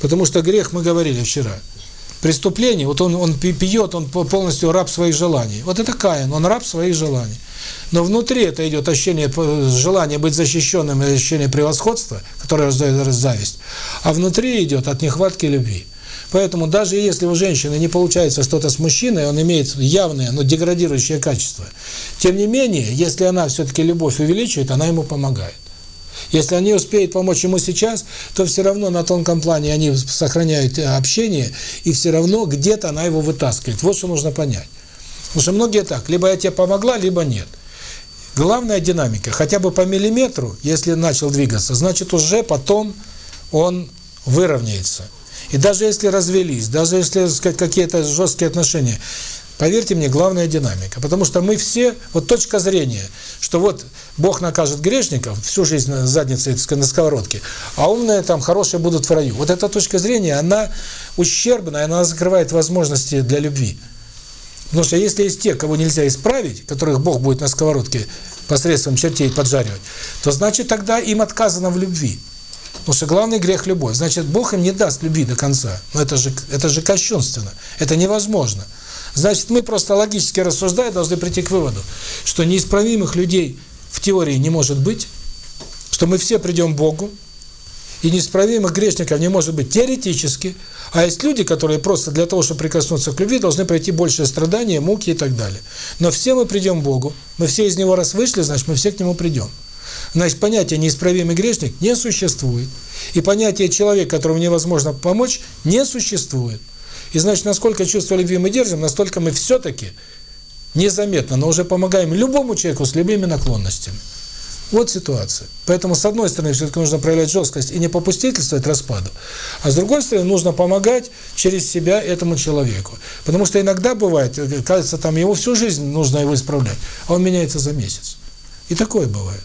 Потому что грех, мы говорили вчера, преступление, вот он, он пьет, он полностью раб своих желаний. Вот это Каин, он раб своих желаний. Но внутри это идет ощущение желания быть защищенным ощущение превосходства, которое рождает зависть. А внутри идет от нехватки любви. Поэтому даже если у женщины не получается что-то с мужчиной, он имеет явное, но деградирующее качество. Тем не менее, если она все-таки любовь увеличивает, она ему помогает. Если они успеют помочь ему сейчас, то все равно на тонком плане они сохраняют э, общение, и все равно где-то она его вытаскивает. Вот что нужно понять. Потому что многие так, либо я тебе помогла, либо нет. Главная динамика, хотя бы по миллиметру, если начал двигаться, значит уже потом он выровняется. И даже если развелись, даже если сказать какие-то жесткие отношения, поверьте мне, главная динамика. Потому что мы все, вот точка зрения, что вот Бог накажет грешников, всю жизнь задницей на сковородке, а умные там, хорошие будут в раю. Вот эта точка зрения, она ущербная, она закрывает возможности для любви. Потому что если есть те, кого нельзя исправить, которых Бог будет на сковородке посредством чертей поджаривать, то значит тогда им отказано в любви. Потому что главный грех – любовь. Значит, Бог им не даст любви до конца. Но это же, это же кощунственно. Это невозможно. Значит, мы просто логически рассуждая должны прийти к выводу, что неисправимых людей в теории не может быть, что мы все придем к Богу, и неисправимых грешников не может быть теоретически, а есть люди, которые просто для того, чтобы прикоснуться к любви, должны пройти большее страдания, муки и так далее. Но все мы придем к Богу, мы все из Него раз вышли, значит, мы все к Нему придем. Значит, понятие «неисправимый грешник» не существует. И понятие «человек, которому невозможно помочь» не существует. И значит, насколько чувство любви мы держим, настолько мы все-таки незаметно, но уже помогаем любому человеку с любыми наклонностями. Вот ситуация. Поэтому, с одной стороны, все-таки нужно проявлять жесткость и не попустительствовать распаду, а с другой стороны, нужно помогать через себя этому человеку. Потому что иногда бывает, кажется, там его всю жизнь нужно его исправлять, а он меняется за месяц. И такое бывает.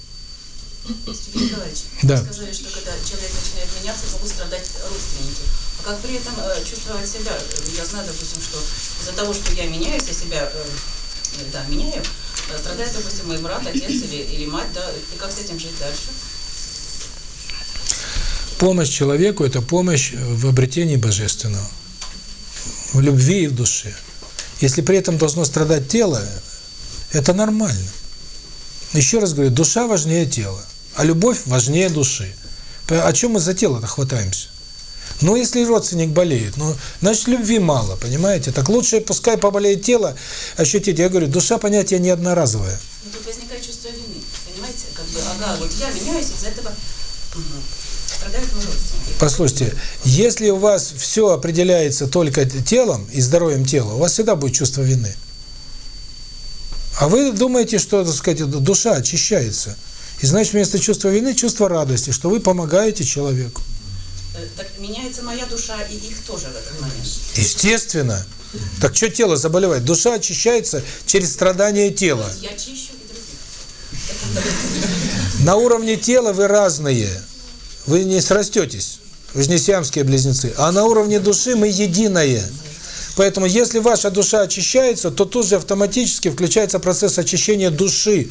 Сергей Николаевич, да. вы сказали, что когда человек начинает меняться, могут страдать родственники. А как при этом э, чувствовать себя? Я знаю, допустим, что из-за того, что я меняюсь, я себя э, да, меняю, э, страдает, допустим, мой брат, отец или, или мать, да, и как с этим жить дальше? Помощь человеку – это помощь в обретении Божественного, в любви и в душе. Если при этом должно страдать тело, это нормально. Еще раз говорю, душа важнее тела, а любовь важнее души. О чем мы за тело-то хватаемся? Ну, если родственник болеет, ну, значит, любви мало, понимаете? Так лучше, пускай поболеет тело, ощутить. Я говорю, душа понятие не одноразовое. Ну, тут возникает чувство вины, понимаете? Как бы, ага, вот я меняюсь, из-за этого угу. страдают мои родственники. Послушайте, если у вас все определяется только телом и здоровьем тела, у вас всегда будет чувство вины. А вы думаете, что, так сказать, душа очищается. И значит, вместо чувства вины, чувство радости, что вы помогаете человеку. Так меняется моя душа и их тоже в этот момент. Естественно. Так что тело заболевает? Душа очищается через страдания тела. Я чищу и других. На уровне тела вы разные. Вы не срастетесь. Вы же не сиамские близнецы. А на уровне души мы единое. Поэтому, если ваша душа очищается, то тут же автоматически включается процесс очищения души.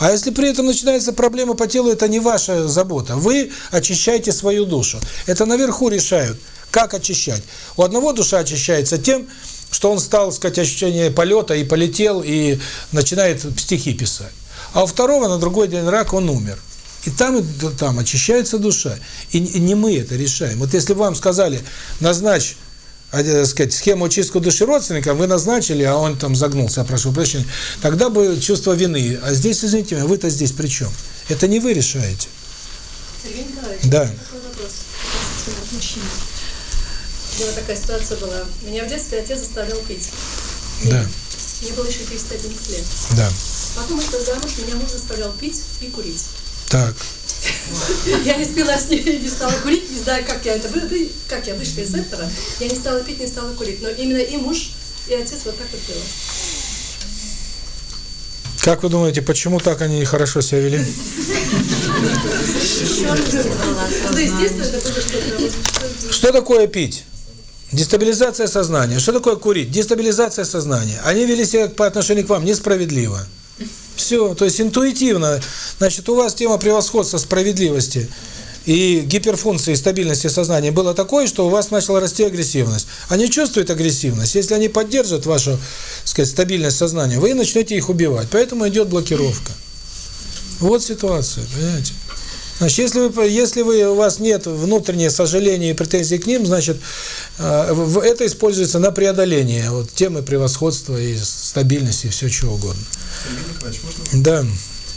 А если при этом начинается проблема по телу, это не ваша забота. Вы очищаете свою душу. Это наверху решают, как очищать. У одного душа очищается тем, что он стал, сказать, ощущение полета и полетел, и начинает стихи писать. А у второго на другой день рак он умер. И там, и там очищается душа. И не мы это решаем. Вот если вам сказали, назначь так сказать, схему очистку души родственника вы назначили, а он там загнулся, прошу прощения, тогда бы чувство вины. А здесь, извините меня, вы-то здесь при чем? Это не вы решаете. Сергей Николаевич, да. такой вопрос. Мужчины. Была такая ситуация была. Меня в детстве отец заставлял пить. Да. Мне было еще 31 лет. Да. Потом, когда замуж, меня муж заставлял пить и курить. Так. Я не спила с ней, не стала курить, не знаю, как я это как я вышла из этого. Я не стала пить, не стала курить. Но именно и муж, и отец вот так вот было. Как вы думаете, почему так они хорошо себя вели? Что такое пить? Дестабилизация сознания. Что такое курить? Дестабилизация сознания. Они вели себя по отношению к вам несправедливо. Все, то есть интуитивно. Значит, у вас тема превосходства справедливости и гиперфункции стабильности сознания было такое, что у вас начала расти агрессивность. Они чувствуют агрессивность. Если они поддержат вашу, сказать, стабильность сознания, вы начнете их убивать. Поэтому идет блокировка. Вот ситуация, понимаете? Значит, если вы, если вы, у вас нет внутреннего сожаления и претензий к ним, значит, это используется на преодоление вот темы превосходства и стабильности и все чего угодно. Сергей Николаевич, можно? Да.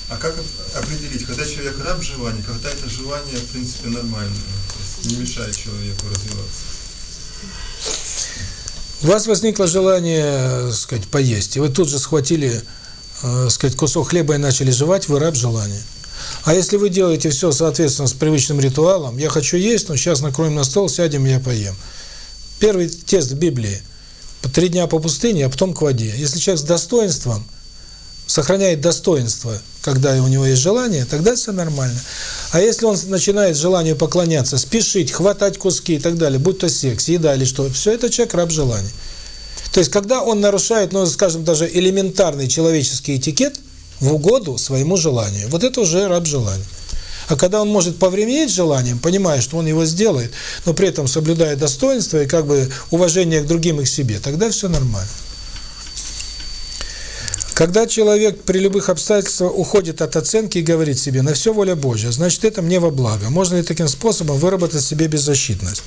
А как определить, когда человек раб желания, когда это желание, в принципе, нормально, не мешает человеку развиваться? У вас возникло желание, э, сказать, поесть, и вы тут же схватили, э, сказать, кусок хлеба и начали жевать, вы раб желания. А если вы делаете все соответственно с привычным ритуалом, я хочу есть, но сейчас накроем на стол, сядем, я поем. Первый тест в Библии. Три дня по пустыне, а потом к воде. Если человек с достоинством сохраняет достоинство, когда у него есть желание, тогда все нормально. А если он начинает желанию поклоняться, спешить, хватать куски и так далее, будь то секс, еда или что, все это человек раб желания. То есть, когда он нарушает, ну, скажем, даже элементарный человеческий этикет в угоду своему желанию, вот это уже раб желания. А когда он может повременить желанием, понимая, что он его сделает, но при этом соблюдая достоинство и как бы уважение к другим и к себе, тогда все нормально. Когда человек при любых обстоятельствах уходит от оценки и говорит себе «на все воля Божья», значит, это мне во благо. Можно ли таким способом выработать себе беззащитность?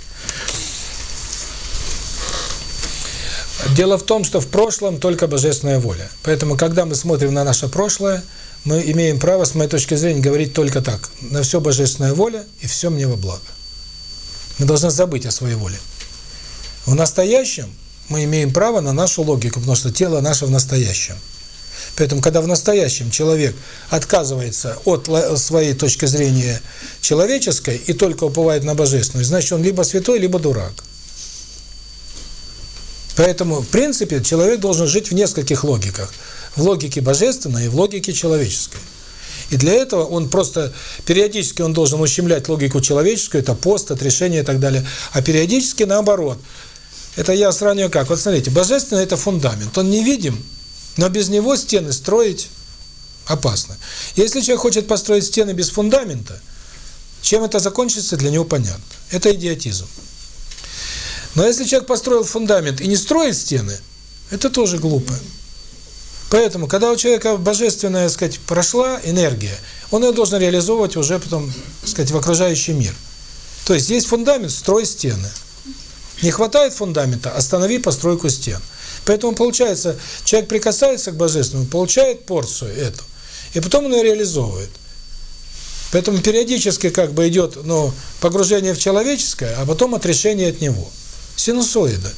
Дело в том, что в прошлом только божественная воля. Поэтому, когда мы смотрим на наше прошлое, мы имеем право, с моей точки зрения, говорить только так. На все божественная воля, и все мне во благо. Мы должны забыть о своей воле. В настоящем мы имеем право на нашу логику, потому что тело наше в настоящем. Поэтому, когда в настоящем человек отказывается от своей точки зрения человеческой и только уповает на божественную, значит, он либо святой, либо дурак. Поэтому, в принципе, человек должен жить в нескольких логиках. В логике божественной и в логике человеческой. И для этого он просто, периодически он должен ущемлять логику человеческую, это пост, отрешение и так далее, а периодически наоборот. Это я сравниваю как? Вот смотрите, божественный – это фундамент, он невидим, но без него стены строить опасно. Если человек хочет построить стены без фундамента, чем это закончится, для него понятно. Это идиотизм. Но если человек построил фундамент и не строит стены, это тоже глупо. Поэтому, когда у человека божественная, так сказать, прошла энергия, он ее должен реализовывать уже потом, так сказать, в окружающий мир. То есть есть фундамент, строй стены. Не хватает фундамента, останови постройку стен. Поэтому получается, человек прикасается к божественному, получает порцию эту, и потом он ее реализовывает. Поэтому периодически как бы идет, ну, погружение в человеческое, а потом отрешение от него. Синусоида.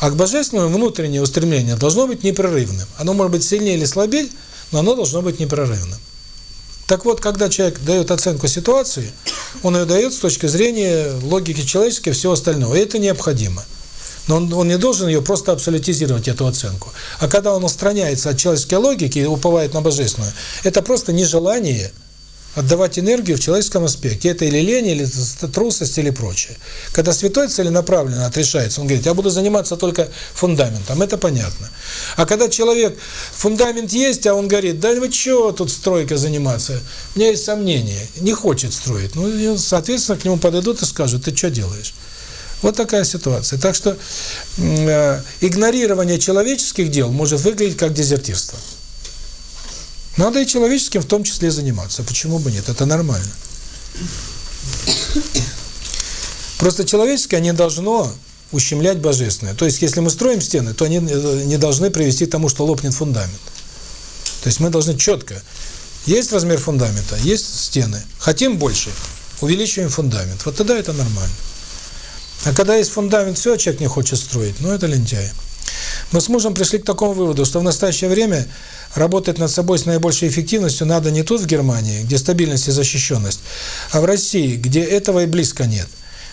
А к божественному внутреннее устремление должно быть непрерывным. Оно может быть сильнее или слабее, но оно должно быть непрерывным. Так вот, когда человек дает оценку ситуации, он ее дает с точки зрения логики человеческой и всего остального. И это необходимо. Но он, он не должен ее просто абсолютизировать, эту оценку. А когда он устраняется от человеческой логики и уповает на божественную, это просто нежелание отдавать энергию в человеческом аспекте. Это или лень, или трусость, или прочее. Когда святой целенаправленно отрешается, он говорит, я буду заниматься только фундаментом, это понятно. А когда человек, фундамент есть, а он говорит, да вы что тут стройкой заниматься? У меня есть сомнения, не хочет строить. Ну, соответственно, к нему подойдут и скажут, ты что делаешь? Вот такая ситуация. Так что э, игнорирование человеческих дел может выглядеть как дезертирство. Надо и человеческим в том числе заниматься. Почему бы нет? Это нормально. Просто человеческое не должно ущемлять божественное. То есть, если мы строим стены, то они э, не должны привести к тому, что лопнет фундамент. То есть, мы должны четко... Есть размер фундамента, есть стены. Хотим больше, увеличиваем фундамент. Вот тогда это нормально. А когда есть фундамент, все, человек не хочет строить, ну это лентяй. Мы с мужем пришли к такому выводу, что в настоящее время работать над собой с наибольшей эффективностью надо не тут, в Германии, где стабильность и защищенность, а в России, где этого и близко нет.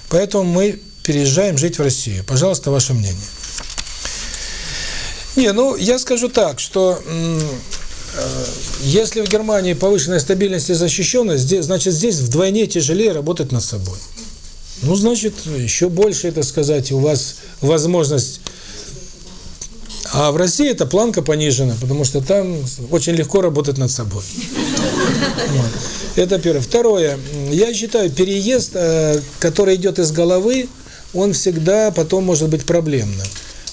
Поэтому мы переезжаем жить в Россию. Пожалуйста, ваше мнение. Не, ну, я скажу так, что э, если в Германии повышенная стабильность и защищенность, значит, здесь вдвойне тяжелее работать над собой. Ну, значит, еще больше, это сказать, у вас возможность а в России эта планка понижена, потому что там очень легко работать над собой. Это первое. Второе. Я считаю, переезд, э, который идет из головы, он всегда потом может быть проблемным.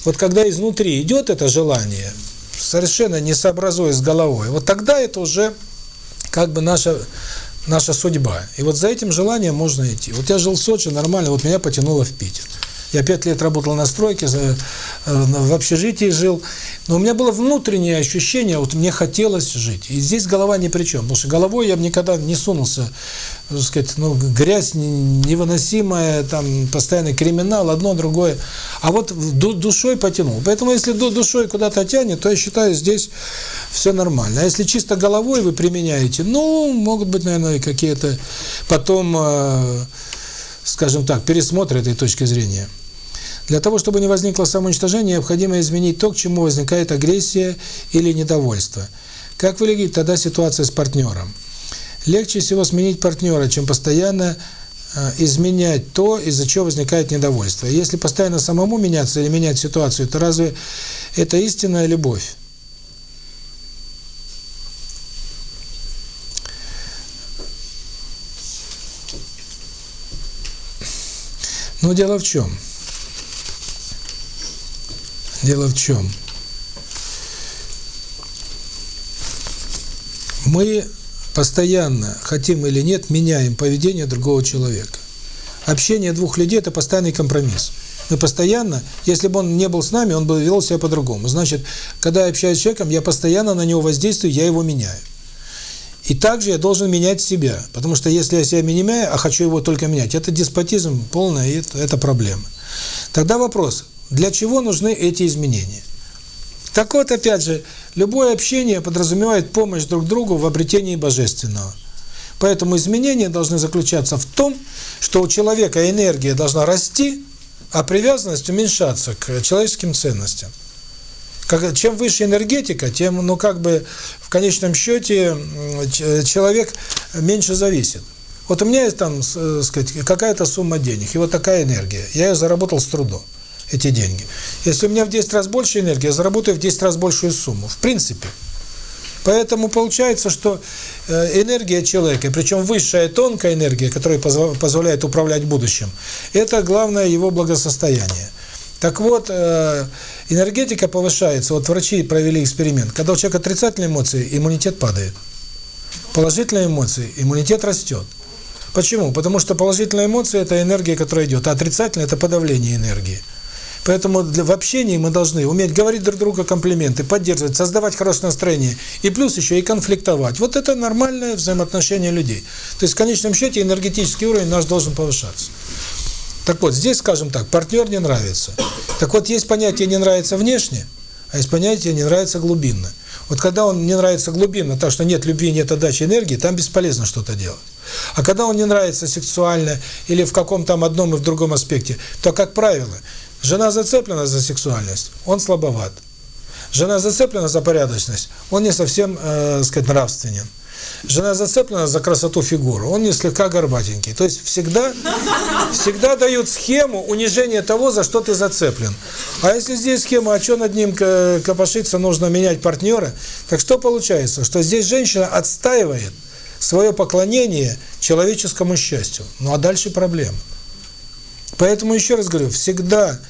Вот когда изнутри идет это желание, совершенно не сообразуясь с головой, вот тогда это уже как бы наша наша судьба. И вот за этим желанием можно идти. Вот я жил в Сочи, нормально, вот меня потянуло в Питер. Я пять лет работал на стройке, э, в общежитии жил. Но у меня было внутреннее ощущение, вот мне хотелось жить. И здесь голова ни при чем. Потому что головой я бы никогда не сунулся, так сказать, ну, грязь не- невыносимая, там, постоянный криминал, одно, другое. А вот душой потянул. Поэтому, если ду- душой куда-то тянет, то я считаю, здесь все нормально. А если чисто головой вы применяете, ну, могут быть, наверное, какие-то потом, э, скажем так, пересмотры этой точки зрения. Для того, чтобы не возникло самоуничтожение, необходимо изменить то, к чему возникает агрессия или недовольство. Как выглядит тогда ситуация с партнером? Легче всего сменить партнера, чем постоянно э, изменять то, из-за чего возникает недовольство. Если постоянно самому меняться или менять ситуацию, то разве это истинная любовь? Но дело в чем? Дело в чем? Мы постоянно, хотим или нет, меняем поведение другого человека. Общение двух людей – это постоянный компромисс. Мы постоянно, если бы он не был с нами, он бы вел себя по-другому. Значит, когда я общаюсь с человеком, я постоянно на него воздействую, я его меняю. И также я должен менять себя, потому что если я себя не меняю, а хочу его только менять, это деспотизм полный, и это, это проблема. Тогда вопрос, для чего нужны эти изменения? Так вот, опять же, любое общение подразумевает помощь друг другу в обретении божественного. Поэтому изменения должны заключаться в том, что у человека энергия должна расти, а привязанность уменьшаться к человеческим ценностям. Как, чем выше энергетика, тем, ну, как бы, в конечном счете, ч- человек меньше зависит. Вот у меня есть там, э, сказать, какая-то сумма денег, и вот такая энергия. Я ее заработал с трудом, эти деньги. Если у меня в 10 раз больше энергии, я заработаю в 10 раз большую сумму. В принципе. Поэтому получается, что э, энергия человека, причем высшая тонкая энергия, которая позволяет управлять будущим, это главное его благосостояние. Так вот, э, энергетика повышается. Вот врачи провели эксперимент. Когда у человека отрицательные эмоции, иммунитет падает. Положительные эмоции, иммунитет растет. Почему? Потому что положительная эмоция – это энергия, которая идет, а отрицательная – это подавление энергии. Поэтому для, в общении мы должны уметь говорить друг другу комплименты, поддерживать, создавать хорошее настроение. И плюс еще и конфликтовать. Вот это нормальное взаимоотношение людей. То есть в конечном счете энергетический уровень наш должен повышаться. Так вот, здесь, скажем так, партнер не нравится. Так вот, есть понятие «не нравится внешне», а есть понятие «не нравится глубинно». Вот когда он не нравится глубинно, так что нет любви, нет отдачи энергии, там бесполезно что-то делать. А когда он не нравится сексуально или в каком-то одном и в другом аспекте, то, как правило, жена зацеплена за сексуальность, он слабоват. Жена зацеплена за порядочность, он не совсем, э, сказать, нравственен. Жена зацеплена за красоту фигуры, он не слегка горбатенький. То есть всегда, всегда дают схему унижения того, за что ты зацеплен. А если здесь схема, а что над ним ко- копошиться, нужно менять партнера, так что получается? Что здесь женщина отстаивает свое поклонение человеческому счастью. Ну а дальше проблема. Поэтому еще раз говорю, всегда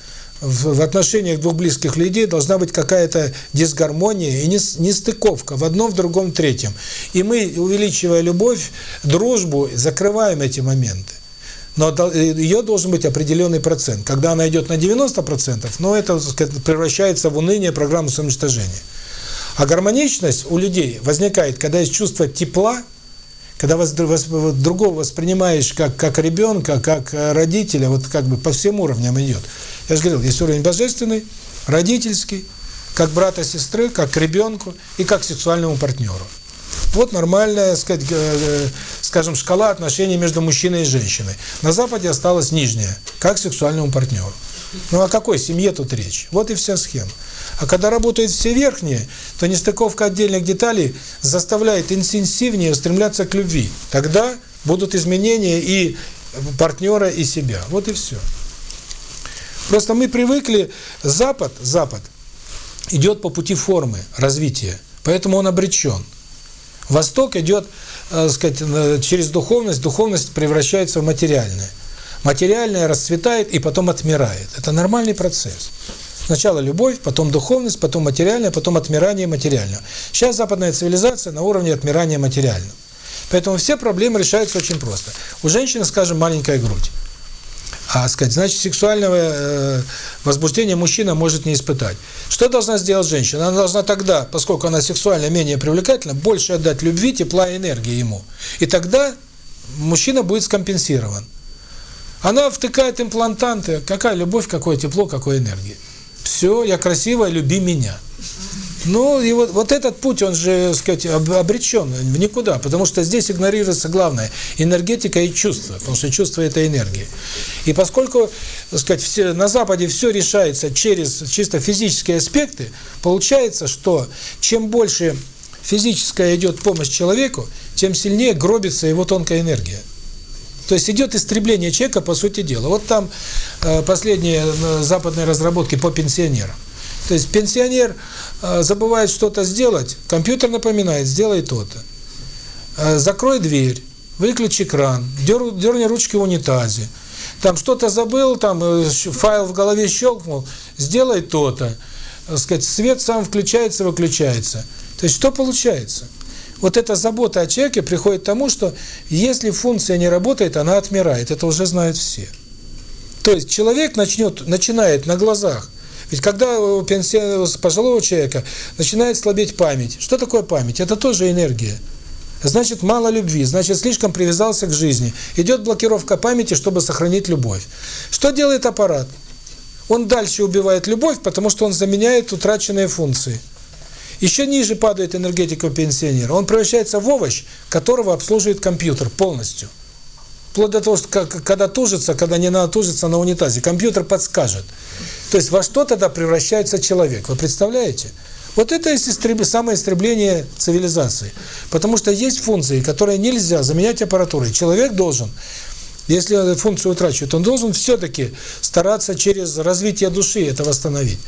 в, отношениях двух близких людей должна быть какая-то дисгармония и нес- нестыковка в одном, в другом, в третьем. И мы, увеличивая любовь, дружбу, закрываем эти моменты. Но э, ее должен быть определенный процент. Когда она идет на 90%, ну это сказать, превращается в уныние программы самоуничтожения. А гармоничность у людей возникает, когда есть чувство тепла, когда вас, вас- другого воспринимаешь как, как ребенка, как э, родителя, вот как бы по всем уровням идет. Я же говорил, есть уровень божественный, родительский, как брата, сестры, как ребенку и как сексуальному партнеру. Вот нормальная, сказать, э, скажем, шкала отношений между мужчиной и женщиной. На Западе осталась нижняя, как сексуальному партнеру. Ну о какой семье тут речь? Вот и вся схема. А когда работают все верхние, то нестыковка отдельных деталей заставляет интенсивнее устремляться к любви. Тогда будут изменения и партнера, и себя. Вот и все. Просто мы привыкли, Запад, Запад идет по пути формы развития, поэтому он обречен. Восток идет, э, сказать, э, через духовность, духовность превращается в материальное. Материальное расцветает и потом отмирает. Это нормальный процесс. Сначала любовь, потом духовность, потом материальное, потом отмирание материального. Сейчас западная цивилизация на уровне отмирания материального. Поэтому все проблемы решаются очень просто. У женщины, скажем, маленькая грудь. А сказать, значит, сексуального э, возбуждения мужчина может не испытать. Что должна сделать женщина? Она должна тогда, поскольку она сексуально менее привлекательна, больше отдать любви, тепла и энергии ему. И тогда мужчина будет скомпенсирован. Она втыкает имплантанты. Какая любовь, какое тепло, какое энергия. Все, я красивая, люби меня. Ну, и вот, вот этот путь, он же, сказать, обречен в никуда, потому что здесь игнорируется главное – энергетика и чувство, потому что чувство – это энергия. И поскольку, сказать, все, на Западе все решается через чисто физические аспекты, получается, что чем больше физическая идет помощь человеку, тем сильнее гробится его тонкая энергия. То есть идет истребление человека, по сути дела. Вот там э, последние э, западные разработки по пенсионерам. То есть пенсионер э, забывает что-то сделать, компьютер напоминает, сделай то-то. Закрой дверь, выключи кран, дер, дерни ручки в унитазе. Там что-то забыл, там файл в голове щелкнул, сделай то-то. Сказать, свет сам включается, выключается. То есть что получается? Вот эта забота о человеке приходит к тому, что если функция не работает, она отмирает. Это уже знают все. То есть человек начнет, начинает на глазах ведь когда у пенсионного пожилого человека начинает слабеть память, что такое память? Это тоже энергия. Значит, мало любви, значит, слишком привязался к жизни. Идет блокировка памяти, чтобы сохранить любовь. Что делает аппарат? Он дальше убивает любовь, потому что он заменяет утраченные функции. Еще ниже падает энергетика пенсионера. Он превращается в овощ, которого обслуживает компьютер полностью. Вплоть до того, что когда тужится, когда не надо тужиться на унитазе, компьютер подскажет. То есть во что тогда превращается человек? Вы представляете? Вот это и истреб... самое истребление цивилизации. Потому что есть функции, которые нельзя заменять аппаратурой. Человек должен, если функцию утрачивает, он должен все-таки стараться через развитие души это восстановить.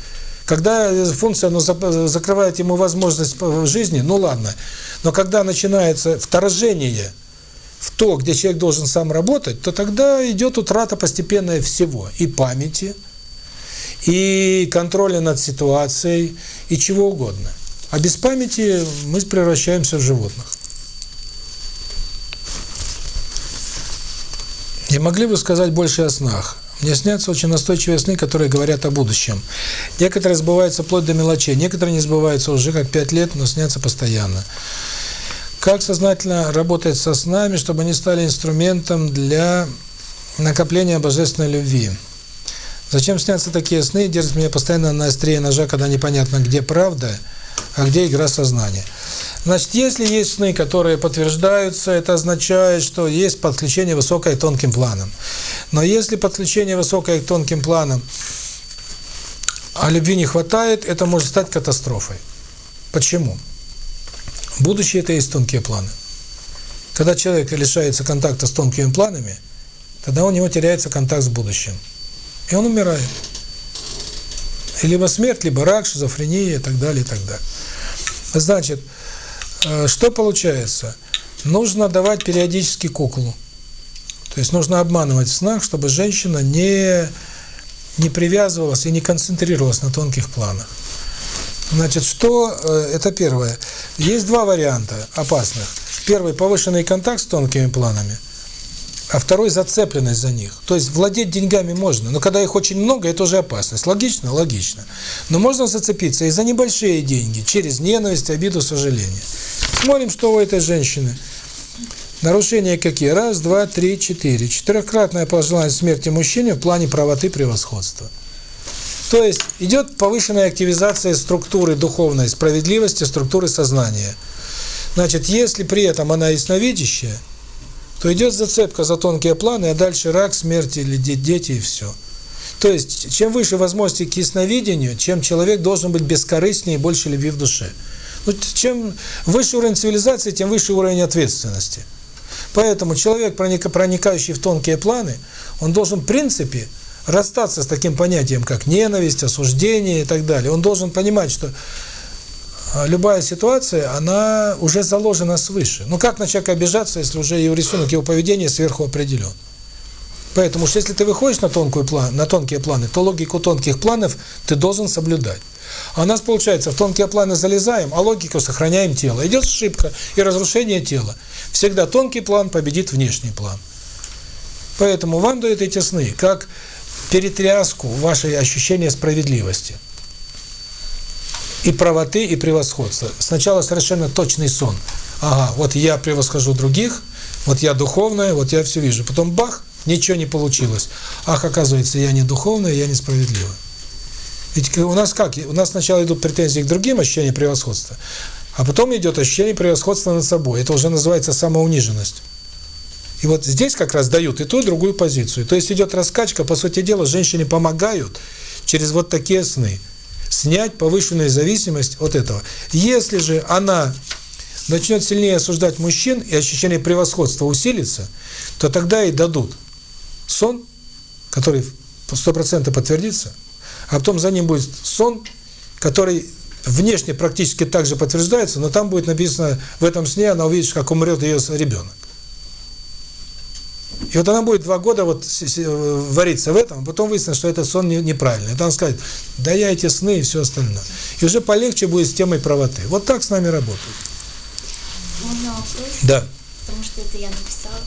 Когда функция ну, закрывает ему возможность жизни, ну ладно. Но когда начинается вторжение в то, где человек должен сам работать, то тогда идет утрата постепенная всего. И памяти, и контроля над ситуацией, и чего угодно. А без памяти мы превращаемся в животных. Не могли бы сказать больше о снах? Мне снятся очень настойчивые сны, которые говорят о будущем. Некоторые сбываются вплоть до мелочей, некоторые не сбываются уже как пять лет, но снятся постоянно. Как сознательно работать со снами, чтобы они стали инструментом для накопления божественной любви? Зачем снятся такие сны, держат меня постоянно на острие ножа, когда непонятно, где правда, а где игра сознания? Значит, если есть сны, которые подтверждаются, это означает, что есть подключение высокое к тонким планам. Но если подключение высокое к тонким планам, а любви не хватает, это может стать катастрофой. Почему? Будущее – это есть тонкие планы. Когда человек лишается контакта с тонкими планами, тогда у него теряется контакт с будущим. И он умирает. Либо смерть, либо рак, шизофрения и так далее, и так далее. Значит, э, что получается? Нужно давать периодически куклу. То есть нужно обманывать в снах, чтобы женщина не, не привязывалась и не концентрировалась на тонких планах. Значит, что э, это первое. Есть два варианта опасных. Первый повышенный контакт с тонкими планами, а второй зацепленность за них. То есть владеть деньгами можно, но когда их очень много, это уже опасность. Логично, логично. Но можно зацепиться и за небольшие деньги, через ненависть, обиду, сожаление. Смотрим, что у этой женщины. Нарушения какие? Раз, два, три, четыре. Четырехкратное пожелание смерти мужчине в плане правоты превосходства. То есть идет повышенная активизация структуры духовной справедливости, структуры сознания. Значит, если при этом она ясновидящая, то идет зацепка за тонкие планы, а дальше рак, смерть или дети и все. То есть, чем выше возможности к ясновидению, чем человек должен быть бескорыстнее и больше любви в душе. Ну, чем выше уровень цивилизации, тем выше уровень ответственности. Поэтому человек, проникающий в тонкие планы, он должен в принципе расстаться с таким понятием, как ненависть, осуждение и так далее. Он должен понимать, что любая ситуация, она уже заложена свыше. Ну как на человека обижаться, если уже его рисунок, его поведение сверху определен? Поэтому что если ты выходишь на тонкую план, на тонкие планы, то логику тонких планов ты должен соблюдать. А у нас получается, в тонкие планы залезаем, а логику сохраняем тело. Идет ошибка и разрушение тела. Всегда тонкий план победит внешний план. Поэтому вам дают эти сны как перетряску вашей ощущения справедливости. И правоты, и превосходства. Сначала совершенно точный сон. Ага, вот я превосхожу других, вот я духовная, вот я все вижу. Потом бах, ничего не получилось. Ах, оказывается, я не духовная, я несправедлива. Ведь у нас как? У нас сначала идут претензии к другим ощущениям превосходства, а потом идет ощущение превосходства над собой. Это уже называется самоуниженность. И вот здесь как раз дают и ту, и другую позицию. То есть идет раскачка, по сути дела, женщине помогают через вот такие сны снять повышенную зависимость от этого. Если же она начнет сильнее осуждать мужчин, и ощущение превосходства усилится, то тогда и дадут сон, который 100% подтвердится, а потом за ним будет сон, который внешне практически так же подтверждается, но там будет написано, в этом сне она увидит, как умрет ее ребенок. И вот она будет два года вот вариться в этом, а потом выяснится, что этот сон неправильный. И она скажет, да я эти сны и все остальное. И уже полегче будет с темой правоты. Вот так с нами работают. Можно вопрос? Да. Потому что это я написала.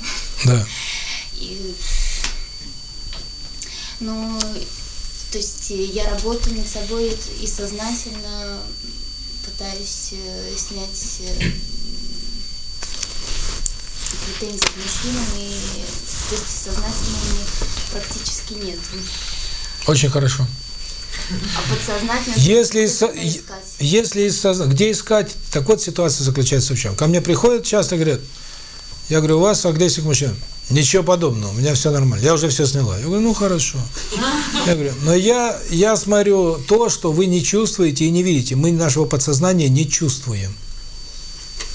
Да. И, ну, то есть я работаю над собой и сознательно пытаюсь снять претензий к мужчинам, и то есть сознательно у практически нет. Очень хорошо. А подсознательно... Если, со, если из где искать, так вот ситуация заключается в чем. Ко мне приходят, часто говорят, я говорю, у вас агрессия к мужчинам. Ничего подобного, у меня все нормально, я уже все сняла. Я говорю, ну хорошо. Я говорю, но я, я смотрю то, что вы не чувствуете и не видите. Мы нашего подсознания не чувствуем.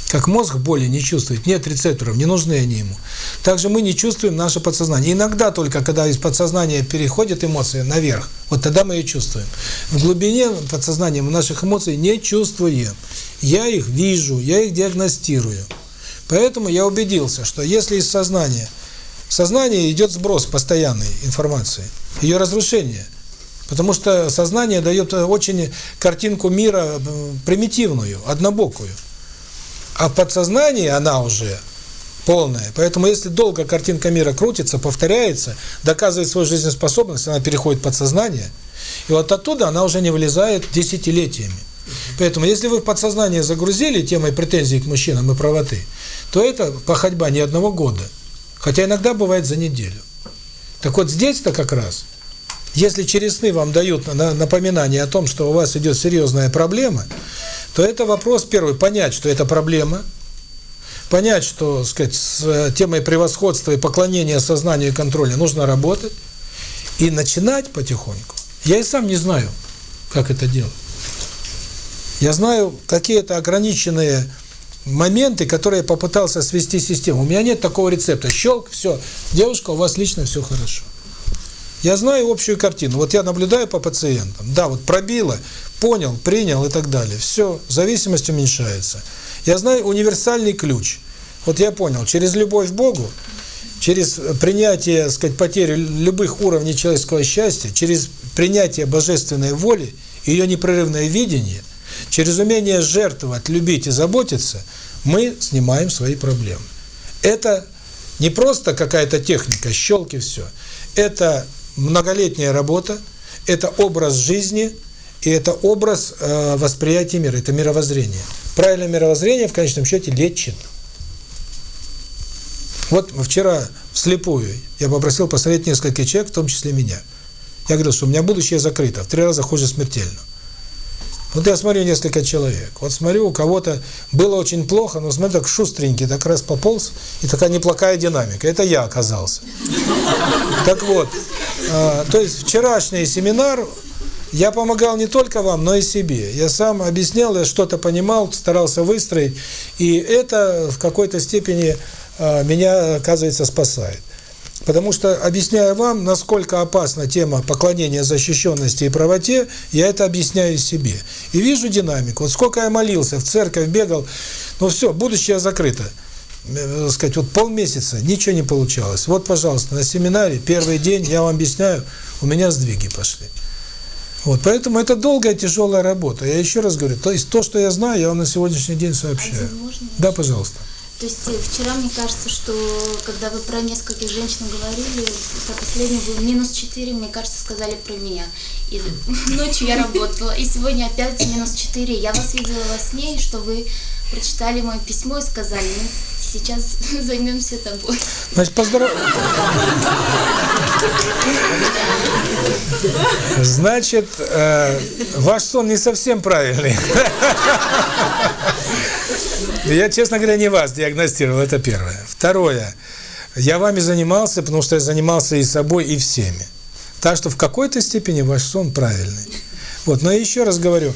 Как мозг боли не чувствует, нет рецепторов, не нужны они ему. Также мы не чувствуем наше подсознание. Иногда только, когда из подсознания переходят эмоции наверх, вот тогда мы ее чувствуем. В глубине подсознания мы наших эмоций не чувствуем. Я их вижу, я их диагностирую. Поэтому я убедился, что если из сознания, сознание идет сброс постоянной информации, ее разрушение, потому что сознание дает очень картинку мира примитивную, однобокую. А в подсознании она уже полная. Поэтому если долго картинка мира крутится, повторяется, доказывает свою жизнеспособность, она переходит в подсознание, и вот оттуда она уже не вылезает десятилетиями. Поэтому если вы в подсознание загрузили темой претензий к мужчинам и правоты, то это походьба не одного года, хотя иногда бывает за неделю. Так вот здесь-то как раз, если через сны вам дают напоминание о том, что у вас идет серьезная проблема, то это вопрос первый, понять, что это проблема, понять, что, сказать, с темой превосходства и поклонения сознанию и контроля нужно работать, и начинать потихоньку. Я и сам не знаю, как это делать. Я знаю какие-то ограниченные моменты, которые я попытался свести систему. У меня нет такого рецепта. Щелк, все, девушка, у вас лично все хорошо. Я знаю общую картину. Вот я наблюдаю по пациентам. Да, вот пробило, понял, принял и так далее. Все, зависимость уменьшается. Я знаю универсальный ключ. Вот я понял, через любовь к Богу, через принятие, сказать, потери любых уровней человеческого счастья, через принятие божественной воли, ее непрерывное видение, через умение жертвовать, любить и заботиться, мы снимаем свои проблемы. Это не просто какая-то техника, щелки, все. Это многолетняя работа, это образ жизни, и это образ э, восприятия мира, это мировоззрение. Правильное мировоззрение в конечном счете лечит. Вот вчера вслепую я попросил посмотреть несколько человек, в том числе меня. Я говорил, что у меня будущее закрыто, в три раза хуже смертельно. Вот я смотрю несколько человек. Вот смотрю, у кого-то было очень плохо, но смотрю, так шустренький, так раз пополз, и такая неплохая динамика. Это я оказался. Так вот, э, то есть вчерашний семинар я помогал не только вам, но и себе. Я сам объяснял, я что-то понимал, старался выстроить, и это в какой-то степени э, меня, оказывается, спасает. Потому что, объясняя вам, насколько опасна тема поклонения защищенности и правоте, я это объясняю себе. И вижу динамику. Вот сколько я молился, в церковь бегал, ну все, будущее закрыто. Э, сказать, вот полмесяца, ничего не получалось. Вот, пожалуйста, на семинаре, первый день, я вам объясняю, у меня сдвиги пошли. Вот, поэтому это долгая, тяжелая работа. Я еще раз говорю, то есть то, что я знаю, я вам на сегодняшний день сообщаю. Один можно? Да, пожалуйста. То есть э, вчера мне кажется, что когда вы про нескольких женщин говорили, про последнюю вы минус 4, мне кажется, сказали про меня. И ночью я работала, и сегодня опять минус 4. Я вас видела во сне, и что вы прочитали мое письмо и сказали, ну, сейчас займемся тобой. Значит, поздрав... Значит, э, ваш сон не совсем правильный. Я, честно говоря, не вас диагностировал, это первое. Второе. Я вами занимался, потому что я занимался и собой, и всеми. Так что в какой-то степени ваш сон правильный. Вот, но еще раз говорю,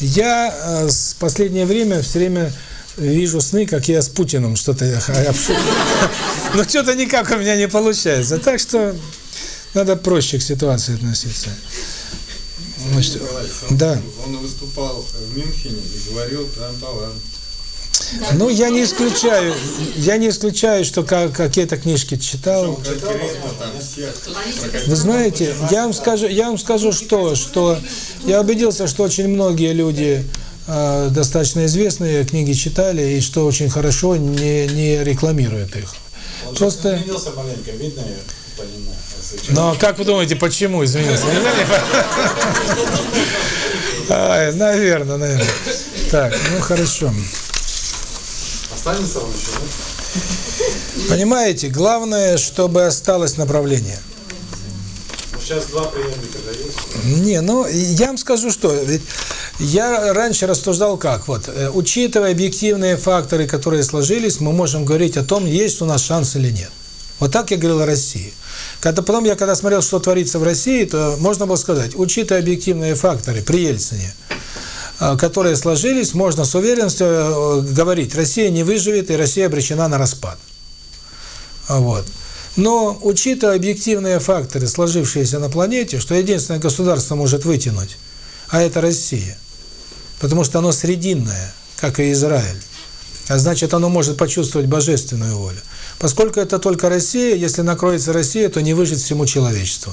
я э, последнее время все время вижу сны, как я с Путиным что-то общаюсь. Но что-то никак у меня не получается. Так что надо проще к ситуации относиться. Значит, да. Он выступал в Мюнхене и говорил про талант. Ну, я не исключаю, я не исключаю, что какие-то книжки читал. Вы знаете, я вам скажу, я вам скажу, что, что я убедился, что очень многие люди достаточно известные книги читали и что очень хорошо не не рекламируют их. Он Просто. изменился маленько, видно, я понимаю. А как вы думаете, почему изменился? Наверное, наверное. Так, ну хорошо. Останется он еще? Понимаете, главное, чтобы осталось направление. Ну, сейчас два преемника дают. Не, ну, я вам скажу, что ведь я раньше рассуждал как, вот, э, учитывая объективные факторы, которые сложились, мы можем говорить о том, есть у нас шанс или нет. Вот так я говорил о России. Когда потом я когда смотрел, что творится в России, то можно было сказать, учитывая объективные факторы при Ельцине, э, которые сложились, можно с уверенностью э, говорить, Россия не выживет и Россия обречена на распад. Вот. Но, учитывая объективные факторы, сложившиеся на планете, что единственное государство может вытянуть, а это Россия, потому что оно срединное, как и Израиль, а значит, оно может почувствовать божественную волю. Поскольку это только Россия, если накроется Россия, то не выжить всему человечеству.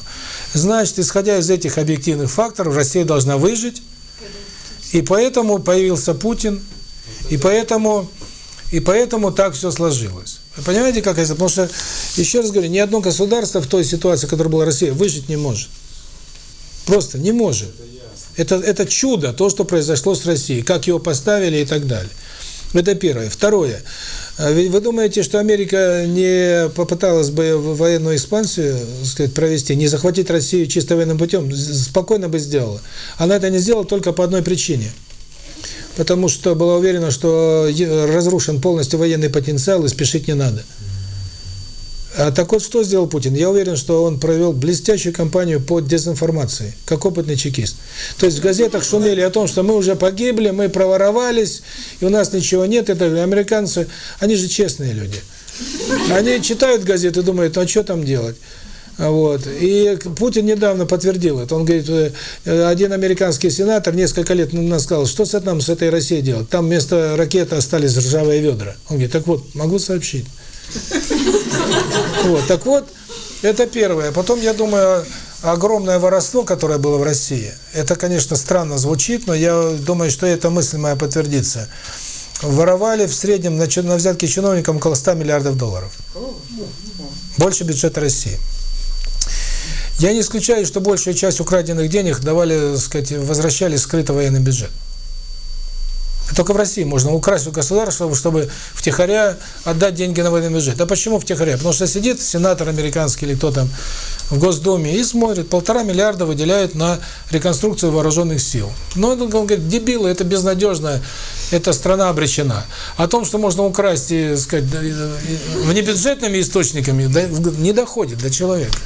Значит, исходя из этих объективных факторов, Россия должна выжить, и поэтому появился Путин, и поэтому и поэтому так все сложилось. Вы понимаете, как это? Потому что, еще раз говорю, ни одно государство в той ситуации, которая была Россия, выжить не может. Просто не может. Это, это чудо, то, что произошло с Россией, как его поставили и так далее. Это первое. Второе. А вы думаете, что Америка не попыталась бы военную экспансию, сказать, провести, не захватить Россию чисто военным путем, спокойно бы сделала. Она это не сделала только по одной причине – потому что была уверена, что разрушен полностью военный потенциал и спешить не надо. А так вот, что сделал Путин? Я уверен, что он провел блестящую кампанию по дезинформации, как опытный чекист. То есть в газетах шумели о том, что мы уже погибли, мы проворовались, и у нас ничего нет. Это американцы, они же честные люди. Они читают газеты, думают, а что там делать? Вот. И Путин недавно подтвердил это. Он говорит, э, один американский сенатор несколько лет назад сказал, что с нам с этой Россией делать? Там вместо ракеты остались ржавые ведра. Он говорит, так вот, могу сообщить. Вот, так вот, это первое. Потом, я думаю, огромное воровство, которое было в России, это, конечно, странно звучит, но я думаю, что эта мысль моя подтвердится. Воровали в среднем на, на взятки чиновникам около 100 миллиардов долларов. Больше бюджета России. Я не исключаю, что большая часть украденных денег давали, так сказать, возвращали скрыто военный бюджет. Только в России можно украсть у государства, чтобы втихаря отдать деньги на военный бюджет. А почему втихаря? Потому что сидит сенатор американский или кто там в Госдуме и смотрит, полтора миллиарда выделяют на реконструкцию вооруженных сил. Но он говорит, дебилы, это безнадежно, эта страна обречена. О том, что можно украсть, и, сказать, внебюджетными источниками, не доходит до человека.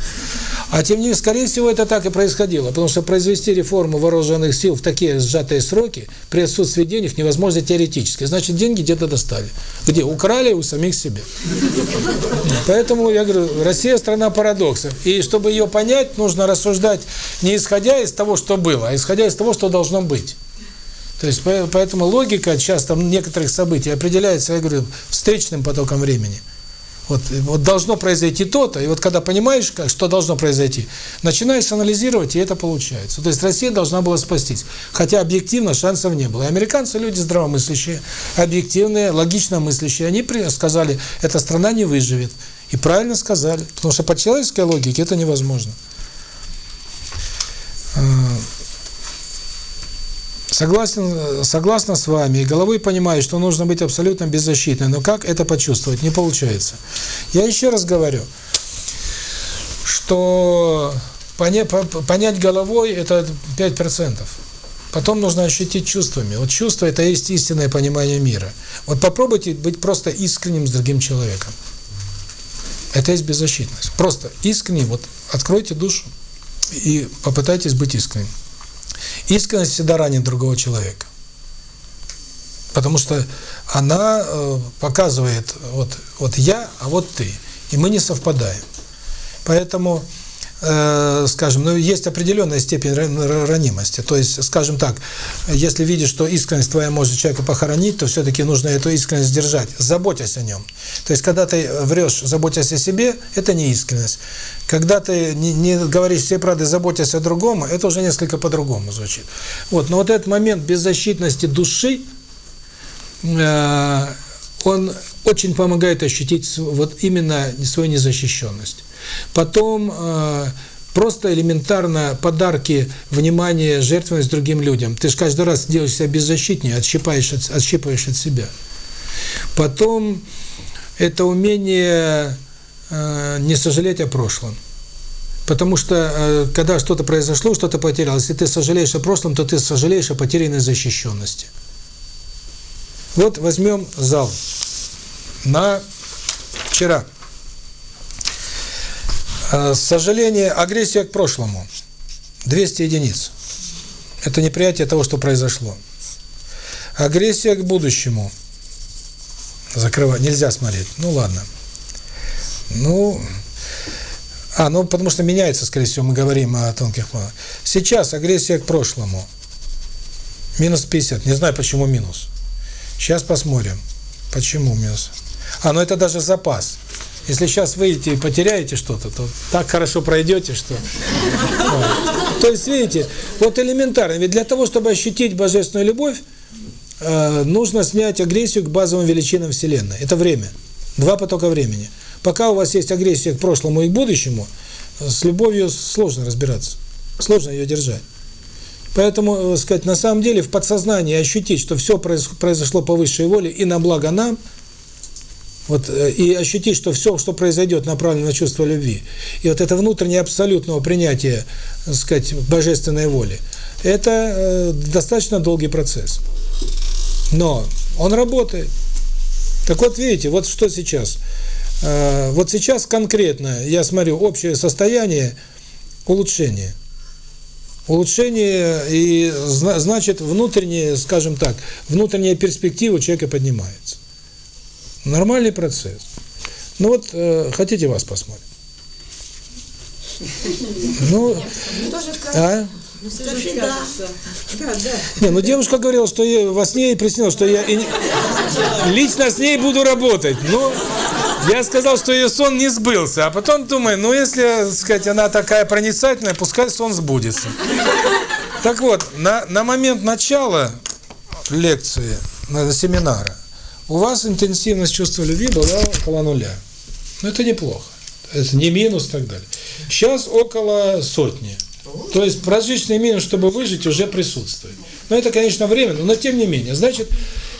А тем не менее, скорее всего, это так и происходило, потому что произвести реформу вооруженных сил в такие сжатые сроки при отсутствии денег невозможно теоретически. Значит, деньги где-то достали. Где? Украли у самих себе. Поэтому, я говорю, Россия – страна парадоксов. И чтобы ее понять, нужно рассуждать не исходя из того, что было, а исходя из того, что должно быть. То есть, поэтому логика часто некоторых событий определяется, я говорю, встречным потоком времени. Вот, вот должно произойти то-то, и вот когда понимаешь, как, что должно произойти, начинаешь анализировать, и это получается. То есть Россия должна была спастись. Хотя объективно шансов не было. И американцы люди здравомыслящие, объективные, логично мыслящие. Они сказали, эта страна не выживет. И правильно сказали. Потому что по человеческой логике это невозможно. Согласен, согласна с вами, и головой понимаю, что нужно быть абсолютно беззащитной, но как это почувствовать? Не получается. Я еще раз говорю, что поня, понять головой – это 5%. Потом нужно ощутить чувствами. Вот чувство – это есть истинное понимание мира. Вот попробуйте быть просто искренним с другим человеком. Это есть беззащитность. Просто искренне, вот откройте душу и попытайтесь быть искренним. Искренность всегда ранит другого человека. Потому что она э, показывает, вот, вот я, а вот ты. И мы не совпадаем. Поэтому, э, скажем, ну, есть определенная степень ранимости. То есть, скажем так, если видишь, что искренность твоя может человека похоронить, то все-таки нужно эту искренность держать, заботясь о нем. То есть, когда ты врешь, заботясь о себе, это не искренность. Когда ты не, не говоришь все правды, заботясь о другом, это уже несколько по-другому звучит. Вот, но вот этот момент беззащитности души, э, он очень помогает ощутить вот именно свою незащищенность. Потом э, просто элементарно подарки, внимание, жертвенность другим людям. Ты же каждый раз делаешь себя беззащитнее, отщипаешь от, отщипаешь от себя. Потом это умение э, не сожалеть о прошлом. Потому что, э, когда что-то произошло, что-то потерялось, если ты сожалеешь о прошлом, то ты сожалеешь о потерянной защищенности. Вот возьмем зал на вчера. Э, сожаление, агрессия к прошлому. 200 единиц. Это неприятие того, что произошло. Агрессия к будущему. Закрывать. Нельзя смотреть. Ну ладно. Ну, а, ну потому что меняется, скорее всего, мы говорим о тонких планах. Сейчас агрессия к прошлому. Минус 50. Не знаю, почему минус. Сейчас посмотрим, почему минус. А, ну это даже запас. Если сейчас выйдете и потеряете что-то, то так хорошо пройдете, что... Вот. То есть, видите, вот элементарно. Ведь для того, чтобы ощутить божественную любовь, э, нужно снять агрессию к базовым величинам Вселенной. Это время. Два потока времени. Пока у вас есть агрессия к прошлому и к будущему, с любовью сложно разбираться. Сложно ее держать. Поэтому, э, сказать, на самом деле в подсознании ощутить, что все произошло по высшей воле и на благо нам, вот, э, и ощутить, что все, что произойдет, направлено на чувство любви. И вот это внутреннее абсолютного принятия, так сказать, божественной воли, это э, достаточно долгий процесс. Но он работает. Так вот, видите, вот что сейчас – Э, вот сейчас конкретно я смотрю общее состояние улучшения. Улучшение и значит внутреннее, скажем так, внутренняя перспектива человека поднимается. Нормальный процесс. Ну вот, э, хотите вас посмотреть? Ну, а? Ну, да. Да. Не, ну девушка говорила, что я, во сне ей приснилось, что я лично с ней буду работать. Но я сказал, что ее сон не сбылся. А потом думаю, ну если, сказать, она такая проницательная, пускай сон сбудется. Так вот, на, на момент начала лекции, на семинара, у вас интенсивность чувства любви была около нуля. Ну это неплохо. Это не минус и так далее. Сейчас около сотни. То есть прожиточный минимум, чтобы выжить, уже присутствует. Но это, конечно, временно, но тем не менее. Значит,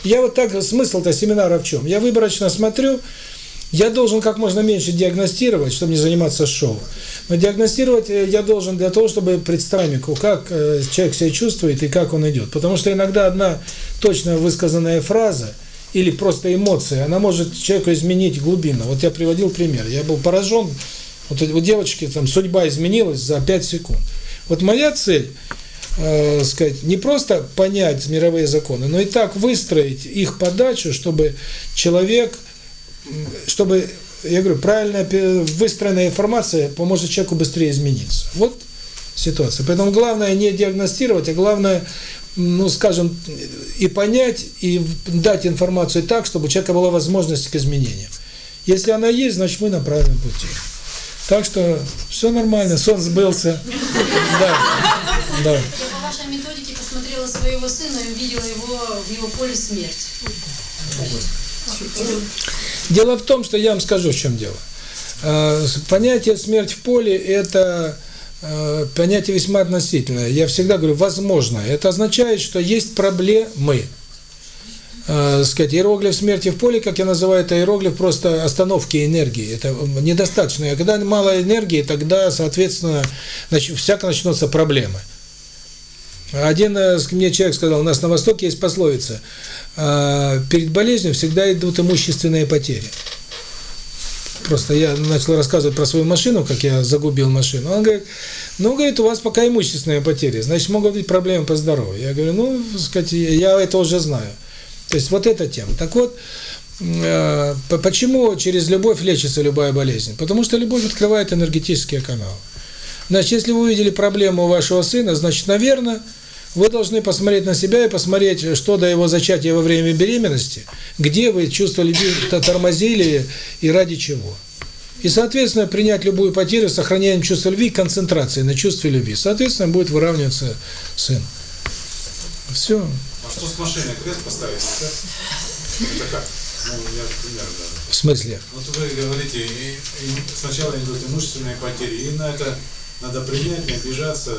я вот так, смысл-то семинара в чем? Я выборочно смотрю, я должен как можно меньше диагностировать, чтобы не заниматься шоу. Но диагностировать э, я должен для того, чтобы представить, как э, человек себя чувствует и как он идет. Потому что иногда одна точно высказанная фраза или просто эмоция, она может человеку изменить глубину. Вот я приводил пример. Я был поражен, вот у девочки там судьба изменилась за 5 секунд. Вот моя цель, э, сказать, не просто понять мировые законы, но и так выстроить их подачу, чтобы человек, чтобы, я говорю, правильно выстроенная информация поможет человеку быстрее измениться. Вот ситуация. Поэтому главное не диагностировать, а главное, ну, скажем, и понять, и дать информацию так, чтобы у человека была возможность к изменениям. Если она есть, значит мы на правильном пути. Так что все нормально, сон сбылся. Да, да. Я по вашей методике посмотрела своего сына и увидела его в его поле смерть. Дело в том, что я вам скажу, в чем дело. Э, Понятие «смерть в поле» – это понятие весьма относительное. Я всегда говорю «возможно». Это означает, что есть проблемы. Э, сказать, иероглиф смерти в поле, как я называю, это иероглиф просто остановки энергии. Это недостаточно. А когда мало энергии, тогда, соответственно, нач- всяко начнутся проблемы. Один э, мне человек сказал, у нас на Востоке есть пословица, э, перед болезнью всегда идут имущественные потери. Просто я начал рассказывать про свою машину, как я загубил машину. Он говорит, ну, говорит, у вас пока имущественные потери, значит, могут быть проблемы по здоровью. Я говорю, ну, сказать, я это уже знаю. То есть вот эта тема. Так вот, э, по- почему через любовь лечится любая болезнь? Потому что любовь открывает энергетические каналы. Значит, если вы увидели проблему у вашего сына, значит, наверное, вы должны посмотреть на себя и посмотреть, что до его зачатия во время беременности, где вы чувство любви тормозили и ради чего. И, соответственно, принять любую потерю, сохраняем чувство любви, концентрации на чувстве любви. Соответственно, будет выравниваться сын. Все. А что с машиной? Крест поставить? Это как? Ну, я пример даже. В смысле? Вот вы говорите, и, и сначала идут имущественные потери, и на это надо принять, не обижаться,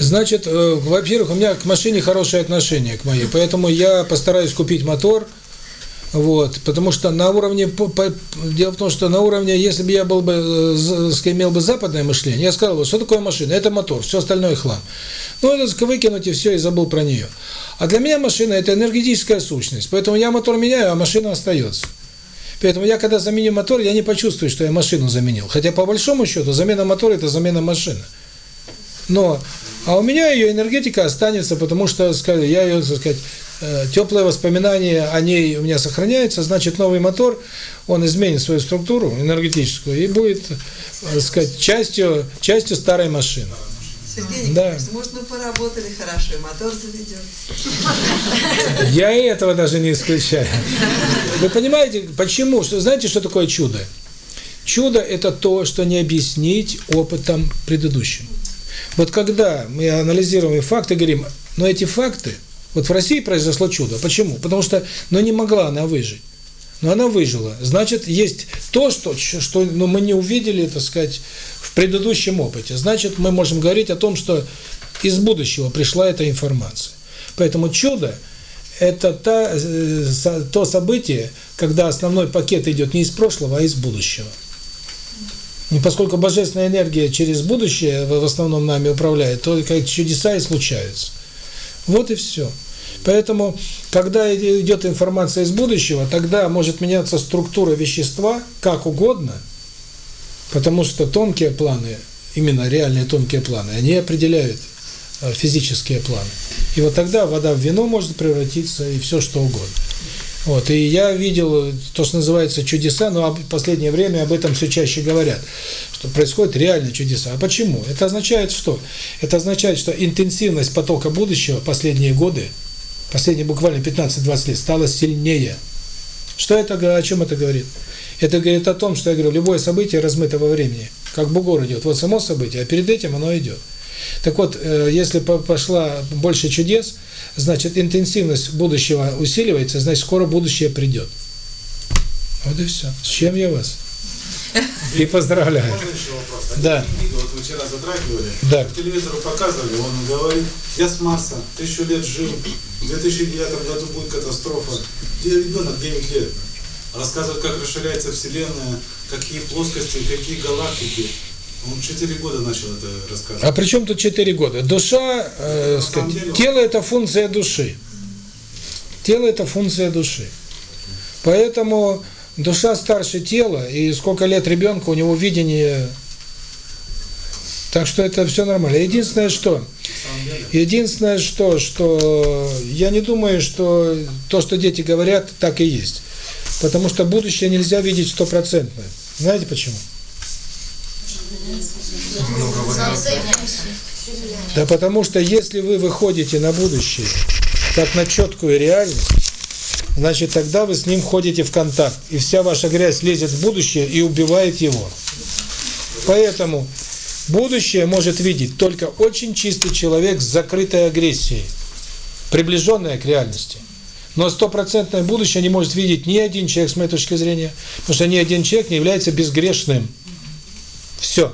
Значит, э, во-первых, у меня к машине хорошее отношение к моей, поэтому я постараюсь купить мотор, вот, потому что на уровне, по- по- дело в том, что на уровне, если бы я был бы, э, имел бы западное мышление, я сказал бы, что такое машина? Это мотор, все остальное хлам. Ну, это выкинуть и все, и забыл про нее. А для меня машина – это энергетическая сущность, поэтому я мотор меняю, а машина остается. Поэтому я, когда заменю мотор, я не почувствую, что я машину заменил. Хотя, по большому счету, замена мотора – это замена машины. Но, а у меня ее энергетика останется, потому что, скажем, я ее, так сказать, э, теплые воспоминания о ней у меня сохраняются, значит, новый мотор, он изменит свою структуру энергетическую и будет, э, так сказать, частью, частью старой машины. Сергей Да. Николаевич, может, мы поработали хорошо, и мотор заведется. Я и этого даже не исключаю. Вы понимаете, почему? Что, знаете, что такое чудо? Чудо – это то, что не объяснить опытом предыдущим. Вот когда мы анализируем факты, говорим, но эти факты, вот в России произошло чудо. Почему? Потому что, ну, не могла она выжить. Но она выжила. Значит, есть то, что, что ну, мы не увидели, так сказать, в предыдущем опыте. Значит, мы можем говорить о том, что из будущего пришла эта информация. Поэтому чудо – это та, э, то событие, когда основной пакет идет не из прошлого, а из будущего. И поскольку божественная энергия через будущее в основном нами управляет, то как чудеса и случаются. Вот и все. Поэтому, когда иде- идет информация из будущего, тогда может меняться структура вещества как угодно, потому что тонкие планы, именно реальные тонкие планы, они определяют э, физические планы. И вот тогда вода в вино может превратиться и все что угодно. Вот, и я видел то, что называется чудеса, но в последнее время об этом все чаще говорят, что происходят реальные чудеса. А почему? Это означает что? Это означает, что интенсивность потока будущего последние годы, последние буквально 15-20 лет, стала сильнее. Что это, о чем это говорит? Это говорит о том, что я говорю, любое событие размыто во времени, как бугор идет. Вот само событие, а перед этим оно идет. Так вот, э, если по- пошла больше чудес, значит интенсивность будущего усиливается, значит скоро будущее придет. Вот и все. С чем я вас? И поздравляю. Да. Вчера затрагивали, Да. по телевизору показывали, он говорит, я с Марса, тысячу лет жил, в 2009 году будет катастрофа. Где ребенок 9 лет? Рассказывает, как расширяется Вселенная, какие плоскости, какие галактики. Он 4 года начал это рассказывать. А при чем тут 4 года? Душа, э, сказать, тело – это функция души. Тело – это функция души. Поэтому душа старше тела, и сколько лет ребенку, у него видение... Так что это все нормально. Единственное, что... Единственное, что, что я не думаю, что то, что дети говорят, так и есть. Потому что будущее нельзя видеть стопроцентно. Знаете почему? Да потому что если вы выходите на будущее, как на четкую реальность, значит, тогда вы с ним входите в контакт. И вся ваша грязь лезет в будущее и убивает его. Поэтому будущее может видеть только очень чистый человек с закрытой агрессией, приближенная к реальности. Но стопроцентное будущее не может видеть ни один человек, с моей точки зрения, потому что ни один человек не является безгрешным. Все.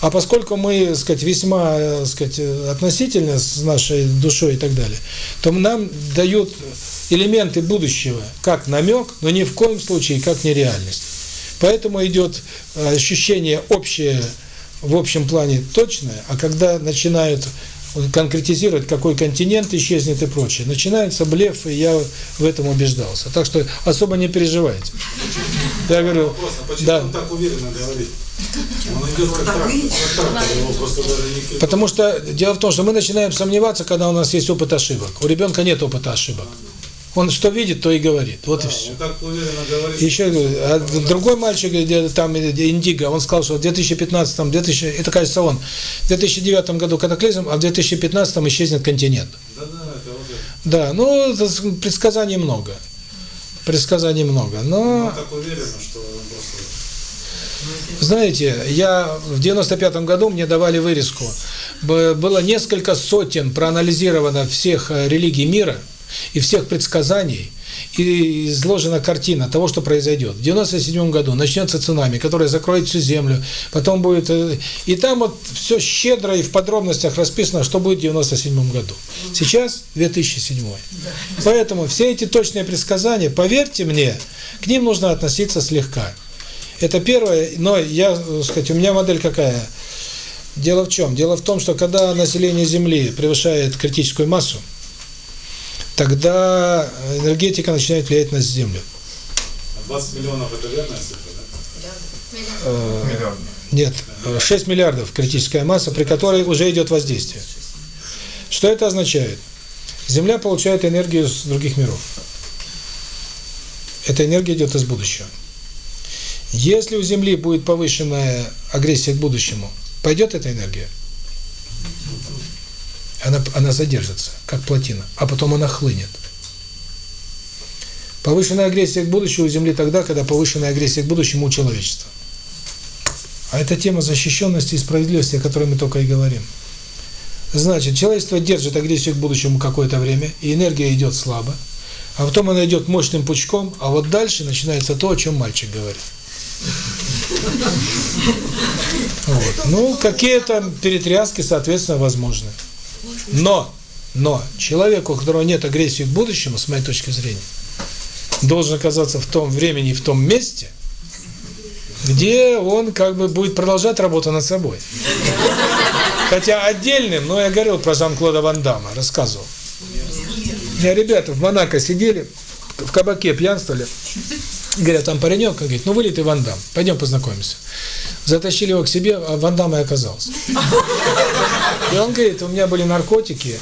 А поскольку мы, так сказать, весьма, так сказать, относительно с нашей душой и так далее, то нам дают элементы будущего как намек, но ни в коем случае как нереальность. Поэтому идет ощущение общее, в общем плане точное, а когда начинают конкретизировать, какой континент исчезнет и прочее, начинается блеф, и я в этом убеждался. Так что особо не переживайте. Я говорю, Вопрос, а почему да. он так уверенно говорит? Он идет как трактор, как трактор, его просто даже не кричит. Потому что дело в том, что мы начинаем сомневаться, когда у нас есть опыт ошибок. У ребенка нет опыта ошибок. Он что видит, то и говорит. Вот и все. Он так уверенно говорит. Еще а другой мальчик, где там Индиго, он сказал, что в 2015, 2000, это кажется он, в 2009 году катаклизм, а в 2015 исчезнет континент. Да, да, это вот это. Да, ну предсказаний много. Предсказаний много. Но Он так уверенно, что он просто... Знаете, я в 95 году мне давали вырезку. Было несколько сотен проанализировано всех э, религий мира и всех предсказаний, и изложена картина того, что произойдет. В 97 году начнется цунами, которое закроет всю землю, потом будет... э, И там вот все щедро и в подробностях расписано, что будет в 97 году. Сейчас 2007. Поэтому все эти точные предсказания, поверьте мне, к ним нужно относиться слегка. Это первое, но я, так сказать, у меня модель какая? Дело в чем? Дело в том, что когда население Земли превышает критическую массу, тогда энергетика начинает влиять на Землю. А 20 миллионов это верная цифра, да? Э, Нет, 6 миллиардов критическая масса, при которой уже идет воздействие. Что это означает? Земля получает энергию с других миров. Эта энергия идет из будущего. Если у Земли будет повышенная агрессия к будущему, пойдет эта энергия? Она, она задержится, как плотина, а потом она хлынет. Повышенная агрессия к будущему Земли тогда, когда повышенная агрессия к будущему человечества. А это тема защищенности и справедливости, о которой мы только и говорим. Значит, человечество держит агрессию к будущему какое-то время, и энергия идет слабо, а потом она идет мощным пучком, а вот дальше начинается то, о чем мальчик говорит. Вот. Ну, какие-то перетряски, соответственно, возможны. Но, но человеку, у которого нет агрессии к будущему, с моей точки зрения, должен оказаться в том времени и в том месте, где он как бы будет продолжать работу над собой. Хотя отдельным, но я говорил про Жан-Клода Ван Дамма, рассказывал. У ребята в Монако сидели, в кабаке пьянствовали. Говорят, там паренек, говорит, ну вылитый Ван Дам, пойдем познакомимся. Затащили его к себе, а Ван Дам и оказался. И он говорит, у меня были наркотики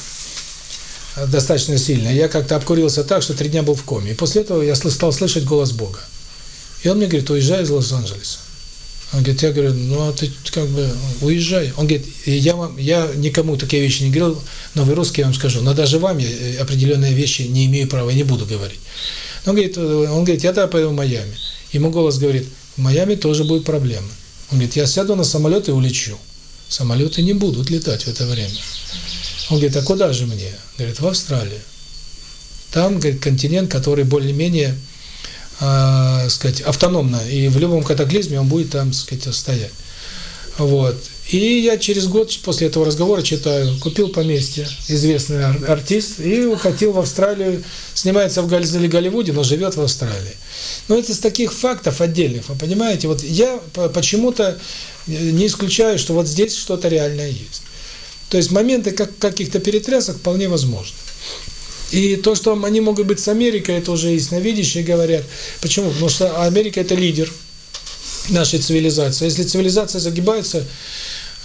достаточно сильные. Я как-то обкурился так, что три дня был в коме. И после этого я стал слышать голос Бога. И он мне говорит, уезжай из Лос-Анджелеса. Он говорит, я говорю, ну а ты как бы уезжай. Он говорит, я вам, я никому такие вещи не говорил, но вы русские, я вам скажу, но даже вам я э, определенные вещи не имею права и не буду говорить. Он говорит, э, он говорит, я тогда поеду в Майами. Ему голос говорит, в Майами тоже будут проблемы. Он говорит, я сяду на самолет и улечу. Самолеты не будут летать в это время. Он говорит, а куда же мне? Говорит, в Австралию. Там, говорит, континент, который более-менее, э, сказать, автономно, и в любом катаклизме он будет там, сказать, стоять. Вот. И я через год после этого разговора читаю, купил поместье, известный ар- артист, и укатил в Австралию, снимается в Гол- Голливуде, но живет в Австралии. Но это из таких фактов отдельных, вы понимаете? Вот я по- почему-то не исключаю, что вот здесь что-то реальное есть. То есть моменты как каких-то перетрясок вполне возможны. И то, что они могут быть с Америкой, это уже ясновидящие говорят. Почему? Потому что Америка – это лидер нашей цивилизации. Если цивилизация загибается,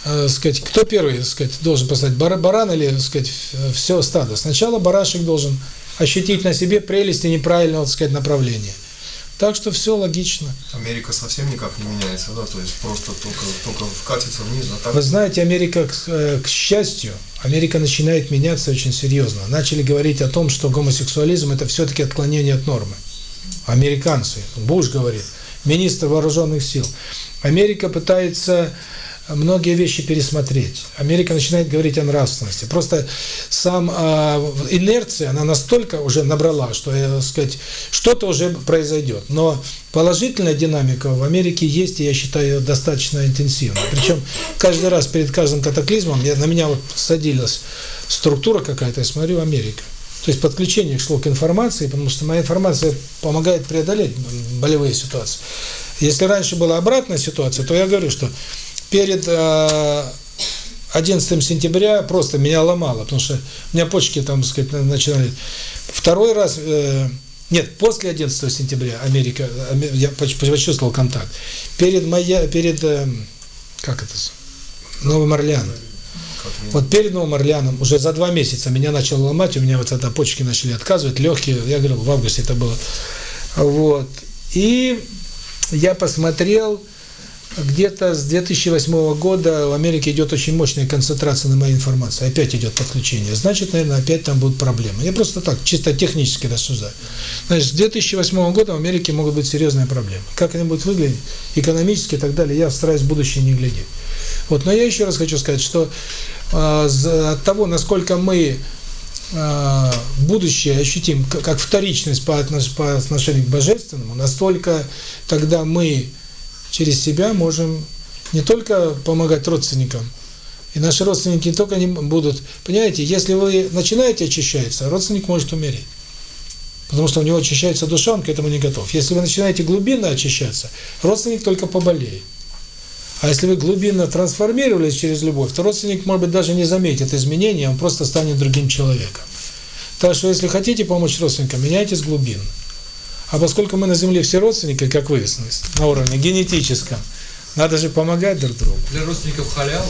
э, сказать, кто первый, сказать, должен послать бар- баран или, сказать, все стадо? Сначала барашек должен ощутить на себе прелести неправильного, так сказать, направления. Так что все логично. Америка совсем никак не меняется, да, то есть просто только, только вкатится вниз, а так... Вы знаете, Америка, к, э, к счастью, Америка начинает меняться очень серьезно. Начали говорить о том, что гомосексуализм – это все-таки отклонение от нормы. Американцы, Буш говорит, министр вооруженных сил. Америка пытается многие вещи пересмотреть. Америка начинает говорить о нравственности. Просто сам э, инерция, она настолько уже набрала, что, э, сказать, что-то уже произойдет. Но положительная динамика в Америке есть, и я считаю, достаточно интенсивно. Причем каждый раз перед каждым катаклизмом я, на меня вот садилась структура какая-то, я смотрю, Америка. То есть подключение шло к информации, потому что моя информация помогает преодолеть болевые ситуации. Если раньше была обратная ситуация, то я говорю, что перед 11 сентября просто меня ломало, потому что у меня почки там, так сказать, начинали. Второй раз, нет, после 11 сентября Америка, я почувствовал контакт. Перед моя, перед, как это, Новым Орлеаном. Вот перед Новым Орлеаном уже за два месяца меня начало ломать, у меня вот тогда почки начали отказывать, легкие, я говорил, в августе это было. Вот. И я посмотрел, где-то с 2008 года в Америке идет очень мощная концентрация на моей информации. Опять идет подключение. Значит, наверное, опять там будут проблемы. Я просто так, чисто технически рассуждаю. Значит, с 2008 года в Америке могут быть серьезные проблемы. Как они будут выглядеть, экономически и так далее, я стараюсь в будущее не глядеть. Вот, но я еще раз хочу сказать, что э, от того, насколько мы э, будущее ощутим как вторичность по, отнош, по отношению к Божественному, настолько тогда мы через себя можем не только помогать родственникам, и наши родственники не только не будут... Понимаете, если вы начинаете очищаться, родственник может умереть. Потому что у него очищается душа, он к этому не готов. Если вы начинаете глубинно очищаться, родственник только поболеет. А если вы глубинно трансформировались через любовь, то родственник, может быть, даже не заметит изменения, он просто станет другим человеком. Так что, если хотите помочь родственникам, меняйтесь глубинно. А поскольку мы на Земле все родственники, как выяснилось, на уровне генетическом, надо же помогать друг другу. Для родственников халява.